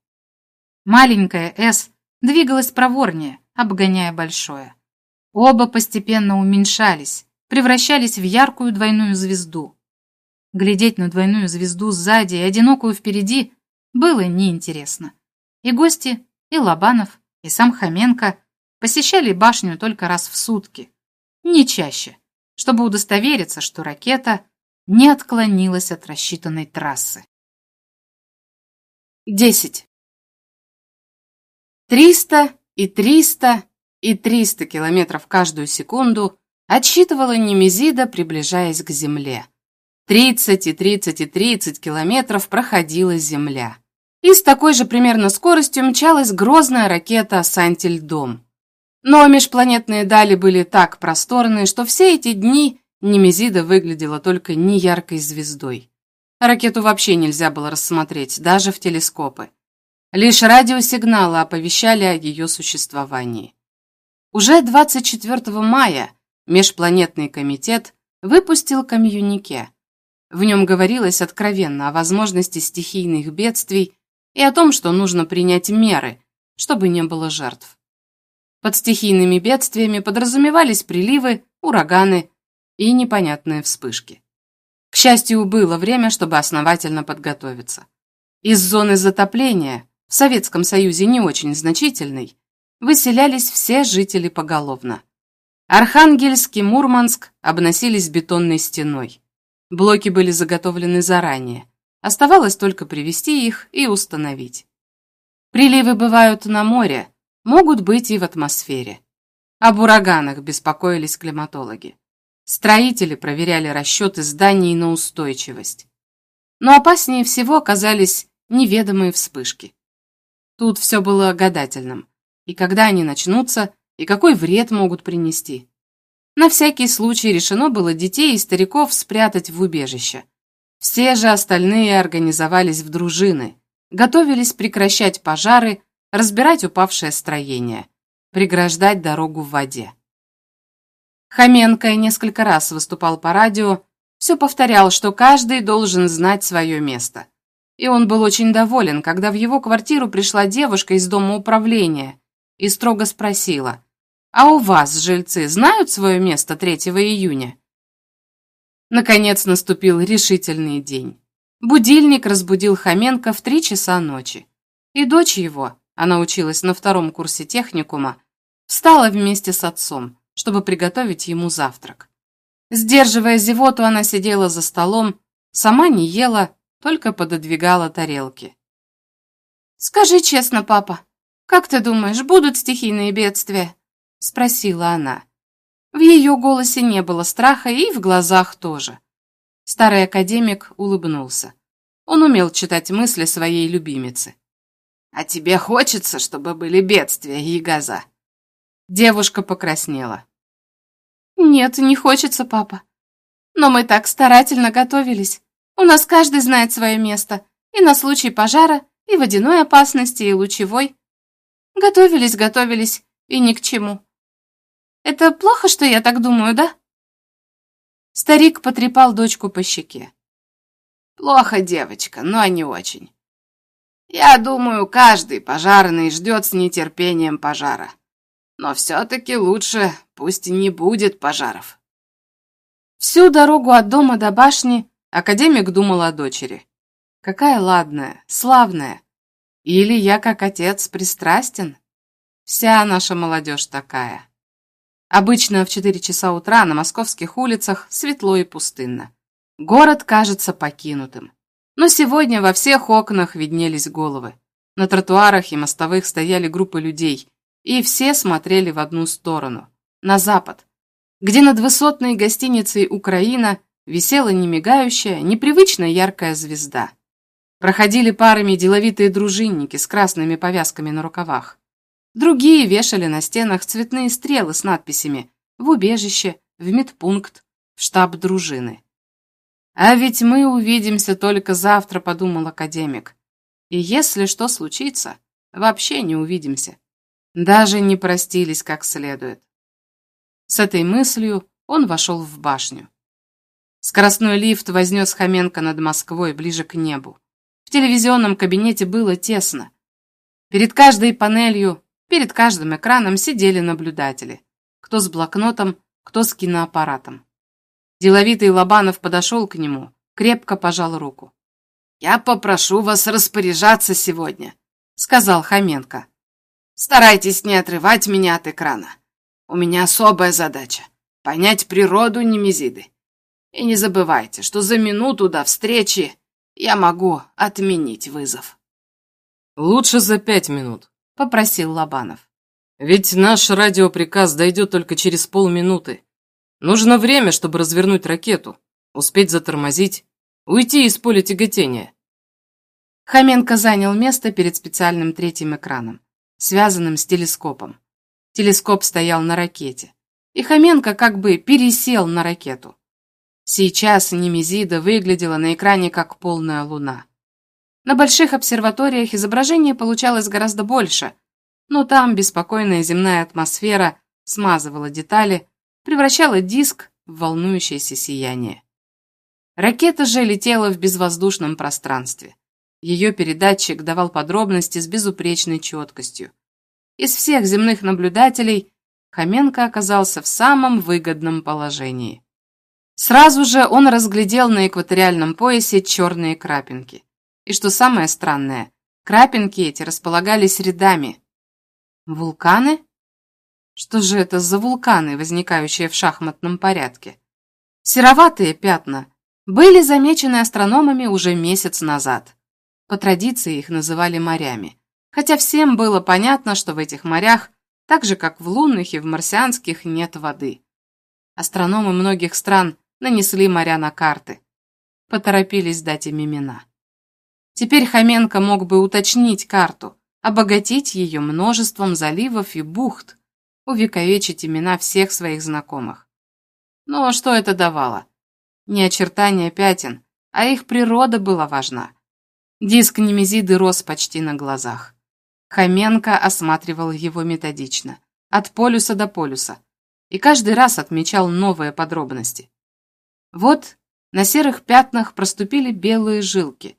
Маленькая «С» двигалась проворнее, обгоняя большое. Оба постепенно уменьшались, превращались в яркую двойную звезду. Глядеть на двойную звезду сзади и одинокую впереди было неинтересно. И гости, и Лобанов, и сам Хоменко посещали башню только раз в сутки, не чаще, чтобы удостовериться, что ракета не отклонилась от рассчитанной трассы. 10. 300 и 300 и 300 километров каждую секунду отсчитывала Немезида, приближаясь к Земле. 30 и 30 и 30 километров проходила Земля. И с такой же примерно скоростью мчалась грозная ракета «Сантельдом». Но межпланетные дали были так просторны, что все эти дни Немезида выглядела только неяркой звездой. Ракету вообще нельзя было рассмотреть, даже в телескопы. Лишь радиосигналы оповещали о ее существовании. Уже 24 мая Межпланетный комитет выпустил комьюнике. В нем говорилось откровенно о возможности стихийных бедствий и о том, что нужно принять меры, чтобы не было жертв. Под стихийными бедствиями подразумевались приливы, ураганы и непонятные вспышки. К счастью, было время, чтобы основательно подготовиться. Из зоны затопления, в Советском Союзе не очень значительной, выселялись все жители поголовно. Архангельск и Мурманск обносились бетонной стеной. Блоки были заготовлены заранее. Оставалось только привести их и установить. Приливы бывают на море, могут быть и в атмосфере. Об ураганах беспокоились климатологи. Строители проверяли расчеты зданий на устойчивость. Но опаснее всего оказались неведомые вспышки. Тут все было гадательным. И когда они начнутся, и какой вред могут принести. На всякий случай решено было детей и стариков спрятать в убежище. Все же остальные организовались в дружины, готовились прекращать пожары, разбирать упавшее строение. преграждать дорогу в воде. Хоменко несколько раз выступал по радио, все повторял, что каждый должен знать свое место. И он был очень доволен, когда в его квартиру пришла девушка из дома управления и строго спросила, «А у вас, жильцы, знают свое место 3 июня?» Наконец наступил решительный день. Будильник разбудил Хоменко в три часа ночи. И дочь его, она училась на втором курсе техникума, встала вместе с отцом, чтобы приготовить ему завтрак. Сдерживая зевоту, она сидела за столом, сама не ела, только пододвигала тарелки. «Скажи честно, папа, как ты думаешь, будут стихийные бедствия?» — спросила она. В ее голосе не было страха и в глазах тоже. Старый академик улыбнулся. Он умел читать мысли своей любимицы. «А тебе хочется, чтобы были бедствия, Ягоза?» Девушка покраснела. «Нет, не хочется, папа. Но мы так старательно готовились. У нас каждый знает свое место. И на случай пожара, и водяной опасности, и лучевой. Готовились, готовились, и ни к чему. Это плохо, что я так думаю, да?» Старик потрепал дочку по щеке. «Плохо, девочка, но не очень. Я думаю, каждый пожарный ждет с нетерпением пожара. Но все-таки лучше пусть не будет пожаров». Всю дорогу от дома до башни академик думал о дочери. Какая ладная, славная. Или я, как отец, пристрастен? Вся наша молодежь такая. Обычно в 4 часа утра на московских улицах светло и пустынно. Город кажется покинутым. Но сегодня во всех окнах виднелись головы. На тротуарах и мостовых стояли группы людей, и все смотрели в одну сторону, на запад, где над высотной гостиницей «Украина» висела немигающая, непривычно яркая звезда. Проходили парами деловитые дружинники с красными повязками на рукавах. Другие вешали на стенах цветные стрелы с надписями «В убежище», «В медпункт», «В штаб дружины». «А ведь мы увидимся только завтра», — подумал академик. «И если что случится, вообще не увидимся. Даже не простились как следует». С этой мыслью он вошел в башню. Скоростной лифт вознес Хоменко над Москвой ближе к небу. В телевизионном кабинете было тесно. Перед каждой панелью Перед каждым экраном сидели наблюдатели. Кто с блокнотом, кто с киноаппаратом. Деловитый Лобанов подошел к нему, крепко пожал руку. «Я попрошу вас распоряжаться сегодня», — сказал Хоменко. «Старайтесь не отрывать меня от экрана. У меня особая задача — понять природу Немезиды. И не забывайте, что за минуту до встречи я могу отменить вызов». «Лучше за пять минут», — попросил Лобанов. «Ведь наш радиоприказ дойдет только через полминуты. Нужно время, чтобы развернуть ракету, успеть затормозить, уйти из поля тяготения». Хоменко занял место перед специальным третьим экраном, связанным с телескопом. Телескоп стоял на ракете, и Хоменко как бы пересел на ракету. Сейчас Немезида выглядела на экране как полная луна. На больших обсерваториях изображение получалось гораздо больше, но там беспокойная земная атмосфера смазывала детали, превращала диск в волнующееся сияние. Ракета же летела в безвоздушном пространстве. Ее передатчик давал подробности с безупречной четкостью. Из всех земных наблюдателей Хоменко оказался в самом выгодном положении. Сразу же он разглядел на экваториальном поясе черные крапинки. И что самое странное, крапинки эти располагались рядами. Вулканы? Что же это за вулканы, возникающие в шахматном порядке? Сероватые пятна были замечены астрономами уже месяц назад. По традиции их называли морями, хотя всем было понятно, что в этих морях, так же как в лунных и в марсианских, нет воды. Астрономы многих стран нанесли моря на карты, поторопились дать им имена. Теперь Хоменко мог бы уточнить карту, обогатить ее множеством заливов и бухт, увековечить имена всех своих знакомых. Но что это давало? Не очертания пятен, а их природа была важна. Диск Немезиды рос почти на глазах. Хоменко осматривал его методично, от полюса до полюса, и каждый раз отмечал новые подробности. Вот на серых пятнах проступили белые жилки.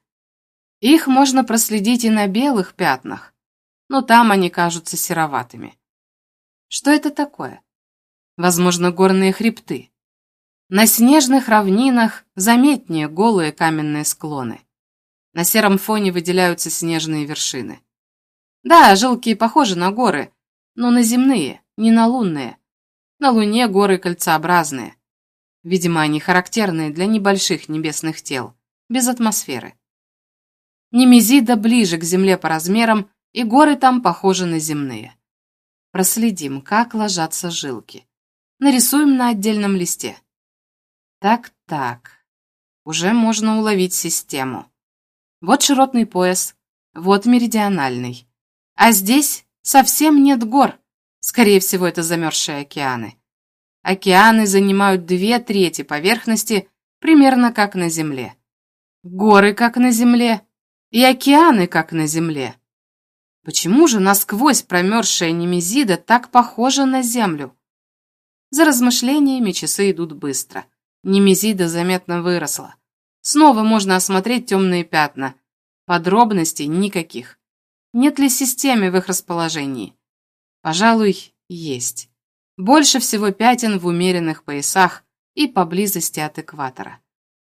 Их можно проследить и на белых пятнах, но там они кажутся сероватыми. Что это такое? Возможно, горные хребты. На снежных равнинах заметнее голые каменные склоны. На сером фоне выделяются снежные вершины. Да, жилки похожи на горы, но на земные, не на лунные. На Луне горы кольцеобразные. Видимо, они характерны для небольших небесных тел, без атмосферы. Немезида ближе к Земле по размерам, и горы там похожи на земные. Проследим, как ложатся жилки. Нарисуем на отдельном листе. Так-так. Уже можно уловить систему. Вот широтный пояс, вот меридиональный. А здесь совсем нет гор. Скорее всего, это замерзшие океаны. Океаны занимают две трети поверхности, примерно как на Земле. Горы как на Земле, и океаны как на Земле. Почему же насквозь промерзшая Немезида так похожа на Землю? За размышлениями часы идут быстро. Немезида заметно выросла. Снова можно осмотреть темные пятна. Подробностей никаких. Нет ли системы в их расположении? Пожалуй, есть. Больше всего пятен в умеренных поясах и поблизости от экватора.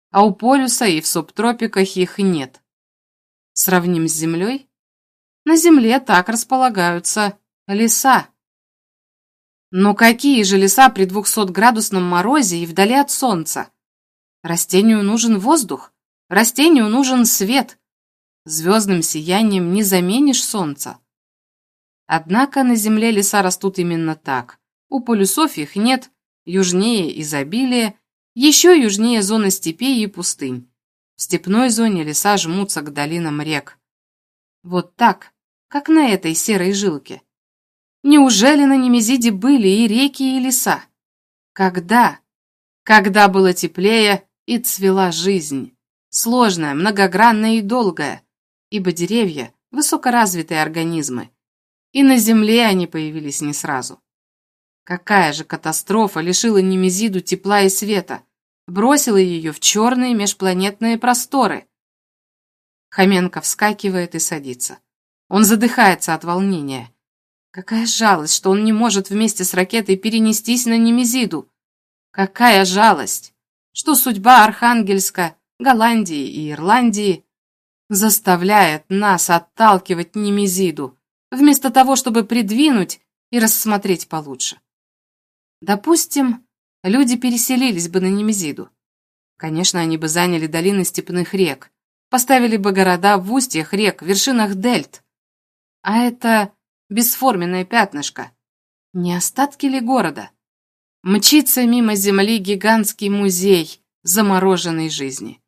А у полюса и в субтропиках их нет. Сравним с Землей? На Земле так располагаются леса. Но какие же леса при 200-градусном морозе и вдали от Солнца? Растению нужен воздух, растению нужен свет. Звездным сиянием не заменишь Солнца. Однако на Земле леса растут именно так. У полюсов их нет, южнее изобилие, еще южнее зона степей и пустынь. В степной зоне леса жмутся к долинам рек. Вот так, как на этой серой жилке. Неужели на Немезиде были и реки, и леса? Когда? Когда было теплее и цвела жизнь. Сложная, многогранная и долгая, ибо деревья – высокоразвитые организмы. И на Земле они появились не сразу. Какая же катастрофа лишила Немезиду тепла и света, бросила ее в черные межпланетные просторы. Хоменко вскакивает и садится. Он задыхается от волнения. Какая жалость, что он не может вместе с ракетой перенестись на Немезиду. Какая жалость, что судьба Архангельска, Голландии и Ирландии заставляет нас отталкивать Немезиду, вместо того, чтобы придвинуть и рассмотреть получше. Допустим, люди переселились бы на Немезиду. Конечно, они бы заняли долины степных рек, поставили бы города в устьях рек, вершинах дельт. А это бесформенное пятнышко. Не остатки ли города? Мчится мимо земли гигантский музей замороженной жизни.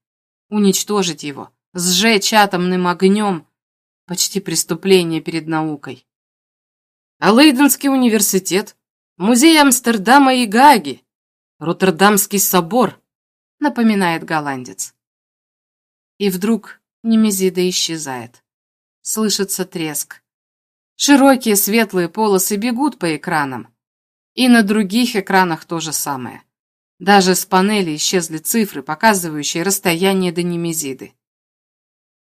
Уничтожить его, сжечь атомным огнем – почти преступление перед наукой. А Лейденский университет, музей Амстердама и Гаги, Роттердамский собор, напоминает голландец. И вдруг Немезида исчезает. Слышится треск. Широкие светлые полосы бегут по экранам. И на других экранах то же самое. Даже с панели исчезли цифры, показывающие расстояние до Немезиды.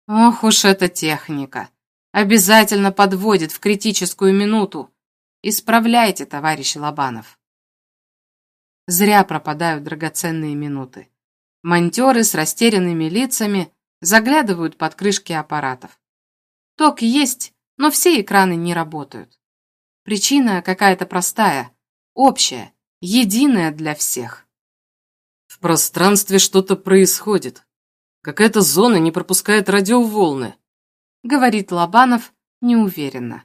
Ох уж эта техника. Обязательно подводит в критическую минуту. Исправляйте, товарищ Лобанов. Зря пропадают драгоценные минуты. Монтеры с растерянными лицами заглядывают под крышки аппаратов. Ток есть, но все экраны не работают. Причина какая-то простая, общая, единая для всех. В пространстве что-то происходит. Какая-то зона не пропускает радиоволны, говорит Лобанов неуверенно.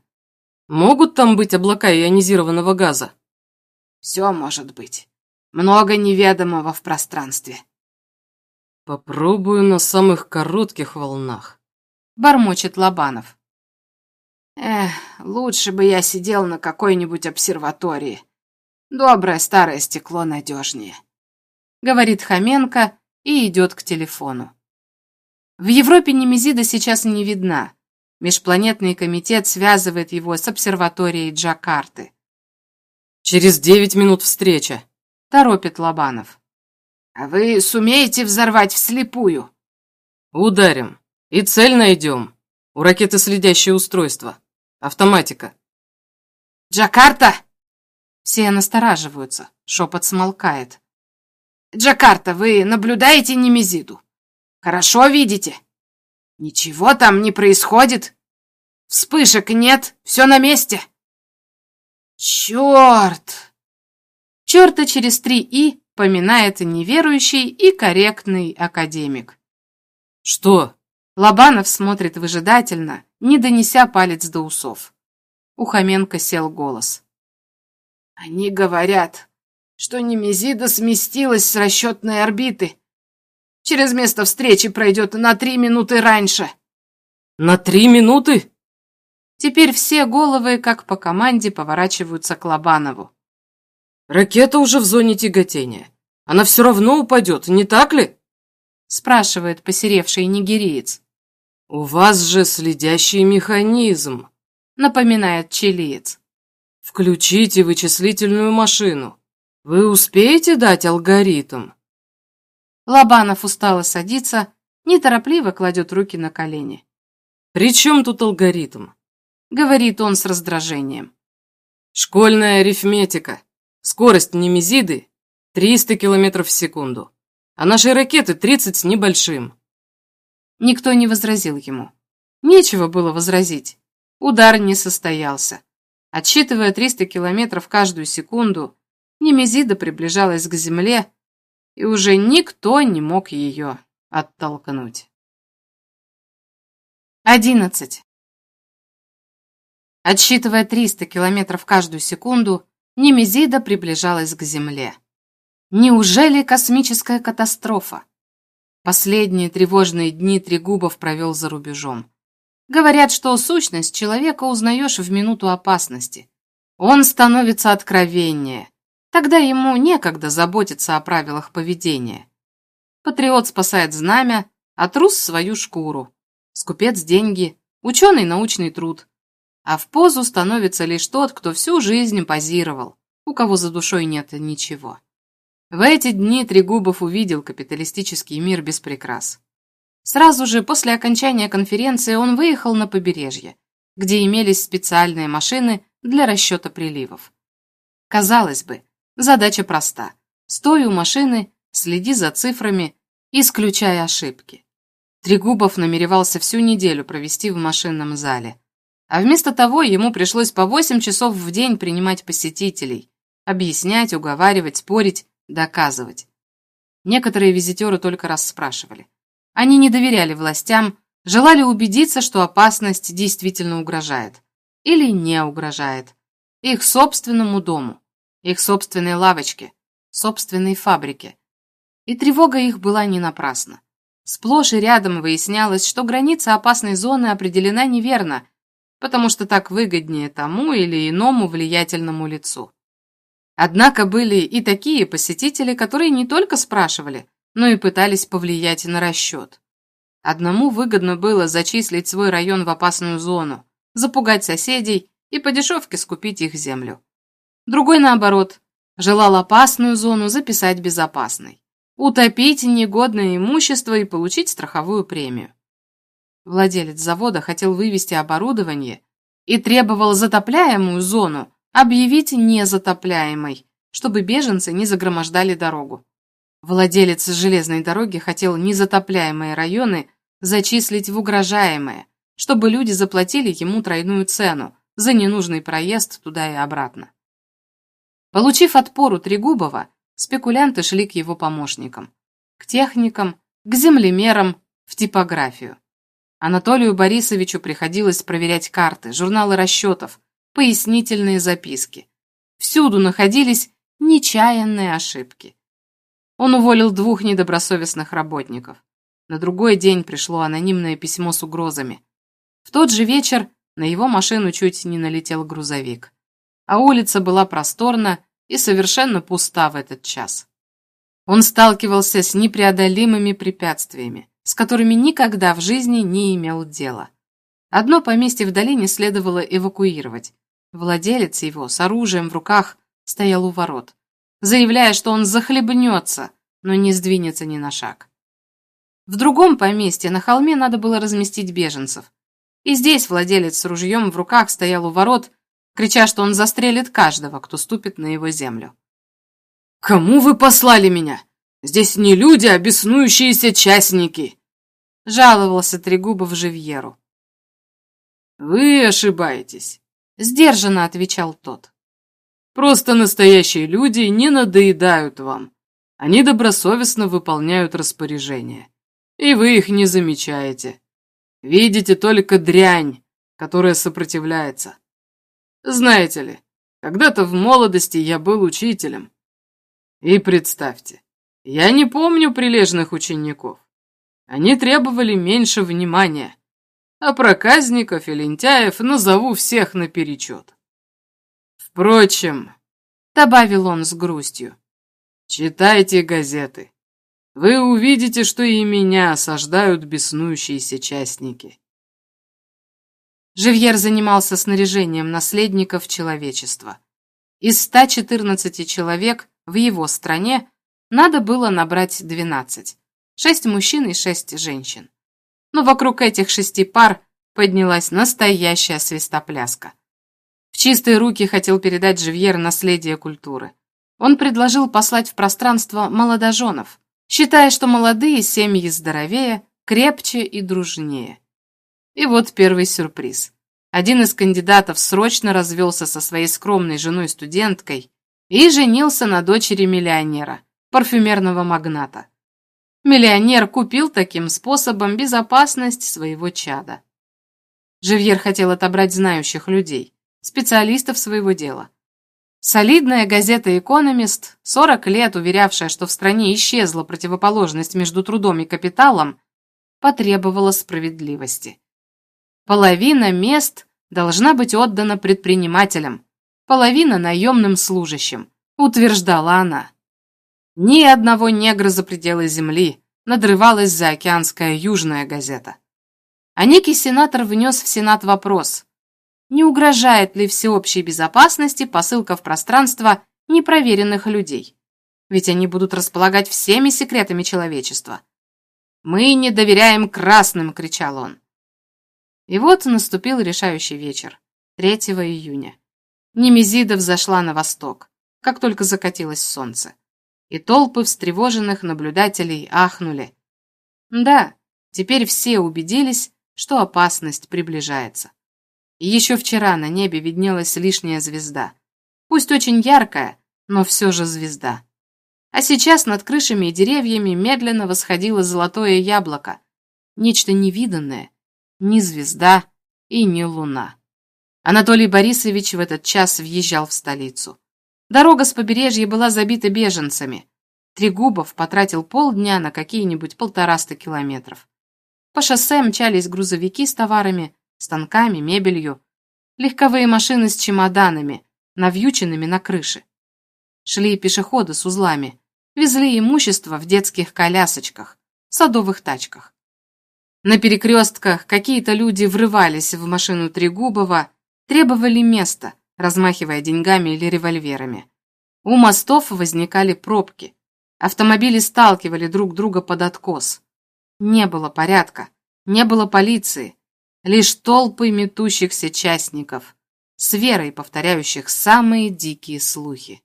Могут там быть облака ионизированного газа? Все может быть. Много неведомого в пространстве. Попробую на самых коротких волнах. Бормочет Лобанов. Эх, лучше бы я сидел на какой-нибудь обсерватории. Доброе старое стекло надежнее. Говорит Хоменко и идет к телефону. В Европе Немезида сейчас не видна. Межпланетный комитет связывает его с обсерваторией Джакарты. Через девять минут встреча», — торопит Лобанов. «А вы сумеете взорвать вслепую?» «Ударим. И цель найдем. У ракеты следящее устройство. Автоматика». «Джакарта!» Все настораживаются, шепот смолкает. «Джакарта, вы наблюдаете Немезиду? Хорошо видите? Ничего там не происходит? Вспышек нет, все на месте?» «Черт!» Черта через три «и» поминает неверующий и корректный академик. «Что?» Лобанов смотрит выжидательно, не донеся палец до усов. У Хоменко сел голос. «Они говорят, что Немезида сместилась с расчетной орбиты. Через место встречи пройдет на три минуты раньше». «На три минуты?» Теперь все головы, как по команде, поворачиваются к Лобанову. «Ракета уже в зоне тяготения. Она все равно упадет, не так ли?» спрашивает посеревший нигериец. «У вас же следящий механизм», напоминает чилиец. «Включите вычислительную машину. Вы успеете дать алгоритм?» Лобанов устало садится, неторопливо кладет руки на колени. «При чем тут алгоритм?» говорит он с раздражением. Школьная арифметика. Скорость немезиды 300 км в секунду, а нашей ракеты 30 с небольшим. Никто не возразил ему. Нечего было возразить. Удар не состоялся. Отсчитывая 300 километров каждую секунду, Немезида приближалась к земле, и уже никто не мог ее оттолкнуть. Одиннадцать. Отсчитывая 300 километров каждую секунду, Немезида приближалась к Земле. Неужели космическая катастрофа? Последние тревожные дни Трегубов провел за рубежом. Говорят, что сущность человека узнаешь в минуту опасности. Он становится откровеннее. Тогда ему некогда заботиться о правилах поведения. Патриот спасает знамя, а трус свою шкуру. Скупец деньги, ученый научный труд а в позу становится лишь тот, кто всю жизнь позировал, у кого за душой нет ничего. В эти дни Трегубов увидел капиталистический мир без прикрас. Сразу же после окончания конференции он выехал на побережье, где имелись специальные машины для расчета приливов. Казалось бы, задача проста. Стой у машины, следи за цифрами, исключая ошибки. Трегубов намеревался всю неделю провести в машинном зале, а вместо того ему пришлось по 8 часов в день принимать посетителей, объяснять, уговаривать, спорить, доказывать. Некоторые визитеры только раз спрашивали. Они не доверяли властям, желали убедиться, что опасность действительно угрожает. Или не угрожает. Их собственному дому, их собственной лавочке, собственной фабрике. И тревога их была не напрасна. Сплошь и рядом выяснялось, что граница опасной зоны определена неверно, потому что так выгоднее тому или иному влиятельному лицу. Однако были и такие посетители, которые не только спрашивали, но и пытались повлиять на расчет. Одному выгодно было зачислить свой район в опасную зону, запугать соседей и по дешевке скупить их землю. Другой, наоборот, желал опасную зону записать безопасной, утопить негодное имущество и получить страховую премию. Владелец завода хотел вывести оборудование и требовал затопляемую зону объявить незатопляемой, чтобы беженцы не загромождали дорогу. Владелец железной дороги хотел незатопляемые районы зачислить в угрожаемые, чтобы люди заплатили ему тройную цену за ненужный проезд туда и обратно. Получив отпор у Трегубова, спекулянты шли к его помощникам, к техникам, к землемерам, в типографию. Анатолию Борисовичу приходилось проверять карты, журналы расчетов, пояснительные записки. Всюду находились нечаянные ошибки. Он уволил двух недобросовестных работников. На другой день пришло анонимное письмо с угрозами. В тот же вечер на его машину чуть не налетел грузовик. А улица была просторна и совершенно пуста в этот час. Он сталкивался с непреодолимыми препятствиями с которыми никогда в жизни не имел дела. Одно поместье в долине следовало эвакуировать. Владелец его с оружием в руках стоял у ворот, заявляя, что он захлебнется, но не сдвинется ни на шаг. В другом поместье на холме надо было разместить беженцев. И здесь владелец с ружьем в руках стоял у ворот, крича, что он застрелит каждого, кто ступит на его землю. «Кому вы послали меня? Здесь не люди, а беснующиеся частники!» Жаловался Трегубов Живьеру. «Вы ошибаетесь», — сдержанно отвечал тот. «Просто настоящие люди не надоедают вам. Они добросовестно выполняют распоряжения, и вы их не замечаете. Видите только дрянь, которая сопротивляется. Знаете ли, когда-то в молодости я был учителем. И представьте, я не помню прилежных учеников. Они требовали меньше внимания, а проказников и лентяев назову всех наперечет. Впрочем, добавил он с грустью, читайте газеты. Вы увидите, что и меня осаждают беснующиеся частники. Живьер занимался снаряжением наследников человечества. Из 114 человек в его стране надо было набрать 12. Шесть мужчин и шесть женщин. Но вокруг этих шести пар поднялась настоящая свистопляска. В чистые руки хотел передать Живьер наследие культуры. Он предложил послать в пространство молодоженов, считая, что молодые семьи здоровее, крепче и дружнее. И вот первый сюрприз. Один из кандидатов срочно развелся со своей скромной женой-студенткой и женился на дочери миллионера, парфюмерного магната. Миллионер купил таким способом безопасность своего чада. Живьер хотел отобрать знающих людей, специалистов своего дела. Солидная газета «Экономист», 40 лет уверявшая, что в стране исчезла противоположность между трудом и капиталом, потребовала справедливости. Половина мест должна быть отдана предпринимателям, половина наемным служащим, утверждала она. Ни одного негра за пределы земли надрывалась заокеанская южная газета. А некий сенатор внес в Сенат вопрос, не угрожает ли всеобщей безопасности посылка в пространство непроверенных людей, ведь они будут располагать всеми секретами человечества. «Мы не доверяем красным!» — кричал он. И вот наступил решающий вечер, 3 июня. Немезида взошла на восток, как только закатилось солнце. И толпы встревоженных наблюдателей ахнули. Да, теперь все убедились, что опасность приближается. Еще вчера на небе виднелась лишняя звезда. Пусть очень яркая, но все же звезда. А сейчас над крышами и деревьями медленно восходило золотое яблоко. Нечто невиданное, ни звезда и ни луна. Анатолий Борисович в этот час въезжал в столицу. Дорога с побережья была забита беженцами. Трегубов потратил полдня на какие-нибудь полтораста километров. По шоссе мчались грузовики с товарами, станками, мебелью, легковые машины с чемоданами, навьюченными на крыше. Шли пешеходы с узлами, везли имущество в детских колясочках, садовых тачках. На перекрестках какие-то люди врывались в машину Трегубова, требовали места, размахивая деньгами или револьверами. У мостов возникали пробки. Автомобили сталкивали друг друга под откос. Не было порядка, не было полиции, лишь толпы метущихся частников, с верой повторяющих самые дикие слухи.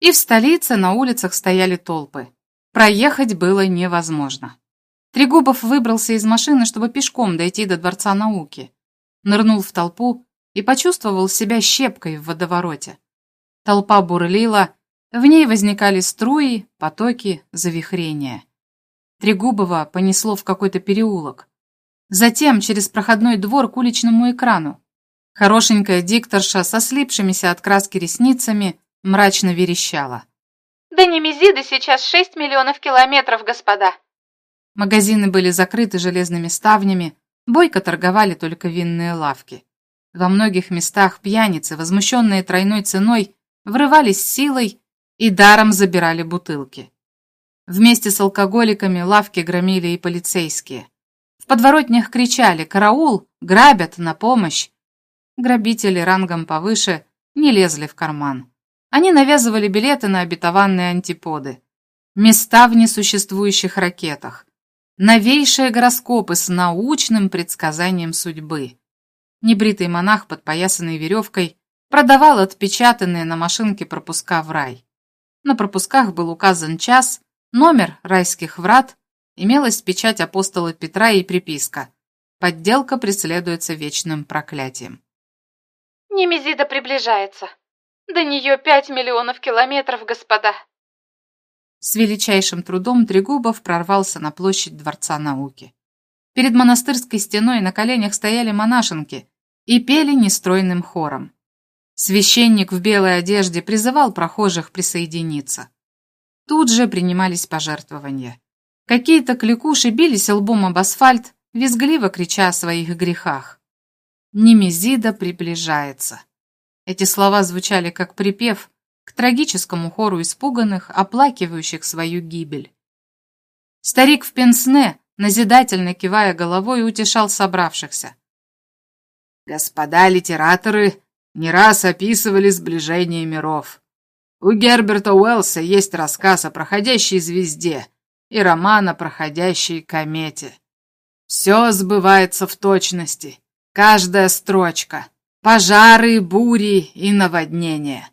И в столице на улицах стояли толпы. Проехать было невозможно. Трегубов выбрался из машины, чтобы пешком дойти до Дворца науки. Нырнул в толпу и почувствовал себя щепкой в водовороте. Толпа бурлила, в ней возникали струи, потоки, завихрения. Трегубова понесло в какой-то переулок. Затем через проходной двор к уличному экрану. Хорошенькая дикторша со слипшимися от краски ресницами мрачно верещала. «До Немезиды сейчас шесть миллионов километров, господа!» Магазины были закрыты железными ставнями, бойко торговали только винные лавки. Во многих местах пьяницы, возмущенные тройной ценой, врывались силой и даром забирали бутылки. Вместе с алкоголиками лавки громили и полицейские. В подворотнях кричали «Караул! Грабят! На помощь!». Грабители рангом повыше не лезли в карман. они навязывали билеты на обетованные антиподы, места в несуществующих ракетах, новейшие гороскопы с научным предсказанием судьбы. Небритый монах, подпоясанный веревкой, продавал отпечатанные на машинке пропуска в рай. На пропусках был указан час, номер райских врат, имелась печать апостола Петра и приписка «Подделка преследуется вечным проклятием». Немезида приближается. До нее пять миллионов километров, господа. С величайшим трудом Трегубов прорвался на площадь Дворца науки. Перед монастырской стеной на коленях стояли монашенки и пели нестройным хором. Священник в белой одежде призывал прохожих присоединиться. Тут же принимались пожертвования. Какие-то кликуши бились лбом об асфальт, визгливо крича о своих грехах. Немезида приближается. Эти слова звучали как припев к трагическому хору испуганных, оплакивающих свою гибель. Старик в пенсне, назидательно кивая головой, утешал собравшихся. Господа литераторы не раз описывали сближение миров. У Герберта Уэллса есть рассказ о проходящей звезде и роман о проходящей комете. Все сбывается в точности, каждая строчка пожары, бури и наводнения.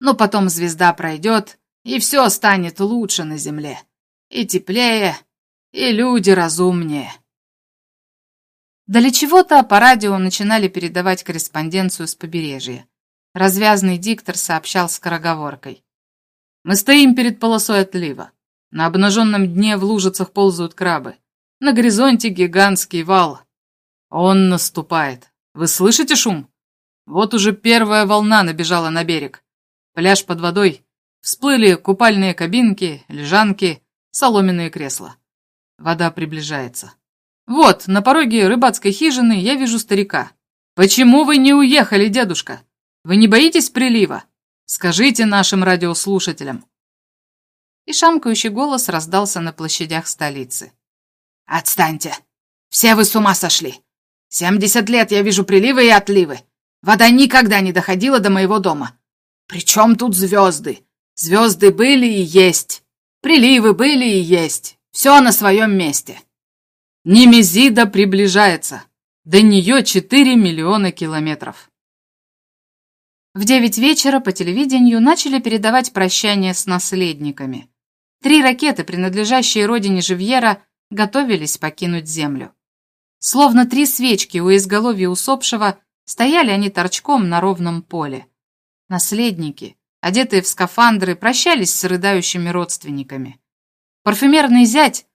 Но потом звезда пройдет, и все станет лучше на земле, и теплее, и люди разумнее. Для чего-то по радио начинали передавать корреспонденцию с побережья. Развязный диктор сообщал скороговоркой. «Мы стоим перед полосой отлива. На обнаженном дне в лужицах ползают крабы. На горизонте гигантский вал. Он наступает. Вы слышите шум? Вот уже первая волна набежала на берег. Пляж под водой. Всплыли купальные кабинки, лежанки, соломенные кресла. Вода приближается. Вот, на пороге рыбацкой хижины я вижу старика. Почему вы не уехали, дедушка? Вы не боитесь прилива? Скажите нашим радиослушателям. И шамкающий голос раздался на площадях столицы. «Отстаньте! Все вы с ума сошли! Семьдесят лет я вижу приливы и отливы. Вода никогда не доходила до моего дома. Причем тут звезды? Звезды были и есть. Приливы были и есть. Все на своем месте. Немезида приближается. До нее 4 миллиона километров. В девять вечера по телевидению начали передавать прощание с наследниками. Три ракеты, принадлежащие родине Живьера, готовились покинуть Землю. Словно три свечки у изголовья усопшего, стояли они торчком на ровном поле. Наследники, одетые в скафандры, прощались с рыдающими родственниками. Парфюмерный зять,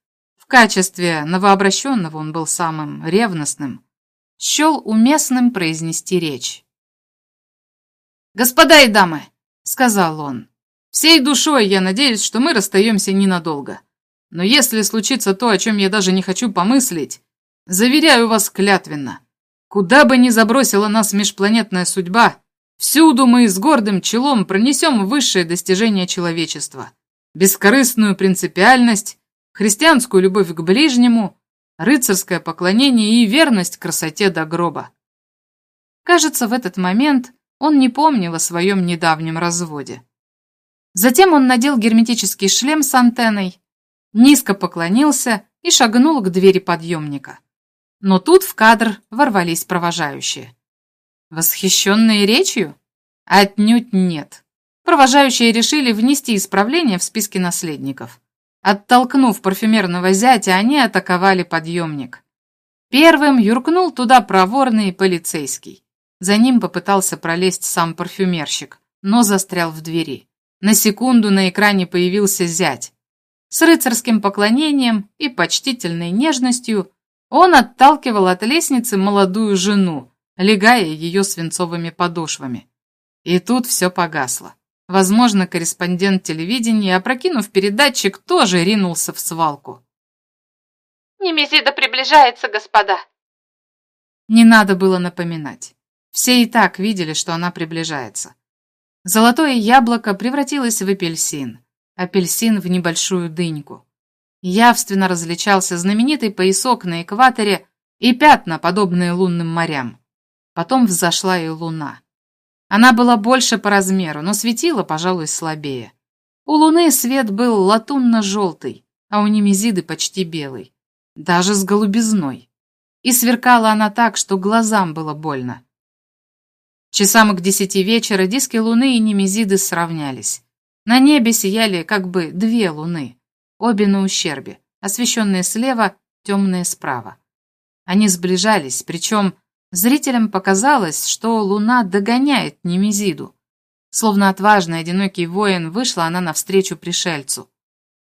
в качестве новообращенного он был самым ревностным, счел уместным произнести речь. «Господа и дамы», — сказал он, — «всей душой я надеюсь, что мы расстаемся ненадолго. Но если случится то, о чем я даже не хочу помыслить, Заверяю вас клятвенно, куда бы ни забросила нас межпланетная судьба, всюду мы с гордым челом пронесем высшее достижение человечества, бескорыстную принципиальность, христианскую любовь к ближнему, рыцарское поклонение и верность красоте до гроба. Кажется, в этот момент он не помнил о своем недавнем разводе. Затем он надел герметический шлем с антенной, низко поклонился и шагнул к двери подъемника. Но тут в кадр ворвались провожающие. Восхищенные речью? Отнюдь нет. Провожающие решили внести исправление в списки наследников. Оттолкнув парфюмерного зятя, они атаковали подъемник. Первым юркнул туда проворный полицейский. За ним попытался пролезть сам парфюмерщик, но застрял в двери. На секунду на экране появился зять. С рыцарским поклонением и почтительной нежностью он отталкивал от лестницы молодую жену, легая ее свинцовыми подошвами. И тут все погасло. Возможно, корреспондент телевидения, опрокинув передатчик, тоже ринулся в свалку. «Немезида приближается, господа!» Не надо было напоминать. Все и так видели, что она приближается. Золотое яблоко превратилось в апельсин, апельсин в небольшую дыньку явственно различался знаменитый поясок на экваторе и пятна, подобные лунным морям. Потом взошла и луна. Она была больше по размеру, но светила, пожалуй, слабее. У Луны свет был латунно-желтый, а у Немезиды почти белый, даже с голубизной. И сверкала она так, что глазам было больно. Часам к десяти вечера диски Луны и Немезиды сравнялись. На небе сияли как бы две Луны, обе на ущербе, освещенные слева, темные справа. Они сближались, причем зрителям показалось, что Луна догоняет Немезиду. Словно отважный одинокий воин вышла она навстречу пришельцу.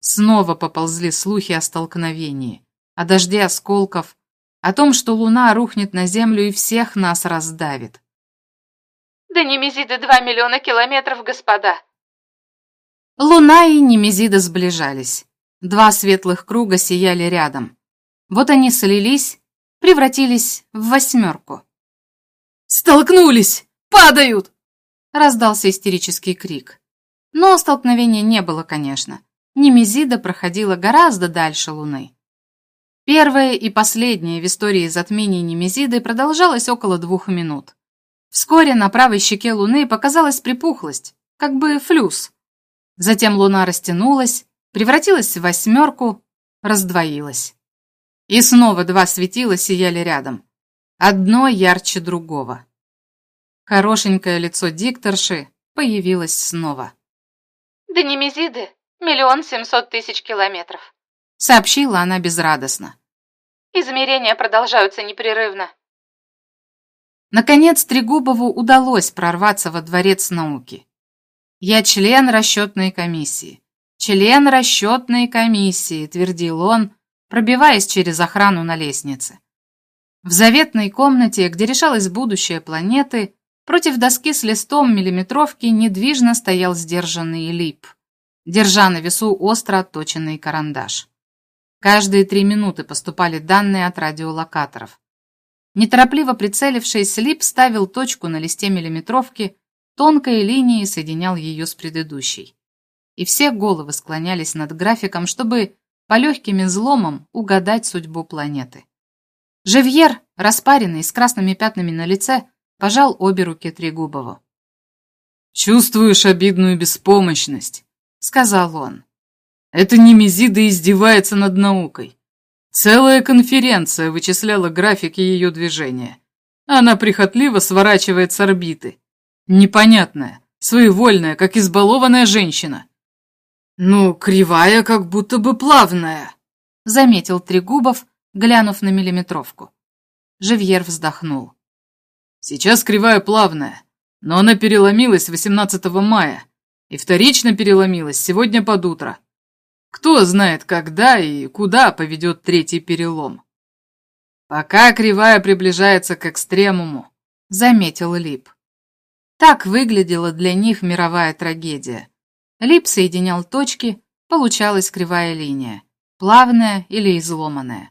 Снова поползли слухи о столкновении, о дожде осколков, о том, что Луна рухнет на Землю и всех нас раздавит. До Немезиды два миллиона километров, господа. Луна и Немезида сближались. Два светлых круга сияли рядом. Вот они слились, превратились в восьмерку. «Столкнулись! Падают!» Раздался истерический крик. Но столкновения не было, конечно. Немезида проходила гораздо дальше Луны. Первое и последнее в истории затмения Немезиды продолжалось около двух минут. Вскоре на правой щеке Луны показалась припухлость, как бы флюс. Затем Луна растянулась, превратилась в восьмерку, раздвоилась. И снова два светила сияли рядом. Одно ярче другого. Хорошенькое лицо дикторши появилось снова. До Немезиды миллион семьсот тысяч километров. Сообщила она безрадостно. Измерения продолжаются непрерывно. Наконец Трегубову удалось прорваться во дворец науки. «Я член расчетной комиссии. Член расчетной комиссии», — твердил он, пробиваясь через охрану на лестнице. В заветной комнате, где решалось будущее планеты, против доски с листом миллиметровки недвижно стоял сдержанный лип, держа на весу остро отточенный карандаш. Каждые три минуты поступали данные от радиолокаторов. Неторопливо прицелившись, Лип ставил точку на листе миллиметровки, тонкой линией соединял ее с предыдущей. И все головы склонялись над графиком, чтобы по легким изломам угадать судьбу планеты. Живьер, распаренный, с красными пятнами на лице, пожал обе руки Трегубову. «Чувствуешь обидную беспомощность», — сказал он. «Это Немезида издевается над наукой. Целая конференция вычисляла графики ее движения. Она прихотливо сворачивает с орбиты. Непонятная, своевольная, как избалованная женщина. «Ну, кривая, как будто бы плавная», — заметил Трегубов, глянув на миллиметровку. Живьер вздохнул. «Сейчас кривая плавная, но она переломилась 18 мая и вторично переломилась сегодня под утро. Кто знает, когда и куда поведет третий перелом. Пока кривая приближается к экстремуму, заметил Лип. Так выглядела для них мировая трагедия. Лип соединял точки, получалась кривая линия, плавная или изломанная.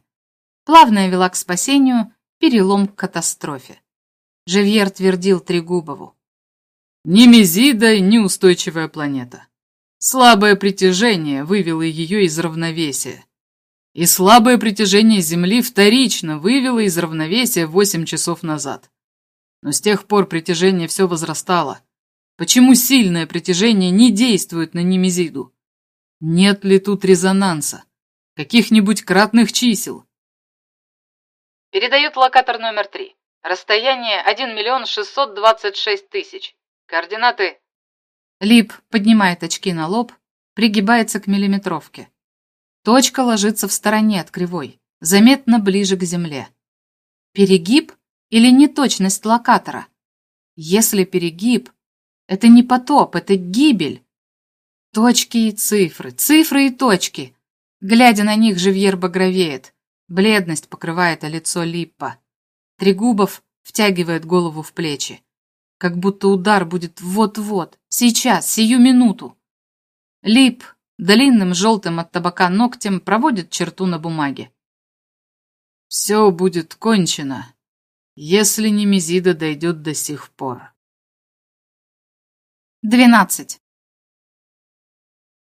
Плавная вела к спасению, перелом к катастрофе. Живьер твердил Трегубову. Ни устойчивая планета. Слабое притяжение вывело ее из равновесия. И слабое притяжение Земли вторично вывело из равновесия 8 часов назад. Но с тех пор притяжение все возрастало. Почему сильное притяжение не действует на Немезиду? Нет ли тут резонанса? Каких-нибудь кратных чисел? Передают локатор номер три. Расстояние 1 миллион 626 тысяч. Координаты Лип поднимает очки на лоб, пригибается к миллиметровке. Точка ложится в стороне от кривой, заметно ближе к земле. Перегиб или неточность локатора? Если перегиб, это не потоп, это гибель. Точки и цифры, цифры и точки. Глядя на них, Живьер багровеет. Бледность покрывает лицо Липпа. Трегубов втягивает голову в плечи как будто удар будет вот-вот, сейчас, сию минуту. Лип длинным желтым от табака ногтем проводит черту на бумаге. Все будет кончено, если Немезида дойдет до сих пор. Двенадцать.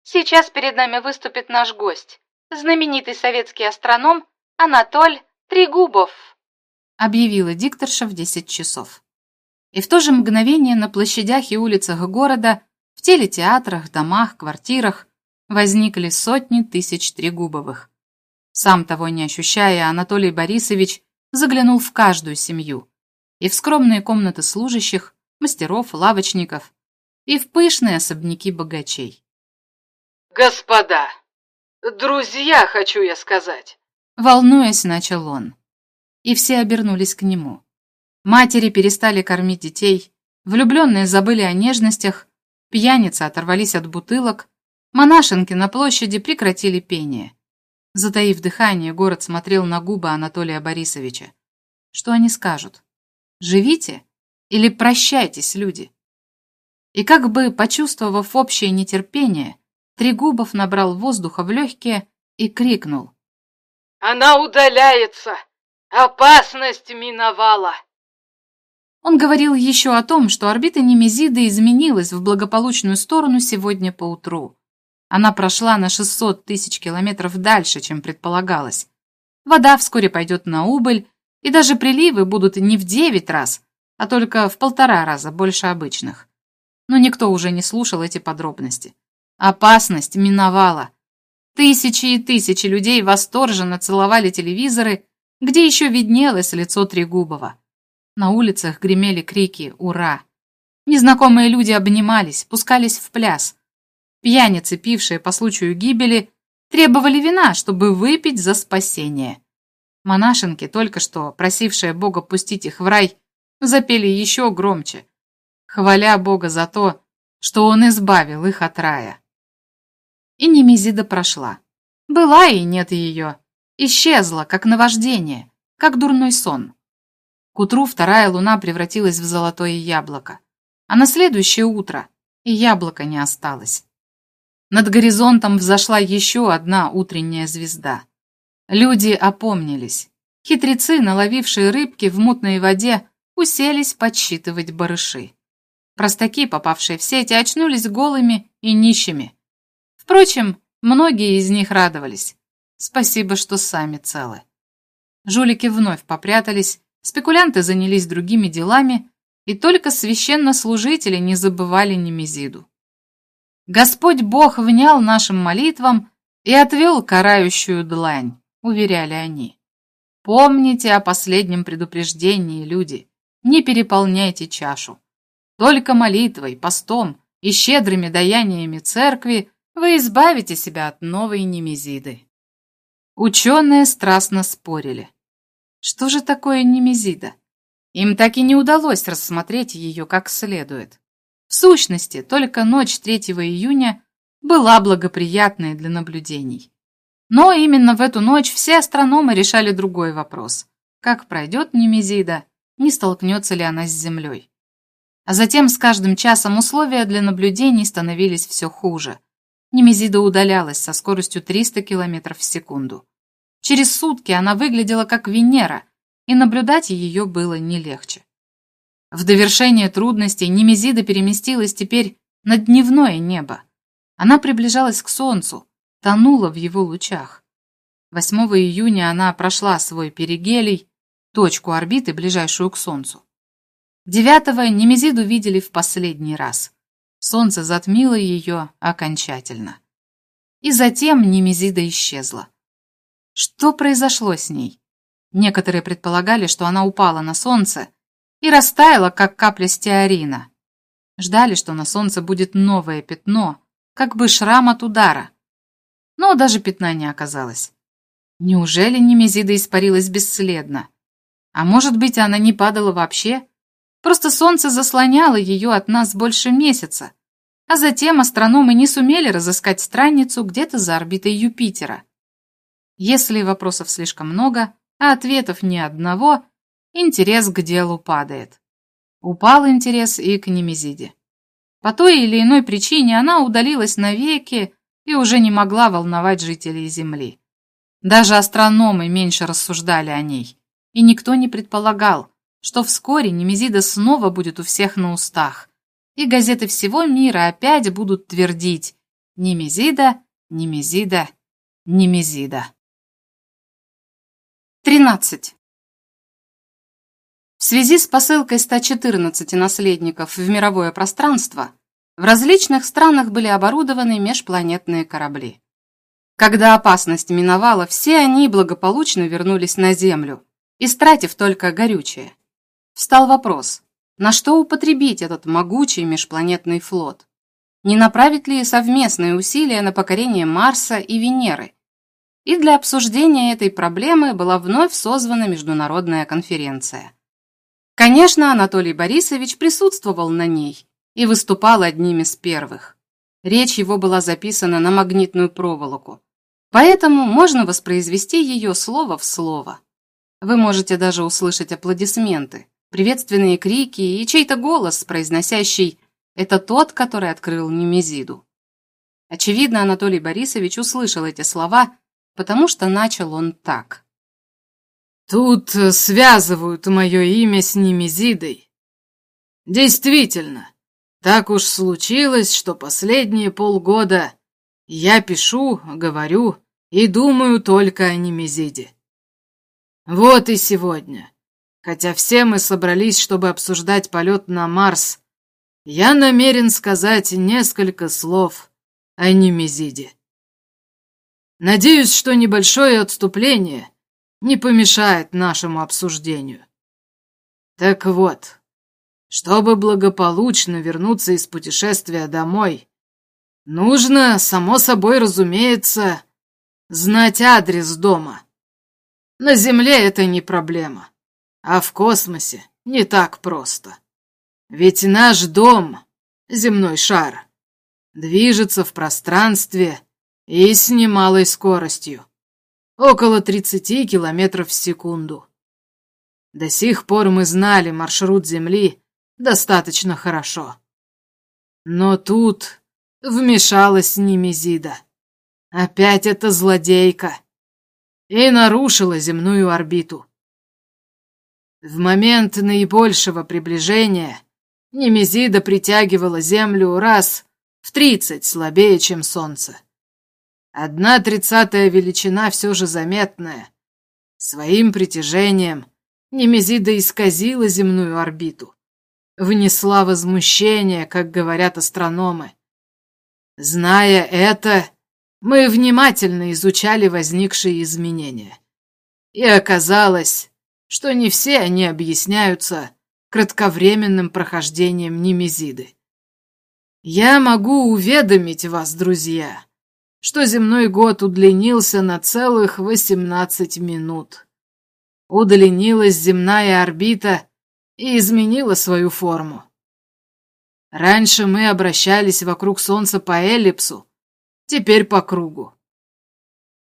Сейчас перед нами выступит наш гость, знаменитый советский астроном Анатоль Трегубов, объявила дикторша в десять часов. И в то же мгновение на площадях и улицах города, в телетеатрах, домах, квартирах возникли сотни тысяч трегубовых. Сам того не ощущая, Анатолий Борисович заглянул в каждую семью. И в скромные комнаты служащих, мастеров, лавочников, и в пышные особняки богачей. «Господа! Друзья, хочу я сказать!» Волнуясь, начал он. И все обернулись к нему. Матери перестали кормить детей, влюбленные забыли о нежностях, пьяницы оторвались от бутылок, монашенки на площади прекратили пение. Затаив дыхание, город смотрел на губы Анатолия Борисовича. Что они скажут? Живите или прощайтесь, люди? И как бы, почувствовав общее нетерпение, Трегубов набрал воздуха в легкие и крикнул. «Она удаляется! Опасность миновала!» Он говорил еще о том, что орбита Немезиды изменилась в благополучную сторону сегодня поутру. Она прошла на 600 тысяч километров дальше, чем предполагалось. Вода вскоре пойдет на убыль, и даже приливы будут не в 9 раз, а только в полтора раза больше обычных. Но никто уже не слушал эти подробности. Опасность миновала. Тысячи и тысячи людей восторженно целовали телевизоры, где еще виднелось лицо Трегубова. На улицах гремели крики «Ура!». Незнакомые люди обнимались, пускались в пляс. Пьяницы, пившие по случаю гибели, требовали вина, чтобы выпить за спасение. Монашенки, только что просившие Бога пустить их в рай, запели еще громче, хваля Бога за то, что Он избавил их от рая. И Немезида прошла. Была и нет ее. Исчезла, как наваждение, как дурной сон. К утру вторая луна превратилась в золотое яблоко, а на следующее утро и яблоко не осталось. Над горизонтом взошла еще одна утренняя звезда. Люди опомнились. Хитрецы, наловившие рыбки в мутной воде, уселись подсчитывать барыши. Простаки, попавшие в сети, очнулись голыми и нищими. Впрочем, многие из них радовались. Спасибо, что сами целы. Жулики вновь попрятались, спекулянты занялись другими делами, и только священнослужители не забывали Немезиду. Господь Бог внял нашим молитвам и отвел карающую длань, уверяли они. Помните о последнем предупреждении, люди, не переполняйте чашу. Только молитвой, постом и щедрыми даяниями церкви вы избавите себя от новой немезиды. Ученые страстно спорили. Что же такое немезида? Им так и не удалось рассмотреть ее как следует. В сущности, только ночь 3 июня была благоприятной для наблюдений. Но именно в эту ночь все астрономы решали другой вопрос. Как пройдет Немезида, не столкнется ли она с Землей. А затем с каждым часом условия для наблюдений становились все хуже. Немезида удалялась со скоростью 300 км в секунду. Через сутки она выглядела как Венера, и наблюдать ее было не легче. В довершение трудностей Немезида переместилась теперь на дневное небо. Она приближалась к Солнцу, тонула в его лучах. 8 июня она прошла свой перигелий, точку орбиты, ближайшую к Солнцу. 9 Немезиду видели в последний раз. Солнце затмило ее окончательно. И затем Немезида исчезла. Что произошло с ней? Некоторые предполагали, что она упала на Солнце и растаяла, как капля стеарина. Ждали, что на солнце будет новое пятно, как бы шрам от удара. Но даже пятна не оказалось. Неужели Немезида испарилась бесследно? А может быть, она не падала вообще? Просто солнце заслоняло ее от нас больше месяца, а затем астрономы не сумели разыскать странницу где-то за орбитой Юпитера. Если вопросов слишком много, а ответов ни одного – интерес к делу падает. Упал интерес и к Немезиде. По той или иной причине она удалилась навеки и уже не могла волновать жителей Земли. Даже астрономы меньше рассуждали о ней, и никто не предполагал, что вскоре Немезида снова будет у всех на устах, и газеты всего мира опять будут твердить «Немезида, Немезида, Немезида». 13. В связи с посылкой 114 наследников в мировое пространство в различных странах были оборудованы межпланетные корабли. Когда опасность миновала, все они благополучно вернулись на Землю, истратив только горючее. Встал вопрос, на что употребить этот могучий межпланетный флот? Не направить ли совместные усилия на покорение Марса и Венеры? И для обсуждения этой проблемы была вновь созвана международная конференция. Конечно, Анатолий Борисович присутствовал на ней и выступал одним из первых. Речь его была записана на магнитную проволоку, поэтому можно воспроизвести ее слово в слово. Вы можете даже услышать аплодисменты, приветственные крики и чей-то голос, произносящий «это тот, который открыл Немезиду». Очевидно, Анатолий Борисович услышал эти слова, потому что начал он так. «Тут связывают мое имя с Немезидой. Действительно, так уж случилось, что последние полгода я пишу, говорю и думаю только о Немезиде. Вот и сегодня Хотя все мы собрались, чтобы обсуждать полет на Марс, я намерен сказать несколько слов о Немезиде. Надеюсь, что небольшое отступление не помешает нашему обсуждению. Так вот, чтобы благополучно вернуться из путешествия домой, нужно, само собой разумеется, знать адрес дома. На Земле это не проблема. А в космосе не так просто. Ведь наш дом, земной шар, движется в пространстве и с немалой скоростью. Около 30 километров в секунду. До сих пор мы знали маршрут Земли достаточно хорошо. Но тут вмешалась Немезида. Опять эта злодейка. И нарушила земную орбиту. В момент наибольшего приближения Немезида притягивала Землю раз в тридцать слабее, чем Солнце. Одна тридцатая величина все же заметная. Своим притяжением Немезида исказила земную орбиту, внесла возмущение, как говорят астрономы. Зная это, мы внимательно изучали возникшие изменения. И оказалось, что не все они объясняются кратковременным прохождением Немезиды. Я могу уведомить вас, друзья, что земной год удлинился на целых 18 минут. Удлинилась земная орбита и изменила свою форму. Раньше мы обращались вокруг Солнца по эллипсу, теперь по кругу.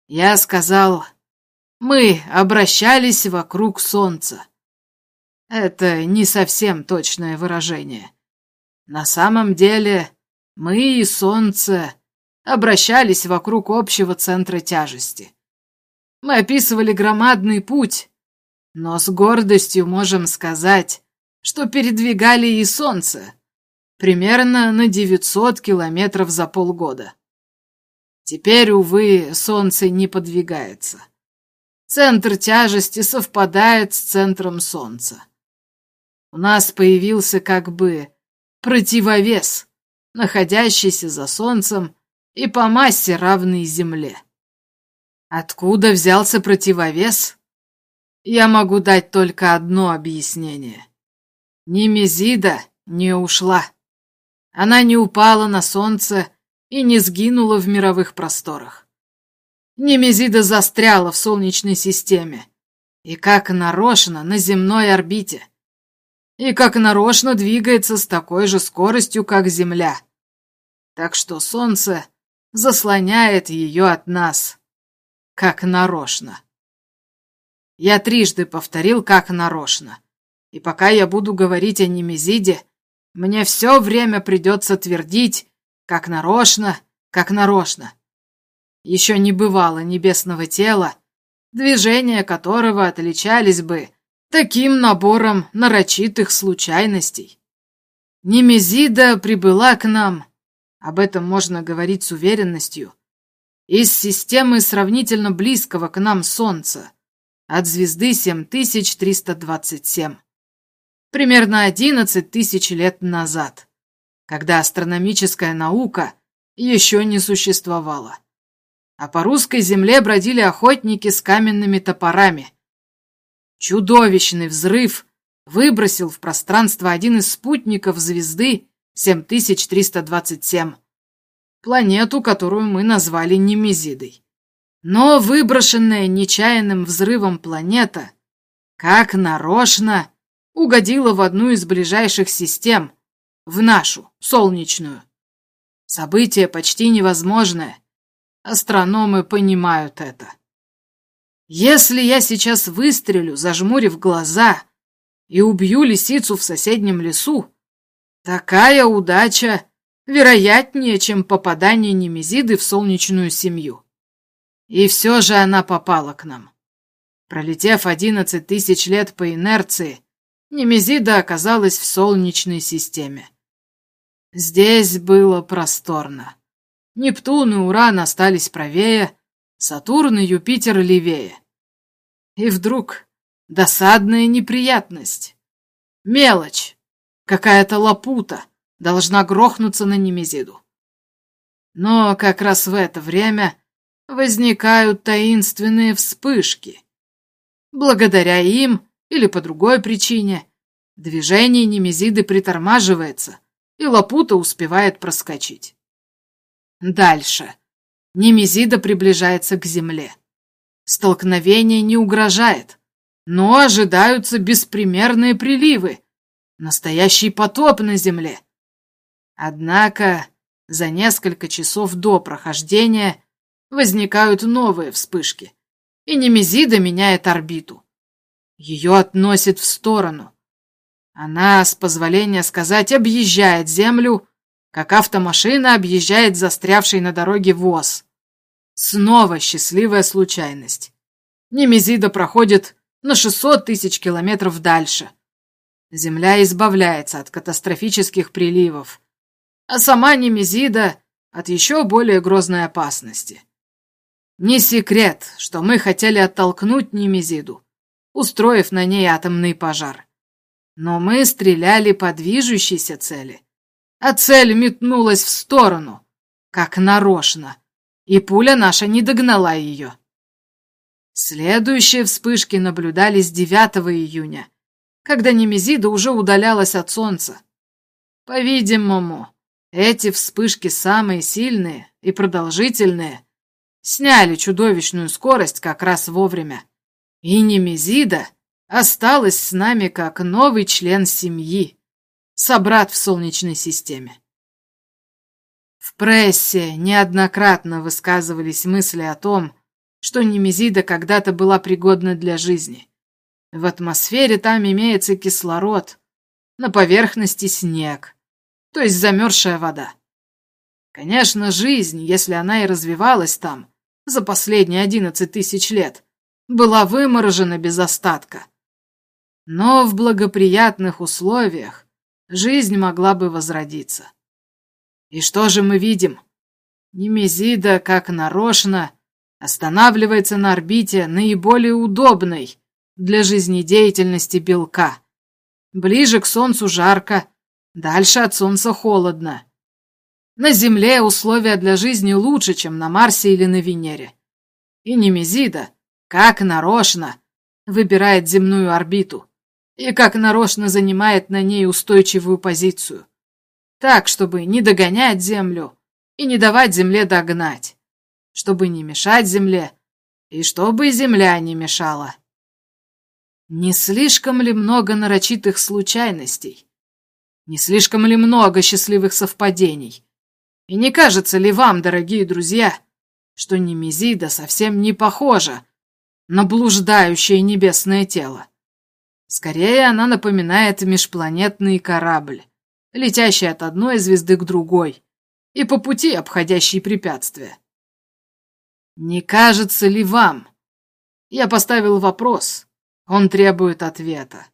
Я сказал мы обращались вокруг Солнца. Это не совсем точное выражение. На самом деле мы и Солнце обращались вокруг общего центра тяжести. Мы описывали громадный путь, но с гордостью можем сказать, что передвигали и Солнце, примерно на 900 километров за полгода. Теперь, увы, Солнце не подвигается. Центр тяжести совпадает с центром Солнца. У нас появился как бы противовес, находящийся за Солнцем и по массе равный Земле. Откуда взялся противовес? Я могу дать только одно объяснение. Немезида не ушла. Она не упала на Солнце и не сгинула в мировых просторах. Немезида застряла в Солнечной системе. И как нарочно на земной орбите. И как нарочно двигается с такой же скоростью, как Земля. Так что Солнце заслоняет ее от нас. Как нарочно. Я трижды повторил «как нарочно». И пока я буду говорить о Немезиде, мне все время придется твердить «как нарочно, как нарочно». Еще не бывало небесного тела, движения которого отличались бы таким набором нарочитых случайностей. Немезида прибыла к нам, об этом можно говорить с уверенностью, из системы сравнительно близкого к нам Солнца, от звезды 7327. примерно 11 тысяч лет назад, когда астрономическая наука еще не существовала. А по русской земле бродили охотники с каменными топорами. Чудовищный взрыв выбросил в пространство один из спутников звезды 7327, планету, которую мы назвали Немезидой. Но выброшенная нечаянным взрывом планета, как нарочно, угодила в одну из ближайших систем, в нашу, солнечную. Событие почти невозможное. Астрономы понимают это. Если я сейчас выстрелю, зажмурив глаза, и убью лисицу в соседнем лесу, такая удача вероятнее, чем попадание Немезиды в солнечную семью. И все же она попала к нам. Пролетев одиннадцать тысяч лет по инерции, Немезида оказалась в Солнечной системе. Здесь было просторно. Нептун и Уран остались правее, Сатурн и Юпитер левее. И вдруг досадная неприятность. Мелочь, какая-то лапута должна грохнуться на Немезиду. Но как раз в это время возникают таинственные вспышки. Благодаря им или по другой причине движение Немезиды притормаживается, и Лапута успевает проскочить. Дальше. Немезида приближается к Земле. Столкновение не угрожает, но ожидаются беспримерные приливы, настоящий потоп на Земле. Однако за несколько часов до прохождения возникают новые вспышки, и Немезида меняет орбиту. Ее относит в сторону. Она, с позволения сказать, объезжает Землю, как автомашина объезжает застрявший на дороге воз. Снова счастливая случайность. Немезида проходит на 600 тысяч километров дальше. Земля избавляется от катастрофических приливов, а сама Немезида от еще более грозной опасности. Не секрет, что мы хотели оттолкнуть Немезиду, устроив на ней атомный пожар. Но мы стреляли по движущейся цели, а цель метнулась в сторону, как нарочно, и пуля наша не догнала ее. Следующие вспышки наблюдались 9 июня, когда Немезида уже удалялась от Солнца. По-видимому, эти вспышки самые сильные и продолжительные сняли чудовищную скорость как раз вовремя. И Немезида осталась с нами как новый член семьи, собрат в Солнечной системе. В прессе неоднократно высказывались мысли о том, что Немезида когда-то была пригодна для жизни. В атмосфере там имеется кислород, на поверхности снег, то есть замерзшая вода. Конечно, жизнь, если она и развивалась там за последние одиннадцать тысяч лет, была выморожена без остатка. Но в благоприятных условиях жизнь могла бы возродиться. И что же мы видим? Немезида, как нарочно, останавливается на орбите наиболее удобной для жизнедеятельности белка. Ближе к Солнцу жарко, дальше от Солнца холодно. На Земле условия для жизни лучше, чем на Марсе или на Венере. И Немезида как нарочно, выбирает земную орбиту и как нарочно занимает на ней устойчивую позицию. Так, чтобы не догонять Землю и не давать Земле догнать, чтобы не мешать Земле и чтобы Земля не мешала. Не слишком ли много нарочитых случайностей? Не слишком ли много счастливых совпадений? И не кажется ли вам, дорогие друзья, что Немезида совсем не похожа на блуждающее небесное тело. Скорее, она напоминает межпланетный корабль, летящий от одной звезды к другой и по пути обходящий препятствия. Не кажется ли вам? Я поставил вопрос. Он требует ответа.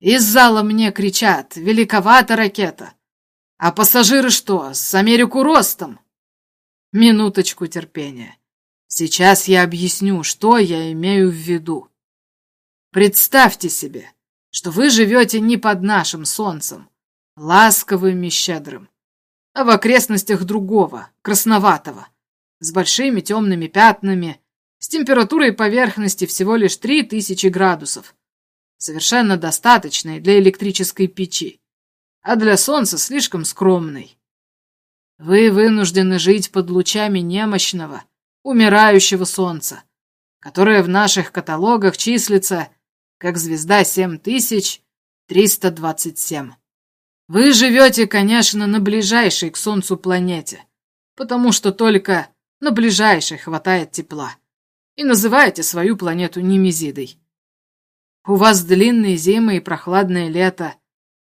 Из зала мне кричат «Великовата ракета!» А пассажиры что, с Америку ростом? Минуточку терпения. Сейчас я объясню, что я имею в виду. Представьте себе, что вы живете не под нашим солнцем, ласковым и щедрым, а в окрестностях другого, красноватого, с большими темными пятнами, с температурой поверхности всего лишь 3000 градусов, совершенно достаточной для электрической печи, а для солнца слишком скромной. Вы вынуждены жить под лучами немощного, умирающего солнца, которое в наших каталогах числится как звезда 7327. Вы живете, конечно, на ближайшей к Солнцу планете, потому что только на ближайшей хватает тепла, и называете свою планету Немезидой. У вас длинные зимы и прохладное лето,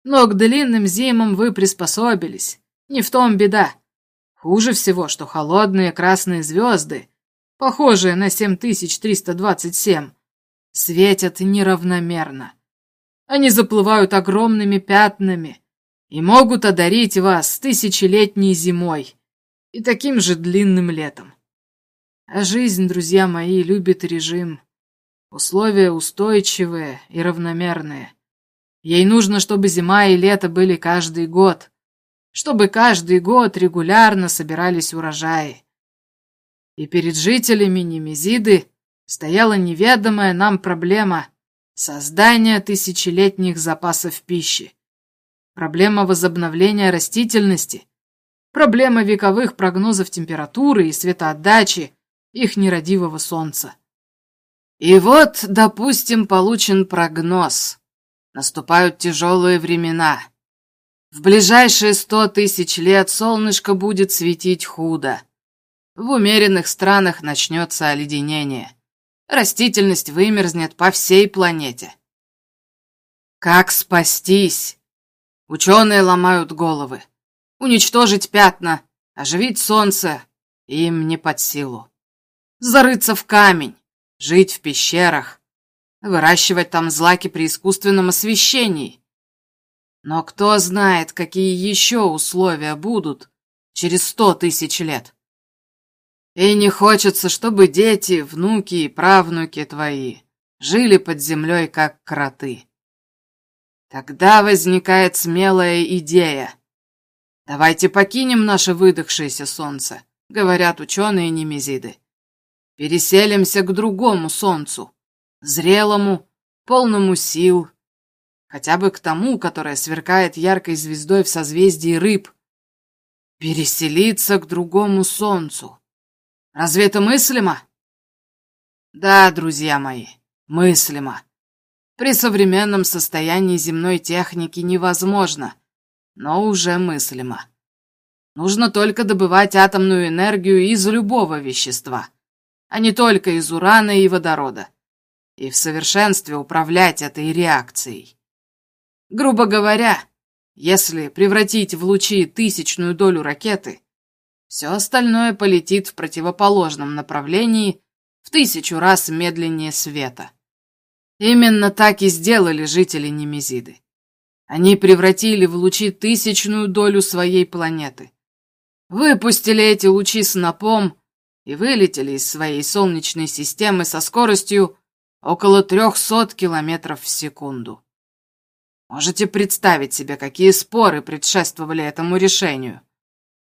но к длинным зимам вы приспособились, не в том беда. Хуже всего, что холодные красные звезды, похожие на 7327, светят неравномерно. Они заплывают огромными пятнами и могут одарить вас тысячелетней зимой и таким же длинным летом. А жизнь, друзья мои, любит режим. Условия устойчивые и равномерные. Ей нужно, чтобы зима и лето были каждый год чтобы каждый год регулярно собирались урожаи. И перед жителями Немезиды стояла неведомая нам проблема создания тысячелетних запасов пищи, проблема возобновления растительности, проблема вековых прогнозов температуры и светоотдачи их нерадивого солнца. И вот, допустим, получен прогноз. Наступают тяжелые времена. В ближайшие сто тысяч лет солнышко будет светить худо. В умеренных странах начнется оледенение. Растительность вымерзнет по всей планете. Как спастись? Ученые ломают головы. Уничтожить пятна, оживить солнце им не под силу. Зарыться в камень, жить в пещерах, выращивать там злаки при искусственном освещении. Но кто знает, какие еще условия будут через сто тысяч лет. И не хочется, чтобы дети, внуки и правнуки твои жили под землей, как кроты. Тогда возникает смелая идея. Давайте покинем наше выдохшееся солнце, говорят ученые Немезиды. Переселимся к другому солнцу, зрелому, полному сил, хотя бы к тому, которое сверкает яркой звездой в созвездии рыб. Переселиться к другому солнцу. Разве это мыслимо? Да, друзья мои, мыслимо. При современном состоянии земной техники невозможно, но уже мыслимо. Нужно только добывать атомную энергию из любого вещества, а не только из урана и водорода, и в совершенстве управлять этой реакцией. Грубо говоря, если превратить в лучи тысячную долю ракеты, все остальное полетит в противоположном направлении в тысячу раз медленнее света. Именно так и сделали жители Немезиды. Они превратили в лучи тысячную долю своей планеты. Выпустили эти лучи снопом и вылетели из своей солнечной системы со скоростью около 300 километров в секунду. Можете представить себе, какие споры предшествовали этому решению?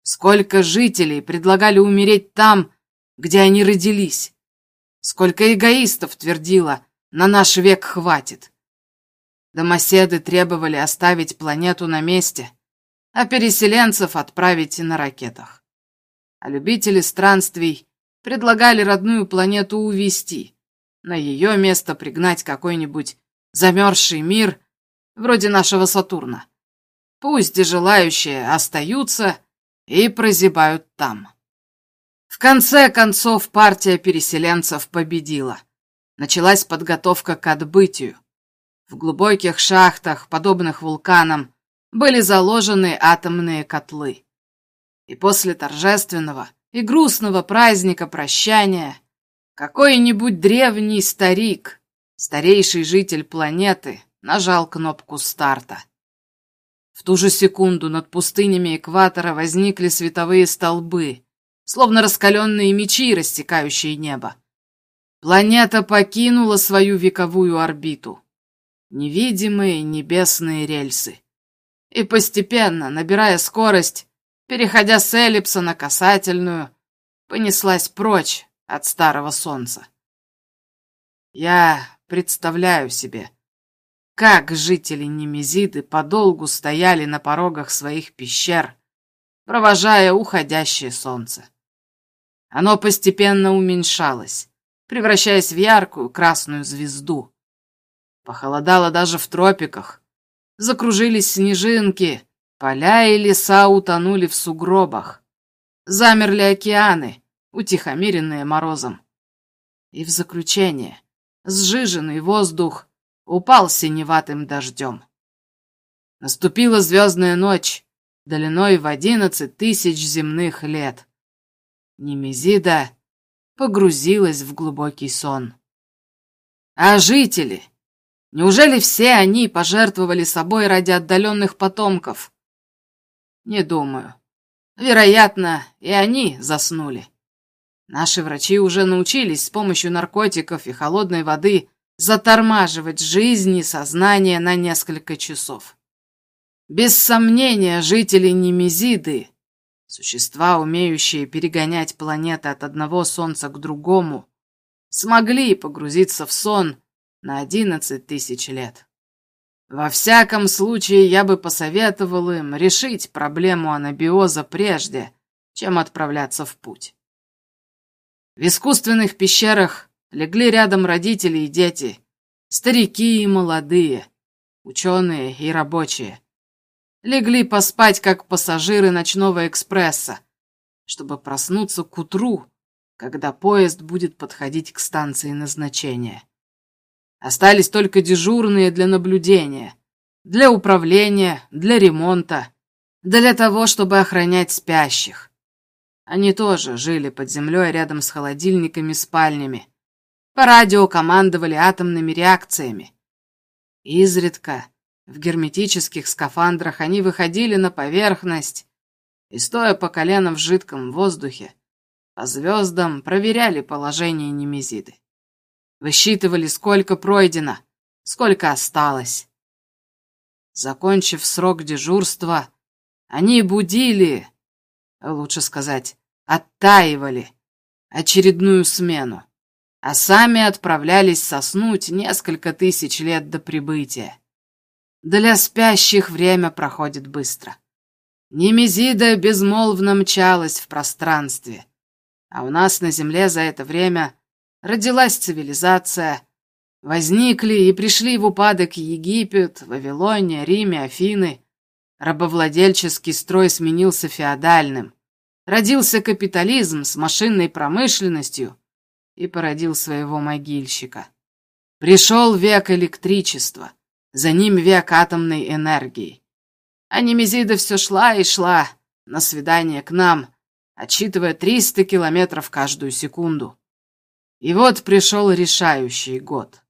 Сколько жителей предлагали умереть там, где они родились? Сколько эгоистов твердило, на наш век хватит? Домоседы требовали оставить планету на месте, а переселенцев отправить на ракетах. А любители странствий предлагали родную планету увести, на ее место пригнать какой-нибудь замерзший мир вроде нашего Сатурна. Пусть и желающие остаются и прозябают там. В конце концов партия переселенцев победила. Началась подготовка к отбытию. В глубоких шахтах, подобных вулканам, были заложены атомные котлы. И после торжественного и грустного праздника прощания какой-нибудь древний старик, старейший житель планеты, нажал кнопку старта. В ту же секунду над пустынями экватора возникли световые столбы, словно раскаленные мечи, рассекающие небо. Планета покинула свою вековую орбиту. невидимые небесные рельсы. И постепенно, набирая скорость, переходя с эллипса на касательную, понеслась прочь от старого солнца. Я представляю себе, как жители Немезиды подолгу стояли на порогах своих пещер, провожая уходящее солнце. Оно постепенно уменьшалось, превращаясь в яркую красную звезду. Похолодало даже в тропиках. Закружились снежинки, поля и леса утонули в сугробах. Замерли океаны, утихомиренные морозом. И в заключение сжиженный воздух упал синеватым дождем. Наступила звездная ночь, длиной в одиннадцать тысяч земных лет. Немезида погрузилась в глубокий сон. А жители? Неужели все они пожертвовали собой ради отдаленных потомков? Не думаю. Вероятно, и они заснули. Наши врачи уже научились с помощью наркотиков и холодной воды затормаживать жизнь и сознание на несколько часов. Без сомнения, жители Немезиды, существа, умеющие перегонять планеты от одного солнца к другому, смогли погрузиться в сон на одиннадцать тысяч лет. Во всяком случае, я бы посоветовал им решить проблему анабиоза прежде, чем отправляться в путь. В искусственных пещерах легли рядом родители и дети, старики и молодые, ученые и рабочие. Легли поспать, как пассажиры ночного экспресса, чтобы проснуться к утру, когда поезд будет подходить к станции назначения. Остались только дежурные для наблюдения, для управления, для ремонта, для того, чтобы охранять спящих. Они тоже жили под землей рядом с холодильниками-спальнями. По радио командовали атомными реакциями. Изредка в герметических скафандрах они выходили на поверхность и, стоя по колено в жидком воздухе, по звездам проверяли положение Немезиды. Высчитывали, сколько пройдено, сколько осталось. Закончив срок дежурства, они будили лучше сказать, оттаивали очередную смену, а сами отправлялись соснуть несколько тысяч лет до прибытия. Для спящих время проходит быстро. Немезида безмолвно мчалась в пространстве, а у нас на Земле за это время родилась цивилизация, возникли и пришли в упадок Египет, Вавилония, Риме, Афины, рабовладельческий строй сменился феодальным, Родился капитализм с машинной промышленностью и породил своего могильщика. Пришел век электричества, за ним век атомной энергии. А Немезида все шла и шла на свидание к нам, отсчитывая 300 километров каждую секунду. И вот пришел решающий год.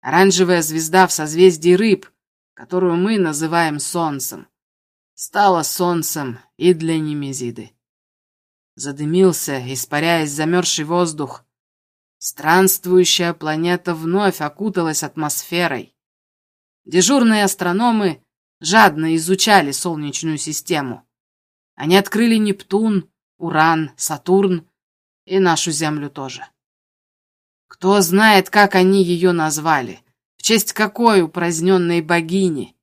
Оранжевая звезда в созвездии рыб, которую мы называем Солнцем, стала Солнцем и для Немезиды задымился, испаряясь замерзший воздух. Странствующая планета вновь окуталась атмосферой. Дежурные астрономы жадно изучали Солнечную систему. Они открыли Нептун, Уран, Сатурн и нашу Землю тоже. Кто знает, как они ее назвали, в честь какой упраздненной богини.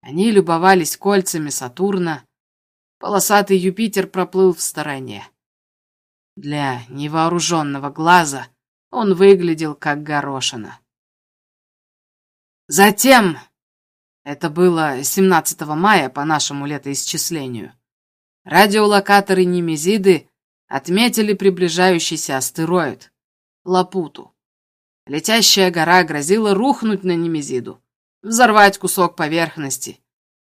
Они любовались кольцами Сатурна, Полосатый Юпитер проплыл в стороне. Для невооруженного глаза он выглядел как горошина. Затем, это было 17 мая по нашему летоисчислению, радиолокаторы Немезиды отметили приближающийся астероид Лапуту. Летящая гора грозила рухнуть на Немезиду, взорвать кусок поверхности,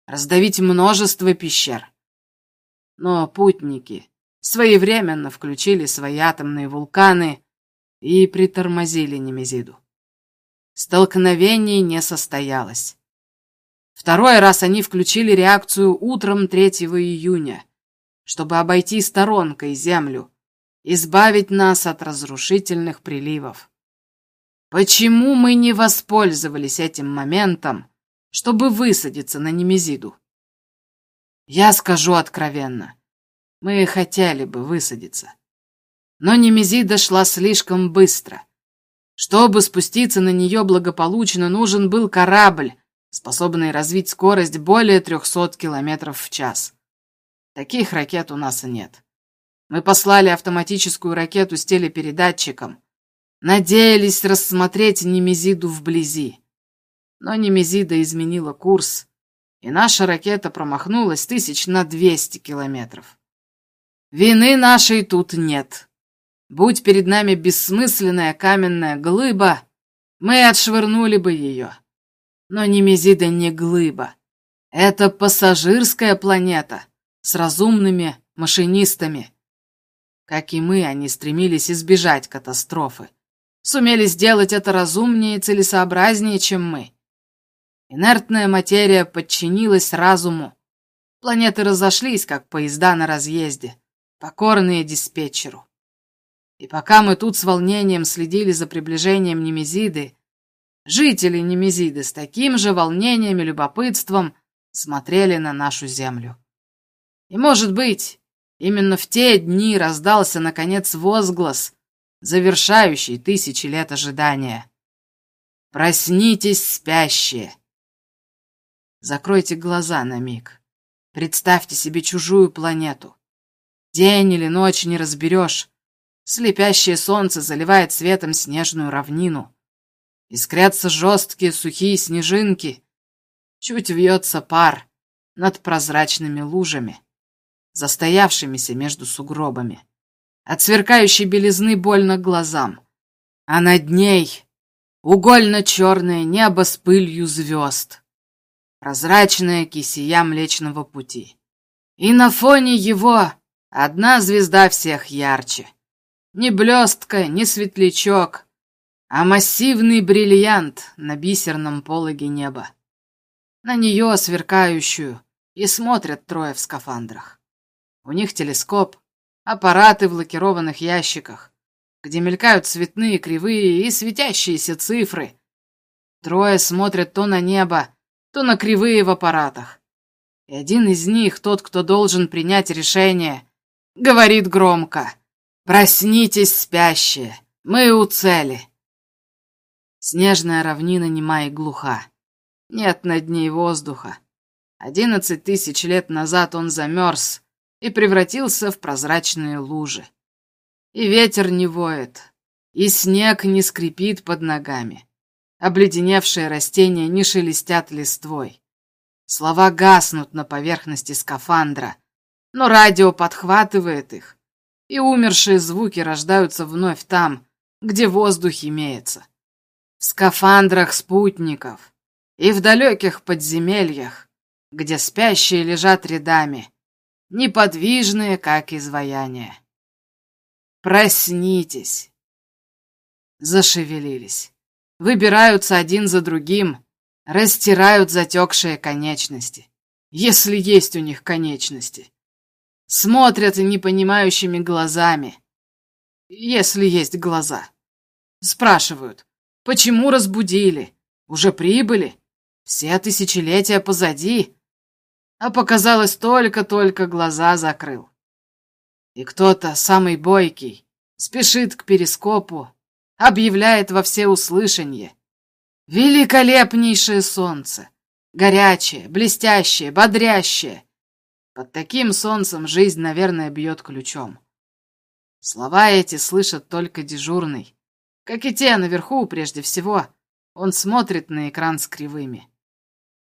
раздавить множество пещер. Но путники своевременно включили свои атомные вулканы и притормозили Немезиду. Столкновение не состоялось. Второй раз они включили реакцию утром 3 июня, чтобы обойти сторонкой Землю, избавить нас от разрушительных приливов. Почему мы не воспользовались этим моментом, чтобы высадиться на Немезиду? Я скажу откровенно, мы хотели бы высадиться. Но Немезида шла слишком быстро. Чтобы спуститься на нее благополучно, нужен был корабль, способный развить скорость более 300 километров в час. Таких ракет у нас нет. Мы послали автоматическую ракету с телепередатчиком. Надеялись рассмотреть Немезиду вблизи. Но Немезида изменила курс, и наша ракета промахнулась тысяч на 200 километров. Вины нашей тут нет. Будь перед нами бессмысленная каменная глыба, мы отшвырнули бы ее. Но Немезида не глыба. Это пассажирская планета с разумными машинистами. Как и мы, они стремились избежать катастрофы. Сумели сделать это разумнее и целесообразнее, чем мы. Инертная материя подчинилась разуму. Планеты разошлись, как поезда на разъезде, покорные диспетчеру. И пока мы тут с волнением следили за приближением Немезиды, жители Немезиды с таким же волнением и любопытством смотрели на нашу землю. И, может быть, именно в те дни раздался, наконец, возглас, завершающий тысячи лет ожидания. «Проснитесь, спящие!» Закройте глаза на миг. Представьте себе чужую планету. День или ночь не разберешь, Слепящее солнце заливает светом снежную равнину. Искрятся жесткие сухие снежинки. Чуть вьется пар над прозрачными лужами, застоявшимися между сугробами. От сверкающей белизны больно глазам. А над ней угольно-черное небо с пылью звезд. Прозрачная кисия Млечного Пути. И на фоне его одна звезда всех ярче — не блестка, не светлячок, а массивный бриллиант на бисерном пологе неба. На нее сверкающую и смотрят трое в скафандрах. У них телескоп, аппараты в лакированных ящиках, где мелькают цветные, кривые и светящиеся цифры. Трое смотрят то на небо, то на кривые в аппаратах. И один из них, тот, кто должен принять решение, говорит громко — «Проснитесь, спящие! Мы у цели!» Снежная равнина нема и глуха. Нет над ней воздуха. Одиннадцать тысяч лет назад он замерз и превратился в прозрачные лужи. И ветер не воет, и снег не скрипит под ногами. Обледеневшие растения не шелестят листвой. Слова гаснут на поверхности скафандра, но радио подхватывает их и умершие звуки рождаются вновь там, где воздух имеется. В скафандрах спутников и в далеких подземельях, где спящие лежат рядами, неподвижные, как изваяние. Проснитесь. Зашевелились. Выбираются один за другим, растирают затекшие конечности. Если есть у них конечности. Смотрят непонимающими глазами. Если есть глаза. Спрашивают, почему разбудили? Уже прибыли? Все тысячелетия позади. А показалось, только-только глаза закрыл. И кто-то, самый бойкий, спешит к перископу, объявляет во всеуслышание. Великолепнейшее солнце! Горячее, блестящее, бодрящее, под таким солнцем жизнь, наверное, бьет ключом. Слова эти слышат только дежурный. Как и те наверху, прежде всего, он смотрит на экран с кривыми.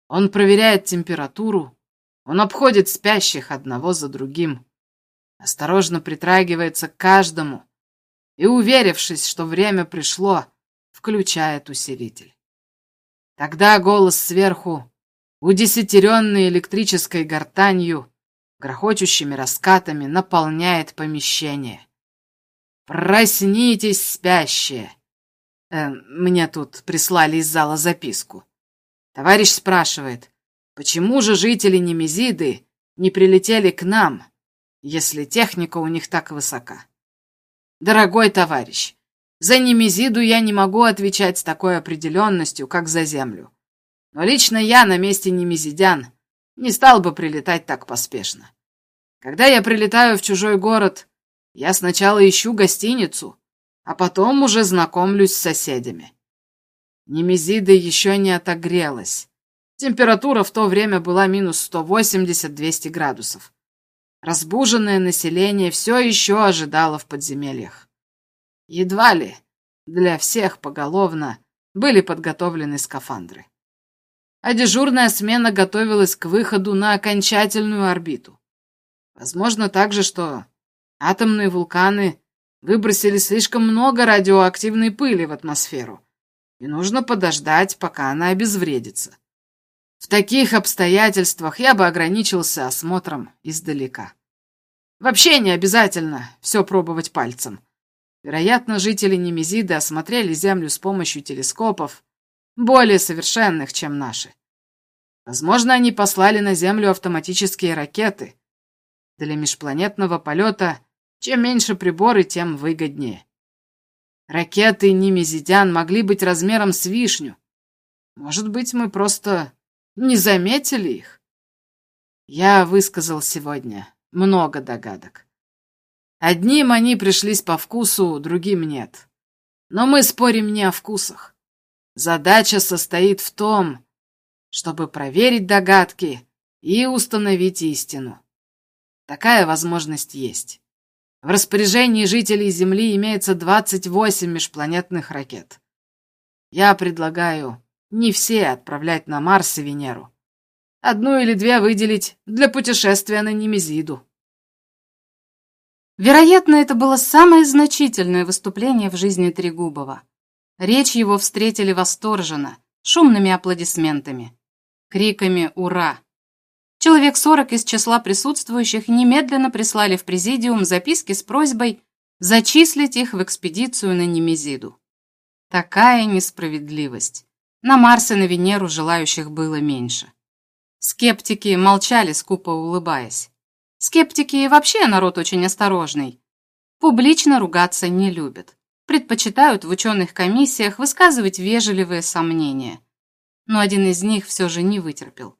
Он проверяет температуру, он обходит спящих одного за другим, осторожно притрагивается к каждому и, уверившись, что время пришло, включает усилитель. Тогда голос сверху, удесятеренный электрической гортанью, грохочущими раскатами наполняет помещение. «Проснитесь, спящие!» э, Мне тут прислали из зала записку. Товарищ спрашивает, почему же жители Немезиды не прилетели к нам, если техника у них так высока? Дорогой товарищ, За Немезиду я не могу отвечать с такой определенностью, как за Землю. Но лично я на месте немезидян не стал бы прилетать так поспешно. Когда я прилетаю в чужой город, я сначала ищу гостиницу, а потом уже знакомлюсь с соседями. Немезида еще не отогрелась. Температура в то время была минус 180-200 градусов. Разбуженное население все еще ожидало в подземельях. Едва ли для всех поголовно были подготовлены скафандры. А дежурная смена готовилась к выходу на окончательную орбиту. Возможно также, что атомные вулканы выбросили слишком много радиоактивной пыли в атмосферу, и нужно подождать, пока она обезвредится. В таких обстоятельствах я бы ограничился осмотром издалека. Вообще не обязательно все пробовать пальцем. Вероятно, жители Немезиды осмотрели Землю с помощью телескопов, более совершенных, чем наши. Возможно, они послали на Землю автоматические ракеты. Для межпланетного полета чем меньше приборы, тем выгоднее. Ракеты немезидян могли быть размером с вишню. Может быть, мы просто не заметили их? Я высказал сегодня много догадок. Одним они пришлись по вкусу, другим нет. Но мы спорим не о вкусах. Задача состоит в том, чтобы проверить догадки и установить истину. Такая возможность есть. В распоряжении жителей Земли имеется 28 межпланетных ракет. Я предлагаю не все отправлять на Марс и Венеру. Одну или две выделить для путешествия на Немезиду. Вероятно, это было самое значительное выступление в жизни Трегубова. Речь его встретили восторженно, шумными аплодисментами, криками «Ура!». Человек сорок из числа присутствующих немедленно прислали в президиум записки с просьбой зачислить их в экспедицию на Немезиду. Такая несправедливость. На Марс и на Венеру желающих было меньше. Скептики молчали, скупо улыбаясь. Скептики вообще народ очень осторожный. Публично ругаться не любят. Предпочитают в ученых комиссиях высказывать вежливые сомнения. Но один из них все же не вытерпел.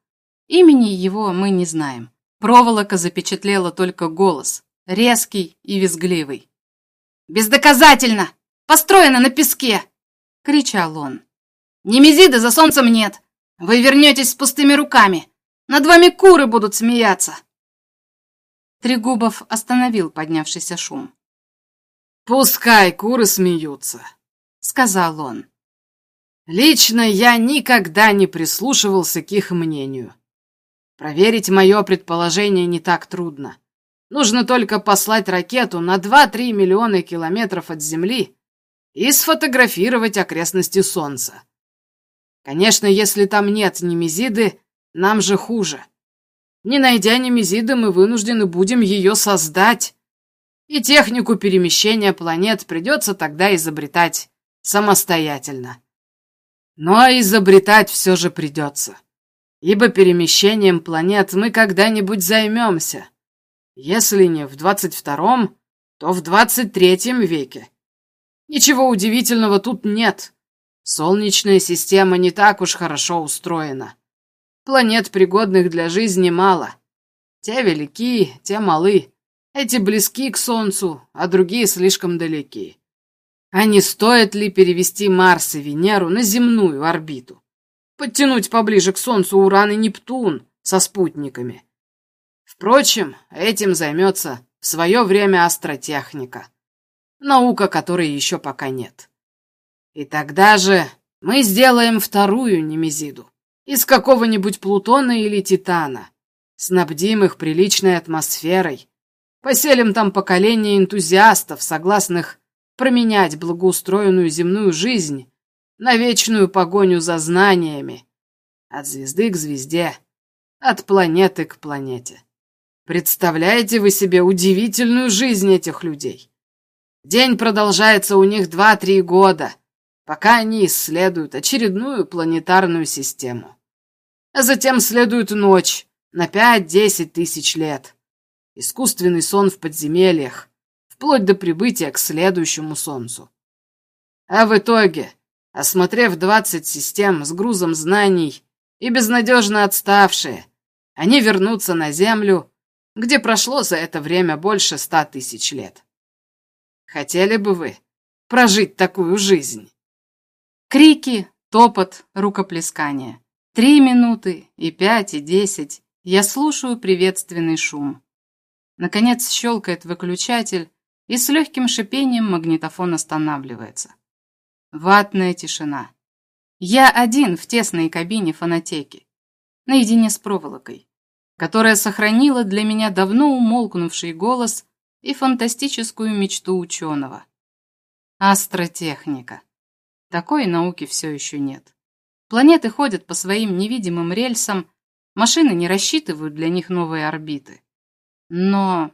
Имени его мы не знаем. Проволока запечатлела только голос, резкий и визгливый. «Бездоказательно! Построено на песке!» — кричал он. Немезида за солнцем нет. Вы вернетесь с пустыми руками. Над вами куры будут смеяться. Трегубов остановил поднявшийся шум. «Пускай куры смеются», — сказал он. «Лично я никогда не прислушивался к их мнению. Проверить мое предположение не так трудно. Нужно только послать ракету на 2-3 миллиона километров от Земли и сфотографировать окрестности Солнца. Конечно, если там нет немезиды, нам же хуже. Не найдя немезиды, мы вынуждены будем ее создать. И технику перемещения планет придется тогда изобретать самостоятельно. Но изобретать все же придется. Ибо перемещением планет мы когда-нибудь займемся. Если не в двадцать втором, то в двадцать третьем веке. Ничего удивительного тут нет. Солнечная система не так уж хорошо устроена. Планет, пригодных для жизни, мало. Те велики, те малы. Эти близки к Солнцу, а другие слишком далеки. А не стоит ли перевести Марс и Венеру на земную орбиту? Подтянуть поближе к Солнцу Уран и Нептун со спутниками. Впрочем, этим займется в свое время астротехника. Наука, которой еще пока нет. И тогда же мы сделаем вторую Немезиду из какого-нибудь Плутона или Титана, снабдим их приличной атмосферой, поселим там поколение энтузиастов, согласных променять благоустроенную земную жизнь на вечную погоню за знаниями, от звезды к звезде, от планеты к планете. Представляете вы себе удивительную жизнь этих людей? День продолжается у них два-три года — пока они исследуют очередную планетарную систему. А затем следует ночь на пять-десять тысяч лет. Искусственный сон в подземельях, вплоть до прибытия к следующему Солнцу. А в итоге, осмотрев 20 систем с грузом знаний и безнадежно отставшие, они вернутся на Землю, где прошло за это время больше ста тысяч лет. Хотели бы вы прожить такую жизнь? Крики, топот, рукоплескание. Три минуты, и пять, и десять. Я слушаю приветственный шум. Наконец щелкает выключатель, и с легким шипением магнитофон останавливается. Ватная тишина. Я один в тесной кабине фонотеки, наедине с проволокой, которая сохранила для меня давно умолкнувший голос и фантастическую мечту ученого. Астротехника. Такой науки все еще нет. Планеты ходят по своим невидимым рельсам, машины не рассчитывают для них новые орбиты. Но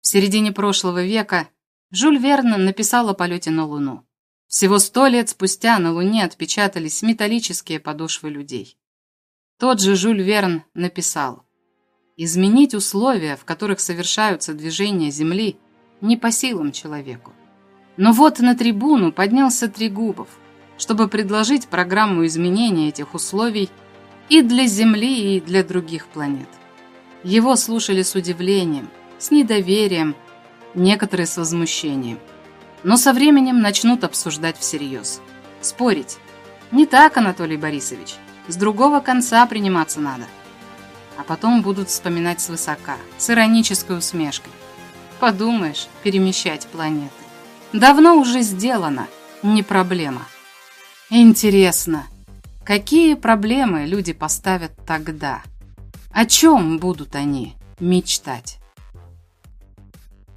в середине прошлого века Жюль Верн написал о полете на Луну. Всего сто лет спустя на Луне отпечатались металлические подошвы людей. Тот же Жюль Верн написал «Изменить условия, в которых совершаются движения Земли, не по силам человеку. Но вот на трибуну поднялся Трегубов, чтобы предложить программу изменения этих условий и для Земли, и для других планет. Его слушали с удивлением, с недоверием, некоторые с возмущением. Но со временем начнут обсуждать всерьез. Спорить. Не так, Анатолий Борисович. С другого конца приниматься надо. А потом будут вспоминать свысока, с иронической усмешкой. Подумаешь, перемещать планеты. Давно уже сделано, не проблема. Интересно, какие проблемы люди поставят тогда? О чем будут они мечтать?